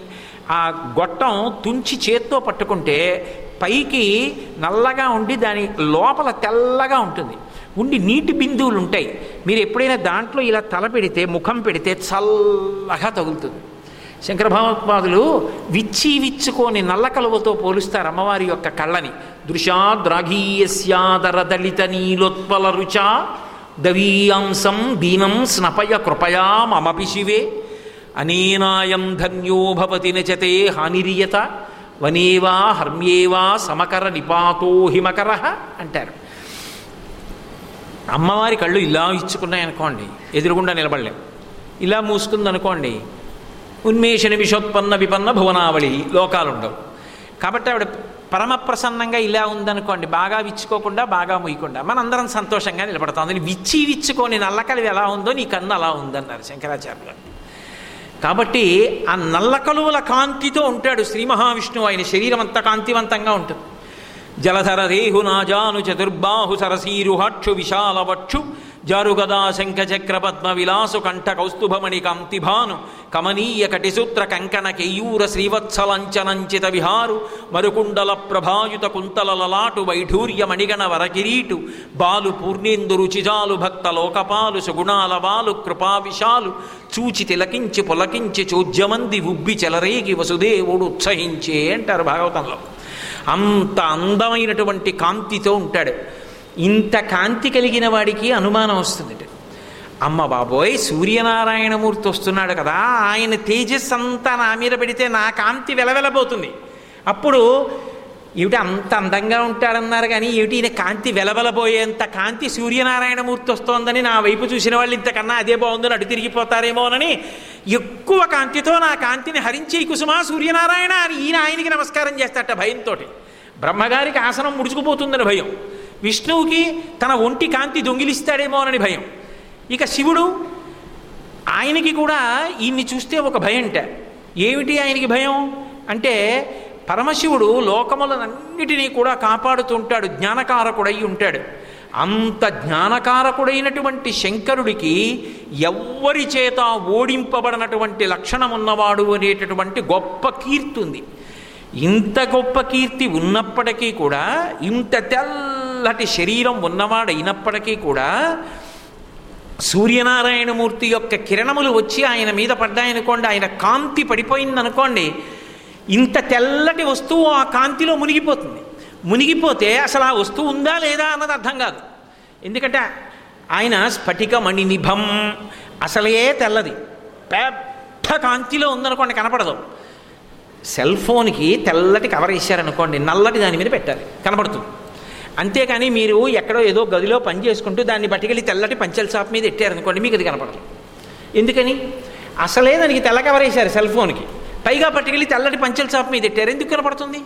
ఆ గొట్టం తుంచి చేత్తో పట్టుకుంటే పైకి నల్లగా ఉండి దాని లోపల తెల్లగా ఉంటుంది. ఉండి నీటి బిందువులు ఉంటాయి. మీరు ఎప్పుడైనా దాంట్లో ఇలా తల పెడితే ముఖం పెడితే చల్లగా తగులుతుంది. శంకరభావోత్పాదులు విచ్చి విచ్చుకొని నల్ల కలువతో పోలుస్తారు అమ్మవారి యొక్క కళ్ళని. దృశాద్రాఘీయస్యాదర దళిత నీలోత్పల రుచ. దవీయాంసం దీనం స్నపయ కృపయా మమపి శివే. అనేనాయం ధన్యో భవతి నచతే హానిరియత వనేవా హర్మ్యేవా సమకర నిపాతో హిమకర అంటారు. అమ్మవారి కళ్ళు ఇలా ఇచ్చుకున్నాయనుకోండి ఎదురుగుండా నిలబడలేం. ఇలా మూసుకుందనుకోండి ఉన్మేష నిమిషోత్పన్న విపన్న భువనావళి లోకాలు ఉండవు కాబట్టి ఆవిడ పరమ ప్రసన్నంగా ఇలా ఉందనుకోండి బాగా విచ్చుకోకుండా బాగా ముయ్యకుండా మనందరం సంతోషంగా నిలబడతాం. అందుని విచ్చి విచ్చుకొని నల్లకలివి ఎలా ఉందో నీ కన్ను అలా ఉందన్నారు శంకరాచార్యులు కాబట్టి ఆ నల్ల కలువల కాంతితో ఉంటాడు శ్రీ మహావిష్ణువు. ఆయన శరీరం అంత కాంతివంతంగా ఉంటుంది. జలధర రేహు నాజాను చతుర్బాహు సరసీరుహక్షు విశాలవక్షు జారుగదా శంఖ చక్ర పద్మ విలాసు కంఠ కౌస్తుభమణి కాంతిభాను కమనీయ కటిసూత్ర కంకణ కేయూర శ్రీవత్సలంచనంచిత విహారు మరుకుండల ప్రభాయుత కుంతల లలాటు వైఢూర్య మణిగణ వరకిరీటు బాలు పూర్ణేందు రుచిజాలు భక్త లోకపాలు సుగుణాల వాలు కృపావిశాలు చూచి తిలకించి పులకించి చోద్యమంది ఉబ్బి చెలరేగి వసుదేవుడు ఉత్సహించే అంటారు భాగవతంలో. అంత అందమైనటువంటి కాంతితో ఉంటాడు. ఇంత కాంతి కలిగిన వాడికి అనుమానం వస్తుంది అమ్మ బాబోయ్ సూర్యనారాయణమూర్తి వస్తున్నాడు కదా ఆయన తేజస్ అంతా నా మీద పెడితే నా కాంతి వెలవెలబోతుంది. అప్పుడు ఏమిటి అంత అందంగా ఉంటాడన్నారు కానీ ఏమిటి ఈయన కాంతి వెలవెలబోయేంత కాంతి సూర్యనారాయణమూర్తి వస్తోందని నా వైపు చూసిన వాళ్ళు ఇంతకన్నా అదే బాగుందని అటు తిరిగిపోతారేమోనని ఎక్కువ కాంతితో నా కాంతిని హరించి కుసుమా సూర్యనారాయణ అని ఈయన ఆయనకి నమస్కారం చేస్తాట భయంతో బ్రహ్మగారికి ఆసనం ముడుచుకుపోతుందని భయం. విష్ణువుకి తన ఒంటి కాంతి దొంగిలిస్తాడేమోనని భయం. ఇక శివుడు ఆయనకి కూడా ఈయన్ని చూస్తే ఒక భయంట. ఏమిటి ఆయనకి భయం? అంటే పరమశివుడు లోకములనన్నిటినీ కూడా కాపాడుతుంటాడు జ్ఞానకారకుడై ఉంటాడు. అంత జ్ఞానకారకుడైనటువంటి శంకరుడికి ఎవ్వరి చేత ఓడింపబడినటువంటి లక్షణం ఉన్నవాడు అనేటటువంటి గొప్ప కీర్తి ఉంది. ఇంత గొప్ప కీర్తి ఉన్నప్పటికీ కూడా ఇంత తెల్లటి శరీరం ఉన్నవాడైనప్పటికీ కూడా సూర్యనారాయణమూర్తి యొక్క కిరణములు వచ్చి ఆయన మీద పడ్డాయనుకోండి ఆయన కాంతి పడిపోయిందనుకోండి ఇంత తెల్లటి వస్తువు ఆ కాంతిలో మునిగిపోతుంది. మునిగిపోతే అసలు ఆ వస్తువు ఉందా లేదా అన్నది అర్థం కాదు. ఎందుకంటే ఆయన స్ఫటిక మణినిభం అసలే తెల్లది. పెద్ద కాంతిలో ఉందనుకోండి కనపడదు. సెల్ ఫోన్కి తెల్లటి కవర్ ఇచ్చారనుకోండి నల్లటి దాని మీద పెట్టాలి. కనబడుతుంది. అంతేకాని మీరు ఎక్కడో ఏదో గదిలో పని చేసుకుంటూ దాన్ని పట్టుకెళ్ళి తెల్లటి పంచెల షాప్ మీద ఎట్టారనుకోండి మీకు అది కనపడదు. ఎందుకని? అసలే దానికి తెల్ల కవర్ వేశారు సెల్ ఫోన్కి. పైగా పట్టుకెళ్ళి తెల్లటి పంచెల షాప్ మీద ఎట్టారు? ఎందుకు కనపడుతుంది?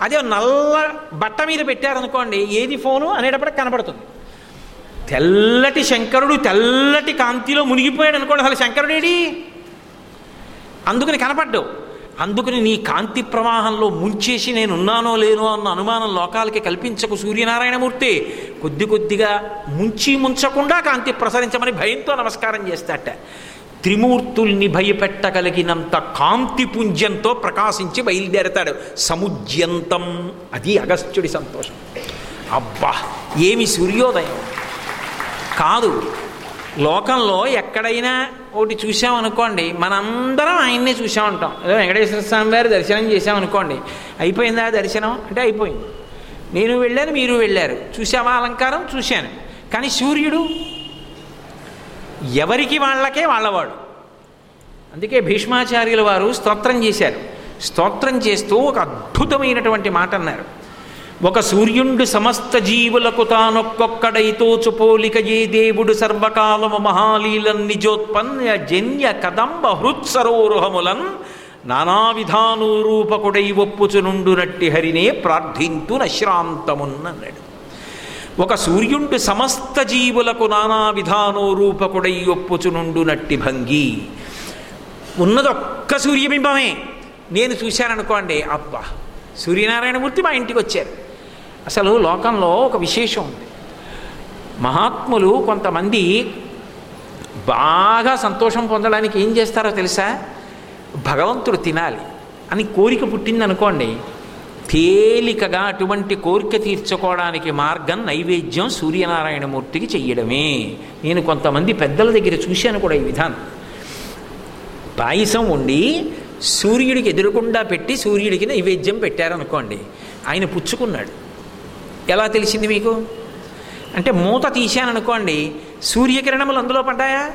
అదే నల్ల బట్ట మీద పెట్టారనుకోండి ఏది ఫోను అనేటప్పటికి కనపడుతుంది. తెల్లటి శంకరుడు తెల్లటి కాంతిలో మునిగిపోయాడు అనుకోండి అసలు శంకరుడేడి? అందుకని కనపడ్డావు. అందుకని నీ కాంతి ప్రవాహంలో ముంచేసి నేను ఉన్నానో లేనో అన్న అనుమానం లోకాలకి కల్పించకు సూర్యనారాయణమూర్తి. కొద్ది కొద్దిగా ముంచి ముంచకుండా కాంతి ప్రసరించమని భయంతో నమస్కారం చేస్తాట త్రిమూర్తుల్ని భయపెట్టగలిగినంత కాంతి పుంజ్యంతో ప్రకాశించి బయలుదేరతాడు. సముద్యంతం. అది అగస్త్యుడి సంతోషం. అబ్బా! ఏమి సూర్యోదయం? కాదు. లోకంలో ఎక్కడైనా ఒకటి చూసామనుకోండి మనందరం ఆయన్నే చూసామంటాం ఏదో వెంకటేశ్వర స్వామి వారి దర్శనం చేసామనుకోండి అయిపోయిందా దర్శనం? అంటే అయిపోయింది. నేను వెళ్ళాను మీరు వెళ్ళారు. చూసావా అలంకారం? చూశాను. కానీ సూర్యుడు ఎవరికి వాళ్ళకే వాళ్ళవాడు. అందుకే భీష్మాచార్యుల వారు స్తోత్రం చేశారు. స్తోత్రం చేస్తూ ఒక అద్భుతమైనటువంటి మాట అన్నారు. ఒక సూర్యుండు సమస్త జీవులకు తానొక్కొక్కడైతో చుపోలిక ఏ దేవుడు సర్వకాలము మహాలీలన్ నిజోత్పన్న జన్య కదంబ హృత్సరోరుహములన్ నానావిధాను రూపకుడై ఒప్పుచునుండు నట్టి హరినే ప్రార్థింతు నశ్రాంతమున్నన్నాడు ఒక సూర్యుండు సమస్త జీవులకు నానావిధానో రూపకుడై ఒప్పుచునుండు నట్టి భంగి ఉన్నదొక్క సూర్యబింబమే. నేను చూశాననుకోండి అబ్బా సూర్యనారాయణమూర్తి మా ఇంటికి వచ్చారు అసలు లోకంలో ఒక విశేషం ఉంది. మహాత్ములు కొంతమంది బాగా సంతోషం పొందడానికి ఏం చేస్తారో తెలుసా? భగవంతుడు తినాలి అని కోరిక పుట్టిందనుకోండి తేలికగా అటువంటి కోరిక తీర్చుకోవడానికి మార్గం నైవేద్యం సూర్యనారాయణమూర్తికి చెయ్యడమే. నేను కొంతమంది పెద్దల దగ్గర చూశాను కూడా ఈ విధానం. పాయసం ఉండి సూర్యుడికి ఎదురుకుండా పెట్టి సూర్యుడికి నైవేద్యం పెట్టారనుకోండి ఆయన పుచ్చుకున్నాడు. ఎలా తెలిసింది మీకు? అంటే మూత తీశాననుకోండి సూర్యకిరణములు అందులో పడ్డాయా?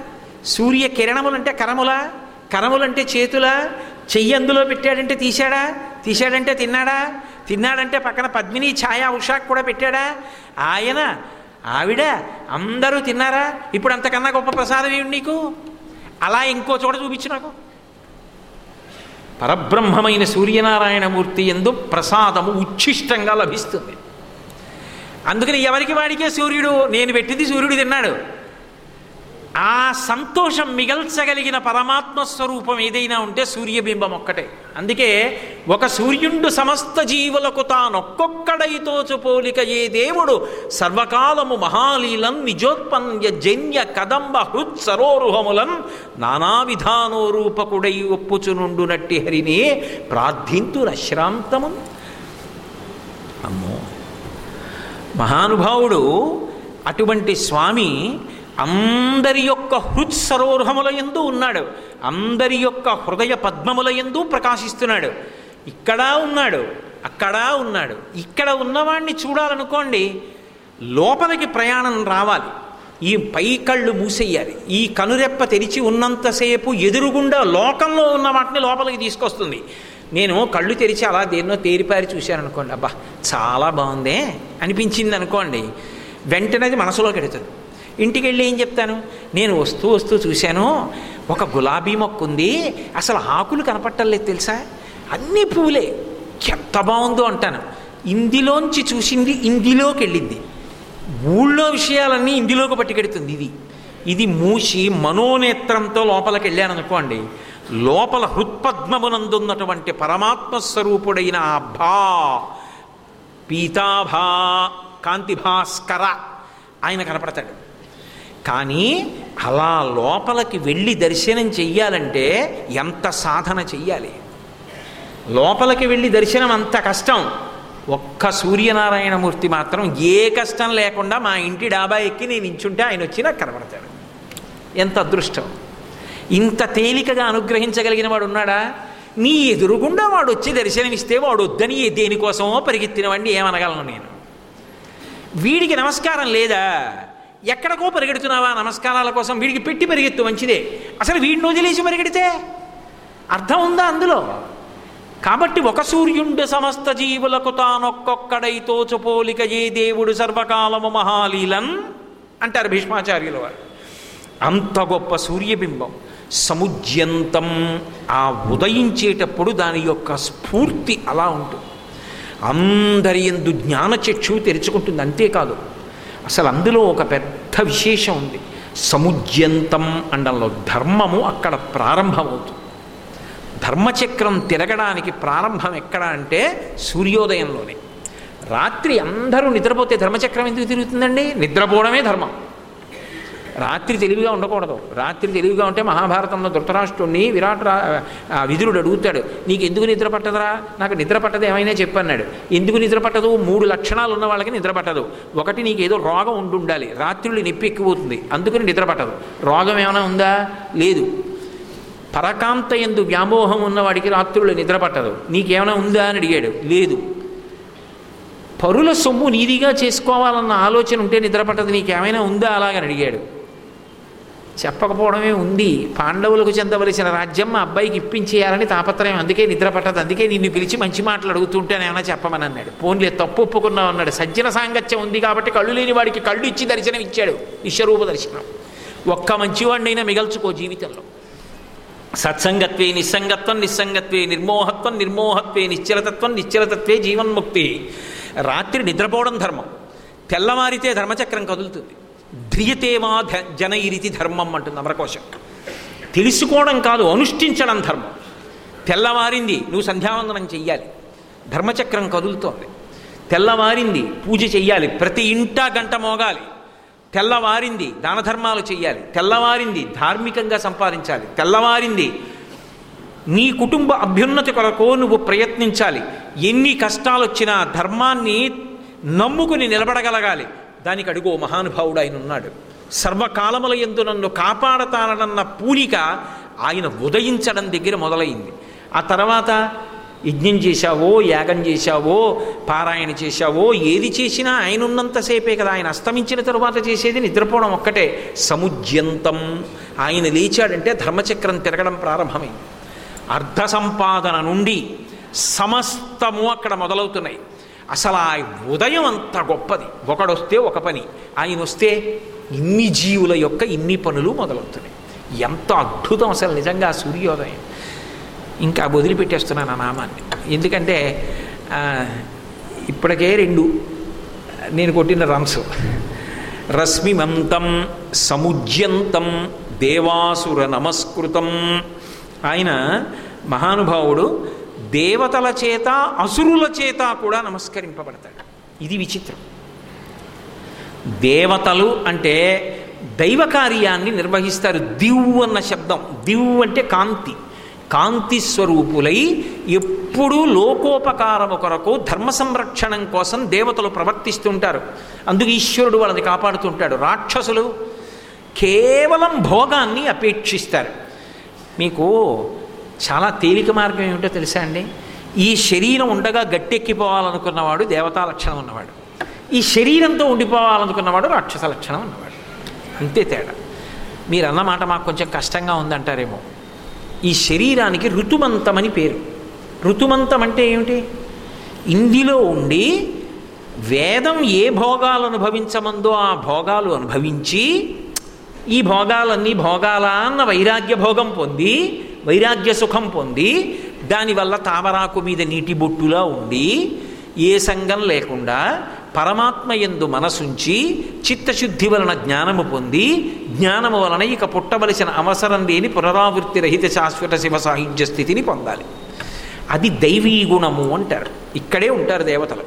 సూర్యకిరణములు అంటే కరములా కరములంటే చేతులా? చెయ్యి అందులో పెట్టాడంటే తీశాడా? తీశాడంటే తిన్నాడా? తిన్నాడంటే పక్కన పద్మిని ఛాయా ఉషాక్ కూడా పెట్టాడా? ఆయన ఆవిడ అందరూ తిన్నారా? ఇప్పుడు అంతకన్నా గొప్ప ప్రసాదం ఏమి నీకు? అలా ఇంకో చోట చూపించు నాకు. పరబ్రహ్మమైన సూర్యనారాయణమూర్తి ఎందు ప్రసాదము ఉచ్ఛిష్టంగా లభిస్తుంది. అందుకని ఎవరికి వాడికే సూర్యుడు? నేను పెట్టింది సూర్యుడు తిన్నాడు. ఆ సంతోషం మిగల్చగలిగిన పరమాత్మ స్వరూపం ఏదైనా ఉంటే సూర్యబింబం ఒక్కటే. అందుకే ఒక సూర్యుండు సమస్త జీవులకు తానొక్కొక్కడైతోచు పోలిక ఏ దేవుడు? సర్వకాలము మహాలీలం నిజోత్పన్య జన్య కదంబ హృత్ సరోరుహములన్ నానా విధానో రూపకుడై ఒప్పుచునుండునట్టి హరిని ప్రార్థింతురశ్రాంతము. అమ్మో! మహానుభావుడు అటువంటి స్వామి అందరి యొక్క హృత్సరోహముల ఎందు ఉన్నాడు. అందరి యొక్క హృదయ పద్మముల ఎందు ప్రకాశిస్తున్నాడు. ఇక్కడ ఉన్నాడు అక్కడ ఉన్నాడు. ఇక్కడ ఉన్నవాణ్ణి చూడాలనుకోండి లోపలికి ప్రయాణం రావాలి. ఈ పై కళ్ళు మూసేయాలి. ఈ కనురెప్ప తెరిచి ఉన్నంతసేపు ఎదురుగుండా లోకంలో ఉన్న వాటిని లోపలికి తీసుకొస్తుంది. నేను కళ్ళు తెరిచి అలా దేన్నో తేరిపారి చూశాను అనుకోండి అబ్బా చాలా బాగుందే అనిపించింది అనుకోండి వెంటనే అది మనసులోకి ఎడుతుంది. ఇంటికి వెళ్ళి ఏం చెప్తాను? నేను వస్తూ వస్తూ చూశాను ఒక గులాబీ మొక్క ఉంది అసలు ఆకులు కనపట్టలేదు తెలుసా? అన్ని పూలే. ఎంత బాగుందో అంటాను. ఇందులోంచి చూసింది ఇందులోకి వెళ్ళింది. ఊళ్ళో విషయాలన్నీ ఇందులోకి పట్టుకెడుతుంది ఇది. ఇది మూసి మనోనేత్రంతో లోపలికి వెళ్ళాను అనుకోండి లోపల హృత్పద్మమునందున్నటువంటి పరమాత్మ స్వరూపుడైన ఆ భా పీతాభా కాంతిభాస్కర ఆయన కనపడతాడు. కానీ అలా లోపలికి వెళ్ళి దర్శనం చెయ్యాలంటే ఎంత సాధన చెయ్యాలి? లోపలికి వెళ్ళి దర్శనం అంత కష్టం. ఒక్క సూర్యనారాయణమూర్తి మాత్రం ఏ కష్టం లేకుండా మా ఇంటి డాబా ఎక్కి నేను ఇంచుంటే ఆయన వచ్చి నాకు కనబడతాడు ఎంత అదృష్టం. ఇంత తేలికగా అనుగ్రహించగలిగిన వాడు ఉన్నాడా? నీ ఎదురుగుండా వాడు వచ్చి దర్శనమిస్తే వాడు వద్దని దేనికోసమో పరిగెత్తిన వాడిని ఏమనగలను నేను. వీడికి నమస్కారం లేదా? ఎక్కడికో పరిగెడుతున్నావా? నమస్కారాల కోసం వీడికి పెట్టి పరిగెత్తు మంచిదే. అసలు వీడిని వదిలేసి పరిగెడితే? అర్థం ఉందా అందులో? కాబట్టి ఒక సూర్యుండు సమస్త జీవులకు తానొక్కొక్కడైతో తోచుపోలిక ఏ దేవుడు సర్వకాలము మహాలీలన్ అంటారు భీష్మాచార్యుల వారు. అంత గొప్ప సూర్యబింబం. సముజ్యంతం. ఆ ఉదయించేటప్పుడు దాని యొక్క స్ఫూర్తి అలా ఉంటుంది. అందరి ఎందు జ్ఞానచక్షువు తెరుచుకుంటుంది అంతేకాదు. అసలు అందులో ఒక పెద్ద విశేషం ఉంది. సముజ్యంతం అండంలో ధర్మము అక్కడ ప్రారంభమవుతుంది. ధర్మచక్రం తిరగడానికి ప్రారంభం ఎక్కడ అంటే సూర్యోదయంలోనే. రాత్రి అందరూ నిద్రపోతే ధర్మచక్రం ఎందుకు తిరుగుతుందండి? నిద్రపోవడమే ధర్మం. రాత్రి తెలివిగా ఉండకూడదు. రాత్రి తెలివిగా ఉంటే మహాభారతంలో ధృతరాష్ట్రుణ్ణి విరాట్ రా అడుగుతాడు నీకు ఎందుకు నిద్ర పట్టదురా? నాకు నిద్ర పట్టదు ఏమైనా చెప్పన్నాడు ఎందుకు నిద్ర పట్టదు? మూడు లక్షణాలు ఉన్న వాళ్ళకి నిద్ర పట్టదు. ఒకటి నీకు ఏదో రోగం ఉండుండాలి రాత్రులు నొప్పి ఎక్కిపోతుంది అందుకని నిద్ర పట్టదు. రోగం ఏమైనా ఉందా? లేదు. పరకాంత ఎందు వ్యామోహం ఉన్నవాడికి రాత్రులు నిద్ర పట్టదు. నీకేమైనా ఉందా? అని అడిగాడు. లేదు. పరుల సొమ్ము నీదిగా చేసుకోవాలన్న ఆలోచన ఉంటే నిద్ర పట్టదు నీకేమైనా ఉందా? అలాగని అడిగాడు. చెప్పకపోవడమే ఉంది. పాండవులకు చెందవలసిన రాజ్యం మా అబ్బాయికి ఇప్పించేయాలని తాపత్రయం. అందుకే నిద్ర పట్టదు. అందుకే నిన్ను పిలిచి మంచి మాటలు అడుగుతుంటేనే ఏమైనా చెప్పమని అన్నాడు. పోన్లే తప్పు ఒప్పుకున్నావు అన్నాడు. సజ్జన సాంగత్యం ఉంది కాబట్టి కళ్ళు లేని వాడికి కళ్ళు ఇచ్చి దర్శనం ఇచ్చాడు. విశ్వరూప దర్శనం. ఒక్క మంచివాడినైనా మిగల్చుకో జీవితంలో. సత్సంగత్వే నిస్సంగత్వం నిస్సంగత్వే నిర్మోహత్వం నిర్మోహత్వే నిశ్చలతత్వం నిశ్చలతత్వే జీవన్ముక్తి. రాత్రి నిద్రపోవడం ధర్మం. తెల్లవారితే ధర్మచక్రం కదులుతుంది. ధ్రియతేమా ధ జనయిరితి ధర్మం అంటుంది అమరకోశం. తెలుసుకోవడం కాదు అనుష్ఠించడం ధర్మం. తెల్లవారింది నువ్వు సంధ్యావందనం చెయ్యాలి. ధర్మచక్రం కదులుతోంది. తెల్లవారింది పూజ చెయ్యాలి. ప్రతి ఇంటా గంట మోగాలి. తెల్లవారింది దాన ధర్మాలు చెయ్యాలి. తెల్లవారింది ధార్మికంగా సంపాదించాలి. తెల్లవారింది నీ కుటుంబ అభ్యున్నతి కొరకు నువ్వు ప్రయత్నించాలి. ఎన్ని కష్టాలు వచ్చినా ధర్మాన్ని నమ్ముకుని నిలబడగలగాలి. దానికి అడుగో మహానుభావుడు ఆయన ఉన్నాడు. సర్వకాలముల ఎందు నన్ను కాపాడతానన్న పూలిక ఆయన ఉదయించడం దగ్గర మొదలైంది. ఆ తర్వాత యజ్ఞం చేశావో యాగం చేశావో పారాయణ చేశావో ఏది చేసినా ఆయన ఉన్నంతసేపే కదా. ఆయన అస్తమించిన తరువాత చేసేది నిద్రపోవడం ఒక్కటే. సముజ్యంతం ఆయన లేచాడంటే ధర్మచక్రం తిరగడం ప్రారంభమైంది. అర్ధ సంపాదన నుండి సమస్తము అక్కడ మొదలవుతున్నాయి. అసలు ఆ ఉదయం అంత గొప్పది. ఒకడొస్తే ఒక పని ఆయన వస్తే ఇన్ని జీవుల యొక్క ఇన్ని పనులు మొదలవుతున్నాయి. ఎంత అద్భుతం అసలు నిజంగా సూర్యోదయం. ఇంకా వదిలిపెట్టేస్తున్నాను ఆ నామాన్ని. ఎందుకంటే ఇప్పటికే రెండు నేను కొట్టిన రన్స్. రశ్మిమంతం సముజ్యంతం దేవాసుర నమస్కృతం. ఆయన మహానుభావుడు దేవతల చేత అసురుల చేత కూడా నమస్కరింపబడతాడు. ఇది విచిత్రం. దేవతలు అంటే దైవ కార్యాన్ని నిర్వహిస్తారు. దివ్ అన్న శబ్దం. దివ్ అంటే కాంతి. కాంతి స్వరూపులై ఎప్పుడూ లోకోపకారము కొరకు ధర్మ సంరక్షణం కోసం దేవతలు ప్రవర్తిస్తుంటారు. అందుకు ఈశ్వరుడు వాళ్ళని కాపాడుతుంటాడు. రాక్షసులు కేవలం భోగాన్ని అపేక్షిస్తారు. మీకు చాలా తేలిక మార్గం ఏమిటో తెలుసా అండి? ఈ శరీరం ఉండగా గట్టెక్కిపోవాలనుకున్నవాడు దేవతా లక్షణం ఉన్నవాడు. ఈ శరీరంతో ఉండిపోవాలనుకున్నవాడు రాక్షస లక్షణం ఉన్నవాడు. అంతే తేడా. మీరు అన్నమాట మాకు కొంచెం కష్టంగా ఉందంటారేమో. ఈ శరీరానికి ఋతుమంతమని పేరు. ఋతుమంతం అంటే ఏమిటి? ఇందులో ఉండి వేదం ఏ భోగాలు అనుభవించమందో ఆ భోగాలు అనుభవించి ఈ భోగాలన్నీ భోగాలా అన్న వైరాగ్య భోగం పొంది వైరాగ్య సుఖం పొంది దానివల్ల తామరాకు మీద నీటి బొట్టులా ఉండి ఏ సంఘం లేకుండా పరమాత్మ ఎందు మనసుంచి చిత్తశుద్ధి వలన జ్ఞానము పొంది జ్ఞానము వలన ఇక పుట్టవలసిన అవసరం లేని పునరావృత్తి రహిత శాశ్వత శివ సాహిత్య స్థితిని పొందాలి. అది దైవీ గుణము అంటారు. ఇక్కడే ఉంటారు దేవతలు.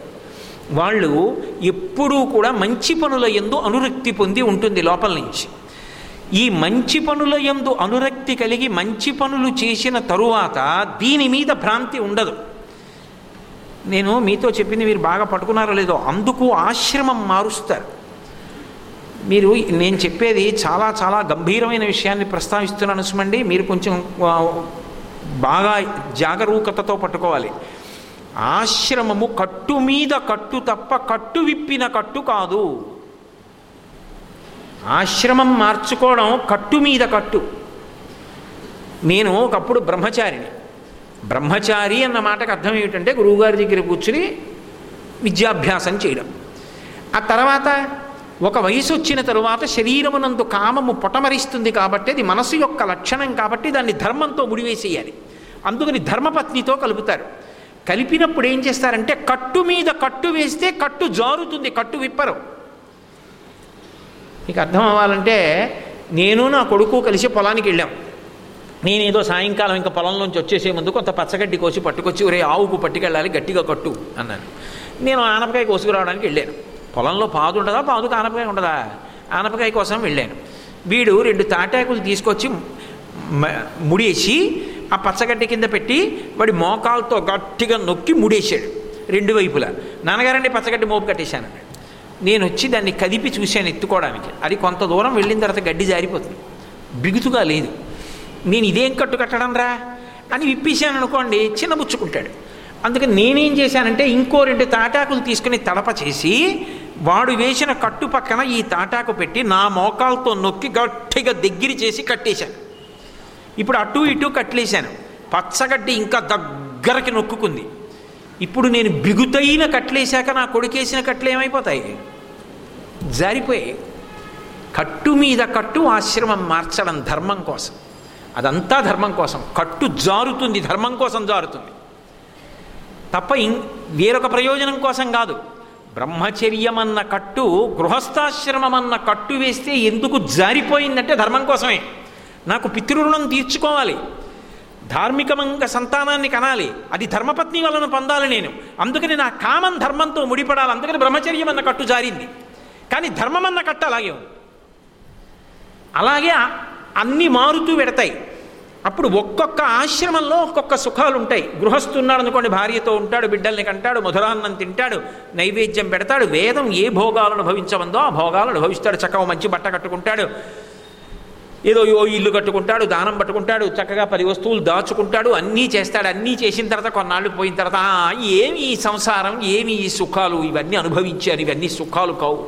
వాళ్ళు ఎప్పుడూ కూడా మంచి పనుల ఎందు అనురక్తి పొంది ఉంటుంది లోపల నుంచి. ఈ మంచి పనుల యందు అనురక్తి కలిగి మంచి పనులు చేసిన తరువాత దీని మీద భ్రాంతి ఉండదు. నేను మీతో చెప్పింది మీరు బాగా పట్టుకున్నారో లేదో అందుకు ఆశ్రమం మారుస్తారు. మీరు నేను చెప్పేది చాలా చాలా గంభీరమైన విషయాన్ని ప్రస్తావిస్తున్నాను సుమండి. మీరు కొంచెం బాగా జాగరూకతతో పట్టుకోవాలి. ఆశ్రమము కట్టు మీద కట్టు తప్ప కట్టు విప్పిన కట్టు కాదు. ఆశ్రమం మార్చుకోవడం కట్టు మీద కట్టు. నేను ఒకప్పుడు బ్రహ్మచారిని. బ్రహ్మచారి అన్న మాటకు అర్థం ఏమిటంటే గురువుగారి దగ్గర కూర్చుని విద్యాభ్యాసం చేయడం. ఆ తర్వాత ఒక వయసు వచ్చిన తరువాత శరీరమునందు కామము పొటమరిస్తుంది కాబట్టి అది మనసు యొక్క లక్షణం కాబట్టి దాన్ని ధర్మంతో ముడివేసేయాలి. అందుకని ధర్మపత్నితో కలుపుతారు. కలిపినప్పుడు ఏం చేస్తారంటే కట్టు మీద కట్టు వేస్తే కట్టు జారుతుంది కట్టు విప్పరు. మీకు అర్థం అవ్వాలంటే నేను నా కొడుకు కలిసి పొలానికి వెళ్ళాం. నేనేదో సాయంకాలం ఇంకా పొలంలోంచి వచ్చేసే ముందు కొంత పచ్చగడ్డి కోసి పట్టుకొచ్చి ఒరే ఆవుకు పట్టుకెళ్ళాలి గట్టిగా కట్టు అన్నాను. నేను ఆనపకాయ కోసుకురావడానికి వెళ్ళాను. పొలంలో పాదు ఉండదా పాదుకు ఆనపకాయ ఉండదా? ఆనపకాయ కోసం వెళ్ళాను. వీడు రెండు తాటాకులు తీసుకొచ్చి ముడేసి ఆ పచ్చగడ్డి కింద పెట్టి వాడి మోకాలతో గట్టిగా నొక్కి ముడేశాడు. రెండు వైపులా. నాన్నగారండి పచ్చగడ్డి మోపు కట్టేశాను. అన్నాడు నేను వచ్చి దాన్ని కదిపి చూశాను ఎత్తుకోవడానికి. అది కొంత దూరం వెళ్ళిన తర్వాత గడ్డి జారిపోతుంది. బిగుతుగా లేదు. నేను ఇదేం కట్టు కట్టడం రా? అని విప్పేశాను అనుకోండి చిన్నబుచ్చుకుంటాడు అందుకని నేనేం చేశానంటే ఇంకో రెండు తాటాకులు తీసుకుని తడప చేసి వాడు వేసిన కట్టు పక్కన ఈ తాటాకు పెట్టి నా మోకాలతో నొక్కి గట్టిగా దగ్గర చేసి కట్టేశాను. ఇప్పుడు అటు ఇటు కట్టలేశాను పచ్చగడ్డి ఇంకా దగ్గరకి నొక్కుకుంది. ఇప్పుడు నేను బిగుతైన కట్లేశాక నా కొడుకేసిన కట్లు ఏమైపోతాయి? జారిపోయి కట్టు మీద కట్టు ఆశ్రమం మార్చడం ధర్మం కోసం. అదంతా ధర్మం కోసం. కట్టు జారుతుంది ధర్మం కోసం జారుతుంది. తప్ప ఇం వేరొక ప్రయోజనం కోసం కాదు. బ్రహ్మచర్యమన్న కట్టు గృహస్థాశ్రమమన్న కట్టు వేస్తే ఎందుకు జారిపోయిందంటే ధర్మం కోసమే. నాకు పితృరుణం తీర్చుకోవాలి. ధార్మికంగా సంతానాన్ని కనాలి. అది ధర్మపత్ని వలన పొందాలి నేను. అందుకని నా కామం ధర్మంతో ముడిపడాలి. అందుకని బ్రహ్మచర్యం అన్న కట్టు జారింది. కానీ ధర్మం అన్న కట్టు అలాగే ఉంది. అలాగే అన్నీ మారుతూ పెడతాయి అప్పుడు ఒక్కొక్క ఆశ్రమంలో ఒక్కొక్క సుఖాలు ఉంటాయి గృహస్థున్నాడు అనుకోండి భార్యతో ఉంటాడు బిడ్డల్ని కంటాడు మధురాన్నం తింటాడు నైవేద్యం పెడతాడు వేదం ఏ భోగాలను భవించవందో ఆ భోగాలను భవిస్తాడు చక్కగా మంచి బట్ట కట్టుకుంటాడు. ఏదో ఓ ఇల్లు కట్టుకుంటాడు దానం పట్టుకుంటాడు చక్కగా పది వస్తువులు దాచుకుంటాడు అన్నీ చేస్తాడు అన్నీ చేసిన తర్వాత కొన్నాళ్ళు పోయిన తర్వాత ఏమి ఈ సంసారం ఏమి ఈ సుఖాలు ఇవన్నీ అనుభవించారు ఇవన్నీ సుఖాలు కావు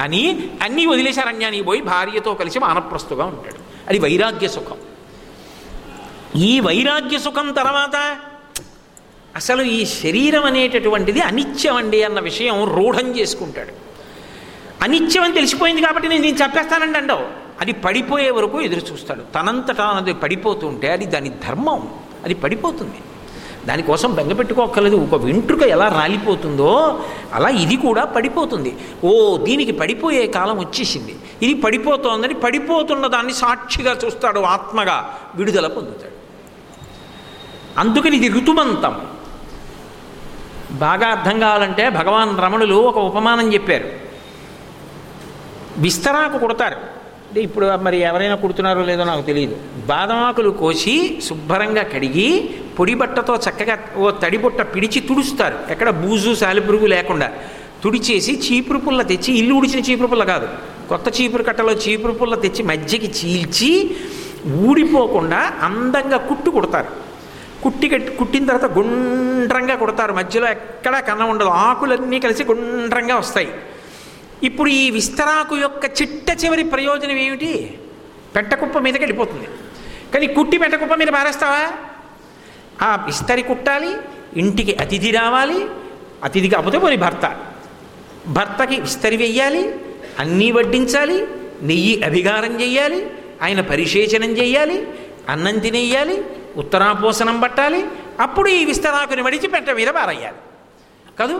అని అన్నీ వదిలేసి అరణ్యానికి పోయి భార్యతో కలిసి మానప్రస్తుగా ఉంటాడు. అది వైరాగ్య సుఖం. ఈ వైరాగ్య సుఖం తర్వాత అసలు ఈ శరీరం అనేటటువంటిది అనిత్యం అండి అన్న విషయం రూఢం చేసుకుంటాడు. అనిత్యం అని తెలిసిపోయింది కాబట్టి నేను నేను చెప్పేస్తానండి అండవు అది పడిపోయే వరకు ఎదురు చూస్తాడు. తనంతటా అది పడిపోతుంటే అది దాని ధర్మం. అది పడిపోతుంది. దానికోసం బెంగపెట్టుకోక్కర్లేదు ఒక వెంట్రుక ఎలా రాలిపోతుందో అలా ఇది కూడా పడిపోతుంది. ఓ దీనికి పడిపోయే కాలం వచ్చేసింది. ఇది పడిపోతోందని పడిపోతున్న దాన్ని సాక్షిగా చూస్తాడు ఆత్మగా విడుదల పొందుతాడు. అందుకని ఇది ఋతుమంతం. బాగా అర్థం కావాలంటే భగవాన్ రమణులు ఒక ఉపమానం చెప్పారు. విస్తరాకు కుడతారు. అంటే ఇప్పుడు మరి ఎవరైనా కుడుతున్నారో లేదో నాకు తెలియదు. బాదమాకులు కోసి శుభ్రంగా కడిగి పొడి బట్టతో చక్కగా ఓ తడిబుట్ట పిడిచి తుడుస్తారు. ఎక్కడ బూజు సాలిపురుగు లేకుండా. తుడిచేసి చీపురు పుల్ల తెచ్చి ఇల్లు ఉడిచిన చీపురు పుల్ల కాదు. కొత్త చీపురు కట్టలో చీపురు పుల్ల తెచ్చి మధ్యకి చీల్చి ఊడిపోకుండా అందంగా కుట్టు కుడతారు. కుట్టి కట్టి కుట్టిన తర్వాత గుండ్రంగా కుడతారు. మధ్యలో ఎక్కడా కన్న ఉండదు. ఆకులన్నీ కలిసి గుండ్రంగా వస్తాయి. ఇప్పుడు ఈ విస్తరాకు యొక్క చిట్ట చివరి ప్రయోజనం ఏమిటి? పెట్టకుప్ప మీదకి వెళ్ళిపోతుంది. కానీ కుట్టి పెట్టకుప్ప మీద పారేస్తావా? ఆ విస్తరి కుట్టాలి ఇంటికి అతిథి రావాలి అతిథి కాకపోతే పోనీ భర్త. భర్తకి విస్తరి వెయ్యాలి అన్నీ వడ్డించాలి నెయ్యి అభిగారం చెయ్యాలి ఆయన పరిశేచనం చెయ్యాలి అన్నం తినేయాలి ఉత్తరాపోసనం పట్టాలి అప్పుడు ఈ విస్తరాకుని మడిచి పెట్ట మీద పారయ్యాలి కాదు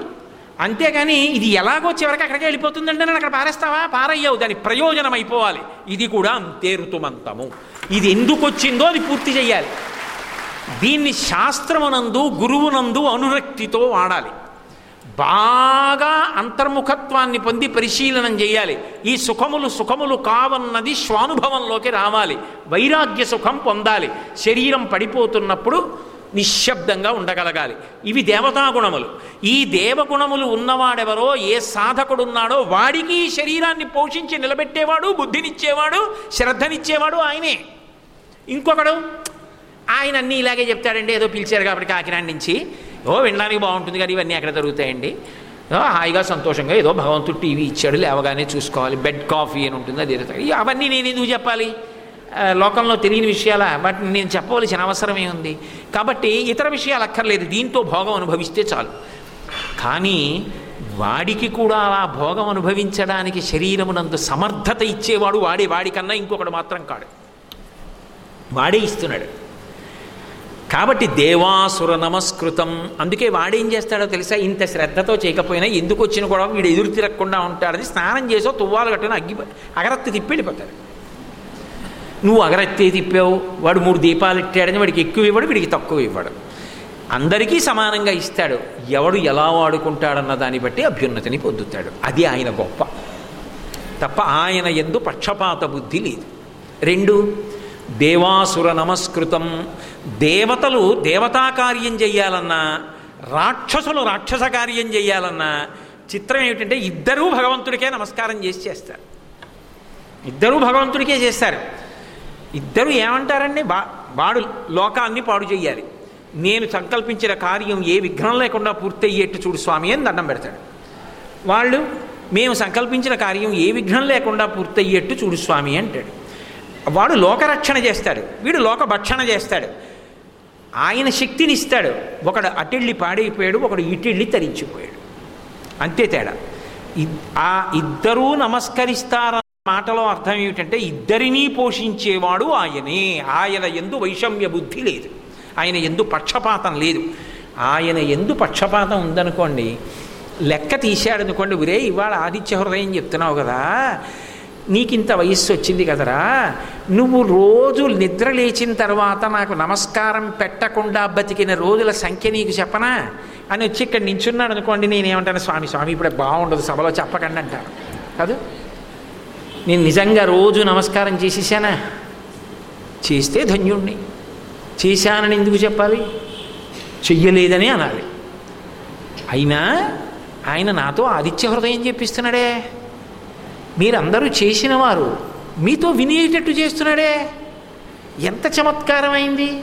అంతేగాని ఇది ఎలాగో చివరికి అక్కడికి వెళ్ళిపోతుందంటే నేను అక్కడ పారేస్తావా? పారయ్యావు దాని ప్రయోజనం అయిపోవాలి ఇది కూడా అంతే ఋతుమంతము. ఇది ఎందుకు వచ్చిందో అది పూర్తి చేయాలి దీన్ని శాస్త్రమునందు గురువునందు అనురక్తితో వాడాలి. బాగా అంతర్ముఖత్వాన్ని పొంది పరిశీలనం చేయాలి ఈ సుఖములు సుఖములు కావన్నది స్వానుభవంలోకి రావాలి. వైరాగ్య సుఖం పొందాలి. శరీరం పడిపోతున్నప్పుడు నిశ్శబ్దంగా ఉండగలగాలి. ఇవి దేవతా గుణములు. ఈ దేవగుణములు ఉన్నవాడెవరో ఏ సాధకుడున్నాడో వాడికి శరీరాన్ని పోషించి నిలబెట్టేవాడు బుద్ధినిచ్చేవాడు శ్రద్ధనిచ్చేవాడు ఆయనే. ఇంకొకడు ఆయన అన్నీ ఇలాగే చెప్తాడండి ఏదో పిలిచారు కాబట్టి కాకినాడ నుంచి. ఓ వినడానికి బాగుంటుంది కానీ ఇవన్నీ ఎక్కడ జరుగుతాయండి హాయిగా సంతోషంగా ఏదో భగవంతుడు టీవీ ఇచ్చాడు లేవగానే చూసుకోవాలి బెడ్ కాఫీ అని ఉంటుంది అది అవన్నీ నేను ఎందుకు చెప్పాలి? లోకంలో తెలియని విషయాల? వాటిని నేను చెప్పవలసిన అవసరమే ఉంది. కాబట్టి ఇతర విషయాలు అక్కర్లేదు. దీంతో భోగం అనుభవిస్తే చాలు. కానీ వాడికి కూడా అలా భోగం అనుభవించడానికి శరీరమునందు సమర్థత ఇచ్చేవాడు వాడే. వాడికన్నా ఇంకొకడు మాత్రం కాడు. వాడే ఇస్తున్నాడు. కాబట్టి దేవాసుర నమస్కృతం. అందుకే వాడేం చేస్తాడో తెలుసా? ఇంత శ్రద్ధతో చేయకపోయినా ఎందుకు వచ్చిన కూడా వీడు ఎదురు తిరగకుండా ఉంటాడని స్నానం చేసో తువ్వాలు కట్టుకుని అగ్గి అగరత్తి తిప్పి వెళ్ళిపోతాడు. నువ్వు అగరత్తి తిప్పావు వాడు మూడు దీపాలు ఇట్టాడని వాడికి ఎక్కువ ఇవ్వడు వీడికి తక్కువ ఇవ్వడు. అందరికీ సమానంగా ఇస్తాడు. ఎవడు ఎలా వాడుకుంటాడన్న దాన్ని బట్టి అభ్యున్నతిని పొందుతాడు. అది ఆయన గొప్ప. తప్ప ఆయన ఎందు పక్షపాత బుద్ధి లేదు. రెండు దేవాసుర నమస్కృతం. దేవతలు దేవతా కార్యం చెయ్యాలన్నా రాక్షసులు రాక్షస కార్యం చెయ్యాలన్నా చిత్రం ఏమిటంటే ఇద్దరూ భగవంతుడికే నమస్కారం చేసి చేస్తారు. ఇద్దరూ భగవంతుడికే చేస్తారు. ఇద్దరు ఏమంటారండి బా వాడు లోకాన్ని పాడు చెయ్యాలి. నేను సంకల్పించిన కార్యం ఏ విఘ్నం లేకుండా పూర్తయ్యేట్టు చూడు స్వామి అని దండం పెడతాడు. వాళ్ళు మేము సంకల్పించిన కార్యం ఏ విఘ్నం లేకుండా పూర్తయ్యేట్టు చూడు స్వామి అంటాడు. వాడు లోకరక్షణ చేస్తాడు. వీడు లోక భక్షణ చేస్తాడు. ఆయన శక్తిని ఇస్తాడు ఒకడు అటిళ్ళి పాడైపోయాడు ఒకడు ఇటిళ్ళి తరించిపోయాడు. అంతే తేడా. ఇద్- ఆ ఇద్దరూ నమస్కరిస్తారా మాటలో అర్థం ఏమిటంటే ఇద్దరినీ పోషించేవాడు ఆయనే. ఆయన ఎందు వైషమ్య బుద్ధి లేదు. ఆయన ఎందు పక్షపాతం లేదు. ఆయన ఎందు పక్షపాతం ఉందనుకోండి లెక్క తీశాడనుకోండి ఒరే ఇవాళ ఆదిత్య హృదయం చెప్తున్నావు కదా నీకింత వయస్సు వచ్చింది కదరా నువ్వు రోజు నిద్ర లేచిన తర్వాత నాకు నమస్కారం పెట్టకుండా బతికిన రోజుల సంఖ్య నీకు చెప్పనా? అని వచ్చి ఇక్కడ నించున్నాడు అనుకోండి నేనేమంటాను స్వామి స్వామి ఇప్పుడే బాగుండదు సభలో చెప్పకండి అంటాను కాదు? నేను నిజంగా రోజు నమస్కారం చేసేసానా? చేస్తే ధన్యుణ్ణి. చేశానని ఎందుకు చెప్పాలి? చెయ్యలేదని అనాలి. అయినా ఆయన నాతో ఆదిత్య హృదయం చెప్పిస్తున్నాడే. మీరందరూ చేసిన వారు మీతో వినేటట్టు చేస్తున్నాడే. ఎంత చమత్కారమైంది.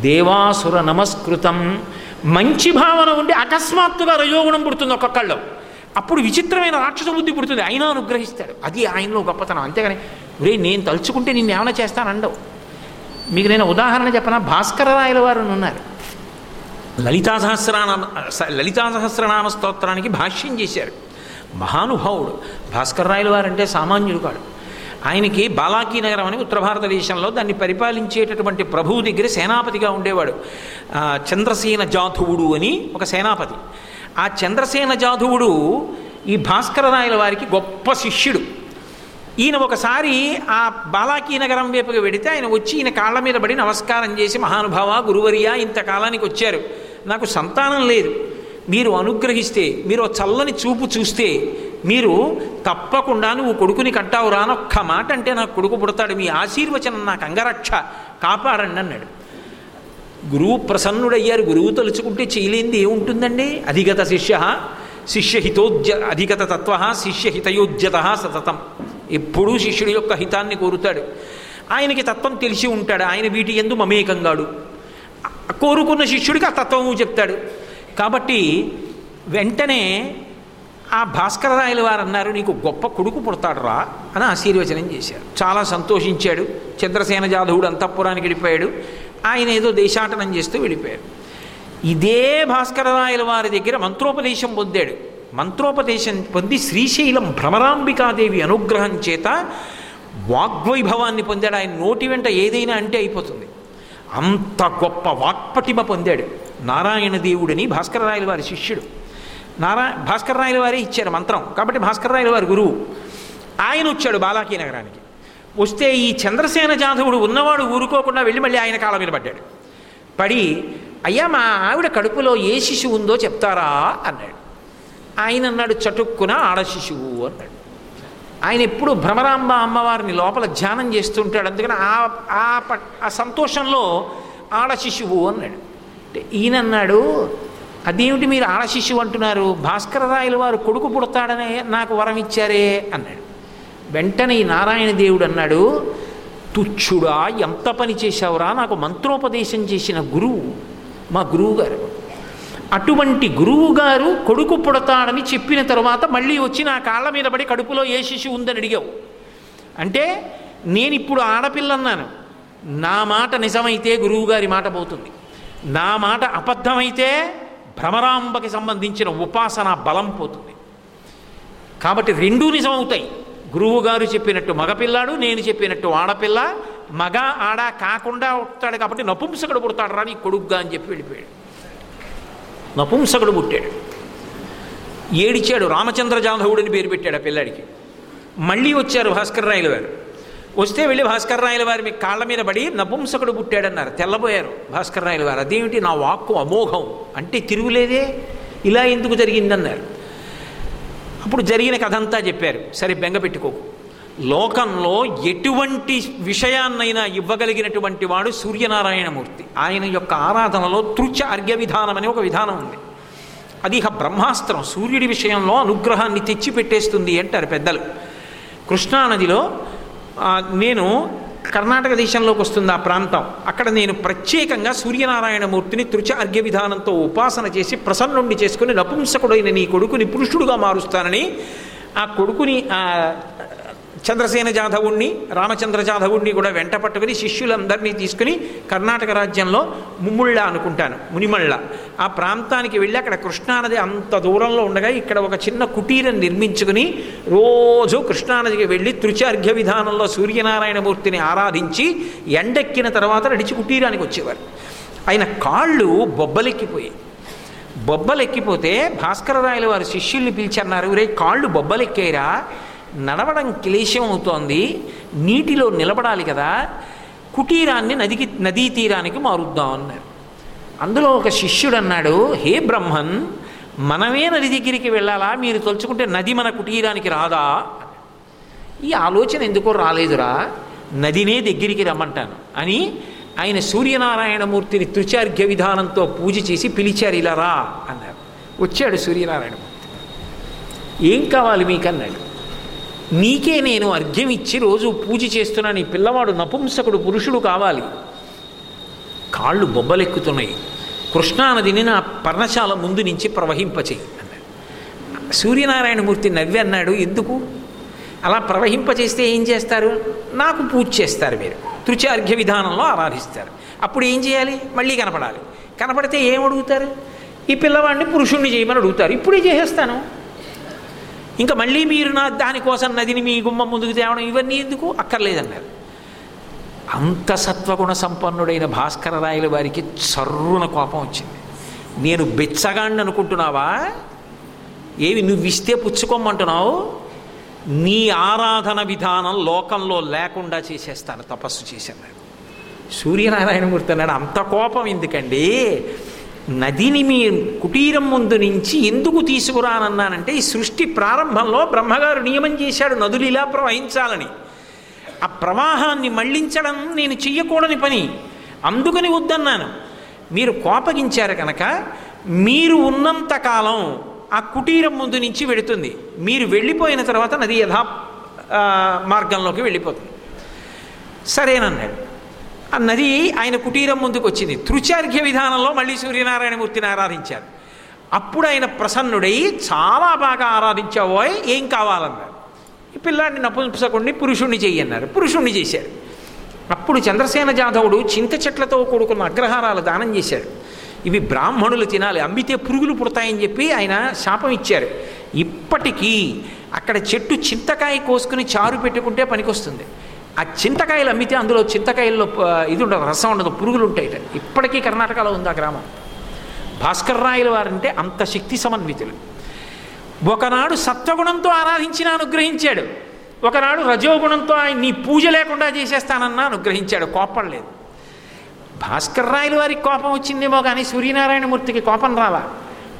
దేవాసుర నమస్కృతం. మంచి భావన ఉండి అకస్మాత్తుగా రయోగుణం పుడుతుంది ఒక్కొక్కళ్ళు. అప్పుడు విచిత్రమైన రాక్షస బుద్ధి పుడుతుంది. ఆయన అనుగ్రహిస్తాడు. అది ఆయనలో గొప్పతనం. అంతేగాని రే నేను తలుచుకుంటే నిన్ను ఏమైనా చేస్తానండవు. మీకు నేను ఉదాహరణ చెప్పనా? భాస్కర రాయల వారు ఉన్నారు. లలితా సహస్రనామ లలితా సహస్రనామ స్తోత్రానికి భాష్యం చేశారు. మహానుభావుడు భాస్కర్ రాయల వారంటే సామాన్యుడు కాడు. ఆయనకి బాలాకీ నగరం అని ఉత్తర భారతదేశంలో దాన్ని పరిపాలించేటటువంటి ప్రభువు దగ్గర సేనాపతిగా ఉండేవాడు. చంద్రసేన జాతువుడు అని ఒక సేనాపతి. ఆ చంద్రసేన జాధవుడు ఈ భాస్కర రాయల వారికి గొప్ప శిష్యుడు. ఈయన ఒకసారి ఆ బాలాకీ నగరం వైపుకి వెడితే ఆయన వచ్చి ఈయన కాళ్ళ మీద పడి నమస్కారం చేసి మహానుభావ గురువరియా ఇంతకాలానికి వచ్చారు. నాకు సంతానం లేదు. మీరు అనుగ్రహిస్తే మీరు చల్లని చూపు చూస్తే మీరు తప్పకుండా నువ్వు కొడుకుని కట్టావు రాని ఒక్క మాట అంటే నాకు కొడుకు పుడతాడు. మీ ఆశీర్వచనం నాకు అంగరక్ష కాపాడండి అన్నాడు. గురువు ప్రసన్నుడయ్యారు గురువు తలుచుకుంటే చేయలేనిది ఏముంటుందండి? అధిగత శిష్య శిష్యహితోజ్య అధిగత తత్వ శిష్యహితయోజ్యత సతతం. ఎప్పుడూ శిష్యుడి యొక్క హితాన్ని కోరుతాడు. ఆయనకి తత్వం తెలిసి ఉంటాడు ఆయన వీటి ఎందు మమేకంగాడు. కోరుకున్న శిష్యుడికి ఆ తత్వము చెప్తాడు. కాబట్టి వెంటనే ఆ భాస్కర రాయల వారు అన్నారు నీకు గొప్ప కొడుకు పుడతాడు రా అని ఆశీర్వచనం చేశారు. చాలా సంతోషించాడు. చంద్రసేన జాధవుడు అంతఃపురానికి వెళ్ళిపోయాడు. ఆయన ఏదో దేశాటనం చేస్తూ వెళ్ళిపోయారు ఇదే భాస్కరరాయల వారి దగ్గర మంత్రోపదేశం పొందాడు. మంత్రోపదేశం పొంది శ్రీశైలం భ్రమరాంబికాదేవి అనుగ్రహం చేత వాగ్వైభవాన్ని పొందాడు. ఆయన నోటి వెంట ఏదైనా అంటే అయిపోతుంది. అంత గొప్ప వాక్పటిమ పొందాడు. నారాయణ దేవుడని భాస్కరరాయల వారి శిష్యుడు. నారా భాస్కరరాయల వారే ఇచ్చారు మంత్రం. కాబట్టి భాస్కరరాయల వారి గురువు. ఆయన వచ్చాడు బాలాకీ నగరానికి. వస్తే ఈ చంద్రసేన జాధవుడు ఉన్నవాడు ఊరుకోకుండా వెళ్ళి మళ్ళీ ఆయన కాలం మీద పడ్డాడు. పడి అయ్యా మా ఆవిడ కడుపులో ఏ శిశువు ఉందో చెప్తారా? అన్నాడు. ఆయన అన్నాడు చటుక్కున ఆడ శిశువు అన్నాడు. ఆయన ఎప్పుడు భ్రమరాంబ అమ్మవారిని లోపల ధ్యానం చేస్తుంటాడు. అందుకని ఆ ఆ ప- ఆ సంతోషంలో ఆడ శిశువు అన్నాడు. అంటే ఈయన అన్నాడు అదేమిటి మీరు ఆడ శిశువు అంటున్నారు? భాస్కర రాయల వారు కొడుకు పుడతాడనే నాకు వరం ఇచ్చారే అన్నాడు. వెంటనే ఈ నారాయణ దేవుడు అన్నాడు తుచ్చుడా ఎంత పని చేశావురా? నాకు మంత్రోపదేశం చేసిన గురువు మా గురువు గారు అటువంటి గురువు గారు కొడుకు పుడతాడని చెప్పిన తర్వాత మళ్ళీ వచ్చి నా కాళ్ళ మీద పడి కడుపులో ఏ శిశువు ఉందని అడిగావు. అంటే నేను ఇప్పుడు ఆడపిల్ల అన్నాను నా మాట నిజమైతే గురువుగారి మాట పోతుంది. నా మాట అబద్ధమైతే భ్రమరాంబకి సంబంధించిన ఉపాసన బలం పోతుంది. కాబట్టి రెండూ నిజమవుతాయి. గురువుగారు చెప్పినట్టు మగపిల్లాడు నేను చెప్పినట్టు ఆడపిల్ల మగ ఆడ కాకుండా ఉంటాడు కాబట్టి నపుంసకుడు పుడతాడు రా నీ కొడుగ్గా అని చెప్పి వెళ్ళిపోయాడు. నపుంసకుడు పుట్టాడు. ఏడిచాడు రామచంద్ర జాధవుడని పేరు పెట్టాడు ఆ పిల్లాడికి. మళ్ళీ వచ్చారు భాస్కర్ రాయల వారు. వస్తే వెళ్ళి భాస్కర్ రాయల వారి మీ కాళ్ళ మీద పడి నపుంసకుడు పుట్టాడన్నారు. తెల్లబోయారు భాస్కర్ రాయల వారు. అదేమిటి నా వాక్కు అమోఘం? అంటే తిరుగులేదే? ఇలా ఎందుకు జరిగిందన్నారు. అప్పుడు జరిగిన కథ అంతా చెప్పారు. సరే బెంగ పెట్టుకోకు లోకంలో ఎటువంటి విషయాన్నైనా ఇవ్వగలిగినటువంటి వాడు సూర్యనారాయణమూర్తి. ఆయన యొక్క ఆరాధనలో తృచ అర్ఘ్య విధానం అనే ఒక విధానం ఉంది. అది ఇక బ్రహ్మాస్త్రం. సూర్యుడి విషయంలో అనుగ్రహాన్ని తెచ్చిపెట్టేస్తుంది అంటారు పెద్దలు. కృష్ణానదిలో నేను కర్ణాటక దేశంలోకి వస్తుంది ఆ ప్రాంతం. అక్కడ నేను ప్రత్యేకంగా సూర్యనారాయణమూర్తిని తృచ అర్ఘ్య విధానంతో ఉపాసన చేసి ప్రసన్నుండి చేసుకుని నపుంసకుడైన నీ కొడుకుని పురుషుడుగా మారుస్తానని ఆ కొడుకుని ఆ చంద్రసేన జాధవుణ్ణి రామచంద్ర జాధవుణ్ణి కూడా వెంట పట్టుకుని శిష్యులందరినీ తీసుకుని కర్ణాటక రాజ్యంలో ముమ్ముళ్ళ అనుకుంటాను మునిమళ్ళ. ఆ ప్రాంతానికి వెళ్ళి అక్కడ కృష్ణానది అంత దూరంలో ఉండగా ఇక్కడ ఒక చిన్న కుటీరం నిర్మించుకుని రోజు కృష్ణానదికి వెళ్ళి త్రిచార్ఘ్య విధానంలో సూర్యనారాయణమూర్తిని ఆరాధించి ఎండెక్కిన తర్వాత నడిచి కుటీరానికి వచ్చేవారు. ఆయన కాళ్ళు బొబ్బలెక్కిపోయాయి. బొబ్బలెక్కిపోతే భాస్కర రాయల వారి శిష్యుల్ని పిలిచన్నారు రే కాళ్ళు బొబ్బలెక్కాయిరా నడవడం క్లేశం అవుతోంది. నీటిలో నిలబడాలి కదా. కుటీరాన్ని నదికి నదీ తీరానికి మారుద్దాం అన్నారు. అందులో ఒక శిష్యుడు అన్నాడు హే బ్రహ్మన్ మనమే నది దగ్గరికి వెళ్ళాలా? మీరు తలుచుకుంటే నది మన కుటీరానికి రాదా? ఈ ఆలోచన ఎందుకో రాలేదురా. నదినే దగ్గరికి రమ్మంటాను అని ఆయన సూర్యనారాయణమూర్తిని త్రిచార్ఘ్య విధానంతో పూజ చేసి పిలిచారు ఇలా రా అన్నారు. వచ్చాడు సూర్యనారాయణమూర్తి. ఏం కావాలి మీకు అన్నాడు నీకే నేను అర్ఘ్యం ఇచ్చి రోజు పూజ చేస్తున్నాను ఈ పిల్లవాడు నపుంసకుడు పురుషుడు కావాలి. కాళ్ళు బొబ్బలెక్కుతున్నాయి. కృష్ణానదిని నా పర్ణశాల ముందు నుంచి ప్రవహింపచేయి అన్నాడు. సూర్యనారాయణమూర్తి నవ్వి అన్నాడు ఎందుకు? అలా ప్రవహింపచేస్తే ఏం చేస్తారు? నాకు పూజ చేస్తారు మీరు. తృచార్ఘ్య విధానంలో ఆరాధిస్తారు. అప్పుడు ఏం చేయాలి? మళ్ళీ కనపడాలి. కనపడితే ఏం అడుగుతారు ఈ పిల్లవాడిని పురుషుణ్ణి చేయమని అడుగుతారు. ఇప్పుడే చేసేస్తాను. ఇంకా మళ్ళీ మీరు నా దానికోసం నదిని మీ గుమ్మం ముందుకు తేవడం ఇవన్నీ ఎందుకు? అక్కర్లేదన్నారు. అంత సత్వగుణ సంపన్నుడైన భాస్కర రాయల వారికి చర్రున కోపం వచ్చింది. నేను బెచ్చగాండి అనుకుంటున్నావా? ఏవి నువ్వు ఇస్తే పుచ్చుకోమంటున్నావు? నీ ఆరాధన విధానం లోకంలో లేకుండా చేసేస్తాను తపస్సు చేశాను. సూర్యనారాయణమూర్తి అన్నాడు అంత కోపం ఎందుకండి? నదిని మీ కుటీరం ముందు నుంచి ఎందుకు తీసుకురానన్నానంటే ఈ సృష్టి ప్రారంభంలో బ్రహ్మగారు నియమం చేశాడు నదులు ఇలా ప్రవహించాలని ఆ ప్రవాహాన్ని మళ్ళించడం నేను చెయ్యకూడని పని. అందుకని వద్దన్నాను. మీరు కోపగించారు కనుక మీరు ఉన్నంత కాలం ఆ కుటీరం ముందు నుంచి వెడుతుంది మీరు వెళ్ళిపోయిన తర్వాత నది యథా మార్గంలోకి వెళ్ళిపోతుంది. సరేనన్నాడు. ఆ నది ఆయన కుటీరం ముందుకు వచ్చింది. తృచార్ఘ్య విధానంలో మళ్ళీ సూర్యనారాయణమూర్తిని ఆరాధించారు. అప్పుడు ఆయన ప్రసన్నుడై చాలా బాగా ఆరాధించావోయ్ ఏం కావాలన్నారు. ఈ పిల్లాడిని నపుంసకుడిని పురుషుణ్ణి చెయ్యన్నారు. పురుషుణ్ణి చేశారు. అప్పుడు చంద్రసేన జాధవుడు చింత చెట్లతో కూడుకున్న అగ్రహారాలు దానం చేశాడు. ఇవి బ్రాహ్మణులు తినాలి అమ్మితే పురుగులు పుడతాయని చెప్పి ఆయన శాపం ఇచ్చారు. ఇప్పటికీ అక్కడ చెట్టు చింతకాయ కోసుకుని చారు పెట్టుకుంటే పనికొస్తుంది. ఆ చింతకాయలు అమ్మితే అందులో చింతకాయల్లో ఇది ఉండదు రసం ఉండదు పురుగులు ఉంటాయి ఇప్పటికీ కర్ణాటకలో ఉంది ఆ గ్రామం. భాస్కర్ రాయలు వారంటే అంత శక్తి సమన్వితులు. ఒకనాడు సత్వగుణంతో ఆరాధించిన అనుగ్రహించాడు. ఒకనాడు రజోగుణంతో ఆయన నీ పూజ లేకుండా చేసేస్తానన్నా అనుగ్రహించాడు. కోపం లేదు. భాస్కర్ రాయలు వారికి కోపం వచ్చిందేమో కానీ సూర్యనారాయణమూర్తికి కోపం రాలా.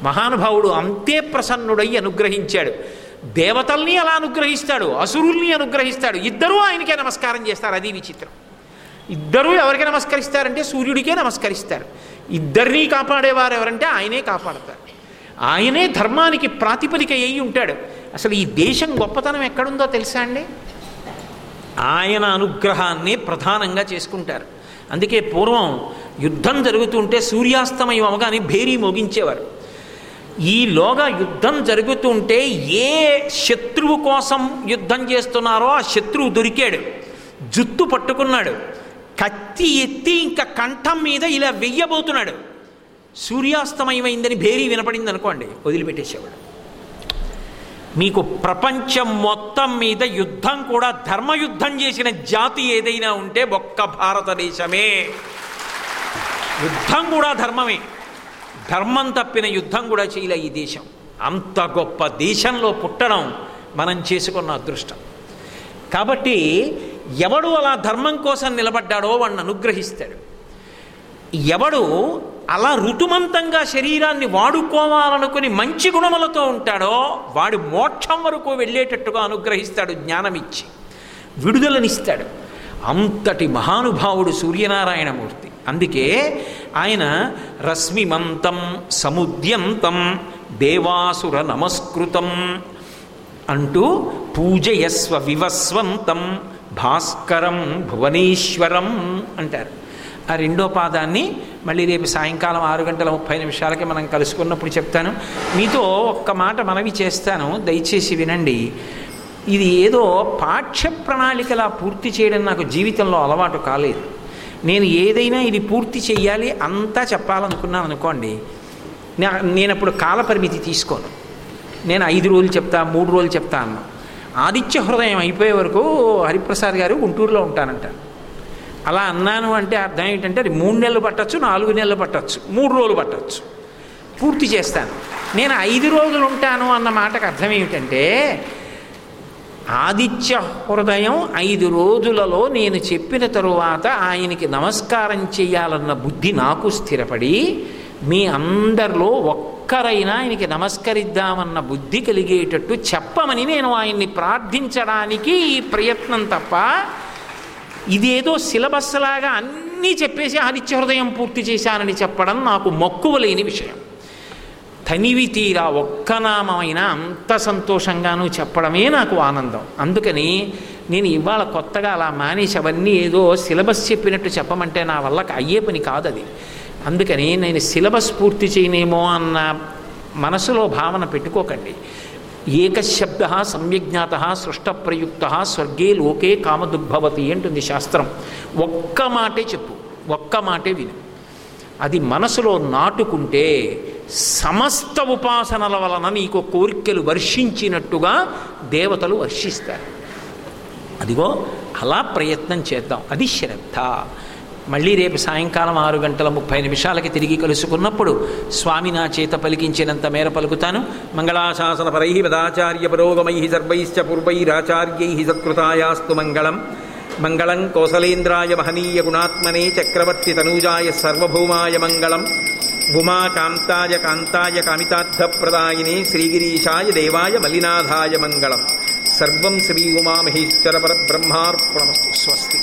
మహానుభావుడు అంతే ప్రసన్నుడై అనుగ్రహించాడు. దేవతల్ని అలా అనుగ్రహిస్తాడు అసురుల్ని అనుగ్రహిస్తాడు ఇద్దరూ ఆయనకే నమస్కారం చేస్తారు అది విచిత్రం. ఇద్దరూ ఎవరికి నమస్కరిస్తారంటే సూర్యుడికే నమస్కరిస్తారు. ఇద్దరినీ కాపాడేవారు ఎవరంటే ఆయనే కాపాడతారు. ఆయనే ధర్మానికి ప్రాతిపదిక అయి ఉంటాడు. అసలు ఈ దేశం గొప్పతనం ఎక్కడుందో తెలుసా అండి? ఆయన అనుగ్రహాన్ని ప్రధానంగా చేసుకుంటారు. అందుకే పూర్వం యుద్ధం జరుగుతుంటే సూర్యాస్తమయం అవగానే భేరీ మోగించేవారు. ఈలోగా యుద్ధం జరుగుతుంటే ఏ శత్రువు కోసం యుద్ధం చేస్తున్నారో ఆ శత్రువు దొరికాడు. జుత్తు పట్టుకున్నాడు. కత్తి ఎత్తి ఇంకా కంఠం మీద ఇలా వెయ్యబోతున్నాడు. సూర్యాస్తమయమైందని భేరీ వినపడింది అనుకోండి వదిలిపెట్టేసేవాడు. మీకు ప్రపంచం మొత్తం మీద యుద్ధం కూడా ధర్మయుద్ధం చేసిన జాతి ఏదైనా ఉంటే ఒక్క భారతదేశమే. యుద్ధం కూడా ధర్మమే. ధర్మం తప్పిన యుద్ధం కూడా చేయలే ఈ దేశం. అంత గొప్ప దేశంలో పుట్టడం మనం చేసుకున్న అదృష్టం. కాబట్టి ఎవడు అలా ధర్మం కోసం నిలబడ్డాడో వాడిని అనుగ్రహిస్తాడు. ఎవడు అలా ఋతుమంతంగా శరీరాన్ని వాడుకోవాలనుకుని మంచి గుణములతో ఉంటాడో వాడు మోక్షం వరకు వెళ్ళేటట్టుగా అనుగ్రహిస్తాడు జ్ఞానమిచ్చి. విడుదలనిస్తాడు. అంతటి మహానుభావుడు సూర్యనారాయణమూర్తి. అందుకే ఆయన రశ్మిమంతం సముద్యంతం దేవాసుర నమస్కృతం అంటూ పూజయస్వ వివస్వంతం భాస్కరం భువనేశ్వరం అంటారు. ఆ రెండో పాదాన్ని మళ్ళీ రేపు సాయంకాలం ఆరు గంటల ముప్పై నిమిషాలకి మనం కలుసుకున్నప్పుడు చెప్తాను. మీతో ఒక్క మాట మనవి చేస్తాను దయచేసి వినండి. ఇది ఏదో పాఠ్య ప్రణాళికలా పూర్తి చేయడం నాకు జీవితంలో అలవాటు కాలేదు. నేను ఏదైనా ఇది పూర్తి చెయ్యాలి అంతా చెప్పాలనుకున్నాను అనుకోండి నా- నేను అప్పుడు కాలపరిమితి తీసుకోను. నేను ఐదు రోజులు చెప్తా మూడు రోజులు చెప్తా అన్నా. ఆదిత్య హృదయం అయిపోయే వరకు హరిప్రసాద్ గారు గుంటూరులో ఉంటానంట అలా అన్నాను అంటే అర్థం ఏంటంటే అది మూడు నెలలు పట్టచ్చు నాలుగు నెలలు పట్టచ్చు మూడు రోజులు పట్టచ్చు. పూర్తి చేస్తాను. నేను ఐదు రోజులు ఉంటాను అన్న మాటకు అర్థం ఏమిటంటే ఆదిత్య హృదయం ఐదు రోజులలో నేను చెప్పిన తరువాత ఆయనకి నమస్కారం చేయాలన్న బుద్ధి నాకు స్థిరపడి మీ అందరిలో ఒక్కరైనా ఆయనకి నమస్కరిద్దామన్న బుద్ధి కలిగేటట్టు చెప్పమని నేను ఆయన్ని ప్రార్థించడానికి ఈ ప్రయత్నం తప్ప ఇదేదో సిలబస్ లాగా అన్నీ చెప్పేసి ఆదిత్య హృదయం పూర్తి చేశానని చెప్పడం నాకు మక్కువ లేని విషయం. తనివి తీరా ఒక్కనామైన అంత సంతోషంగాను చెప్పడమే నాకు ఆనందం. అందుకని నేను ఇవాళ కొత్తగా అలా మానేసి అవన్నీ ఏదో సిలబస్ చెప్పినట్టు చెప్పమంటే నా వల్ల అయ్యే పని కాదు అది అందుకని నేను సిలబస్ పూర్తి చేయనేమో అన్న మనసులో భావన పెట్టుకోకండి. ఏకశబ్ద సమ్యజ్ఞాత సృష్ట ప్రయుక్త స్వర్గే లోకే కామదుగ్భవతి అంటుంది శాస్త్రం. ఒక్క మాటే చెప్పు ఒక్క మాటే విను. అది మనసులో నాటుకుంటే సమస్త ఉపాసనల వలన నీకు కోరికలు వర్షించినట్టుగా దేవతలు వర్షిస్తారు. అదిగో అలా ప్రయత్నం చేద్దాం. అది శ్రద్ధ. మళ్ళీ రేపు సాయంకాలం ఆరు గంటల ముప్పై నిమిషాలకి తిరిగి కలుసుకున్నప్పుడు స్వామి నా చేత పలికించినంత మేర పలుకుతాను. మంగళాశాసన పరై పదాచార్య పురోగమై సర్వైశ్చ పూర్వైరాచార్యై సత్కృతాయాస్తు మంగళం. మంగళం కోసలేంద్రాయ మహనీయ గుణాత్మనే చక్రవర్తి తనూజాయ సర్వభౌమాయ మంగళం. उमा कान्ताय कान्ताय कामिताद्धप्रदायिने श्रीगिरीशाय देवाय मलिनाथाय मङ्गलम् सर्वं श्री उमामहेश्वरपरब्रह्मार्पणमस्तु स्वस्ति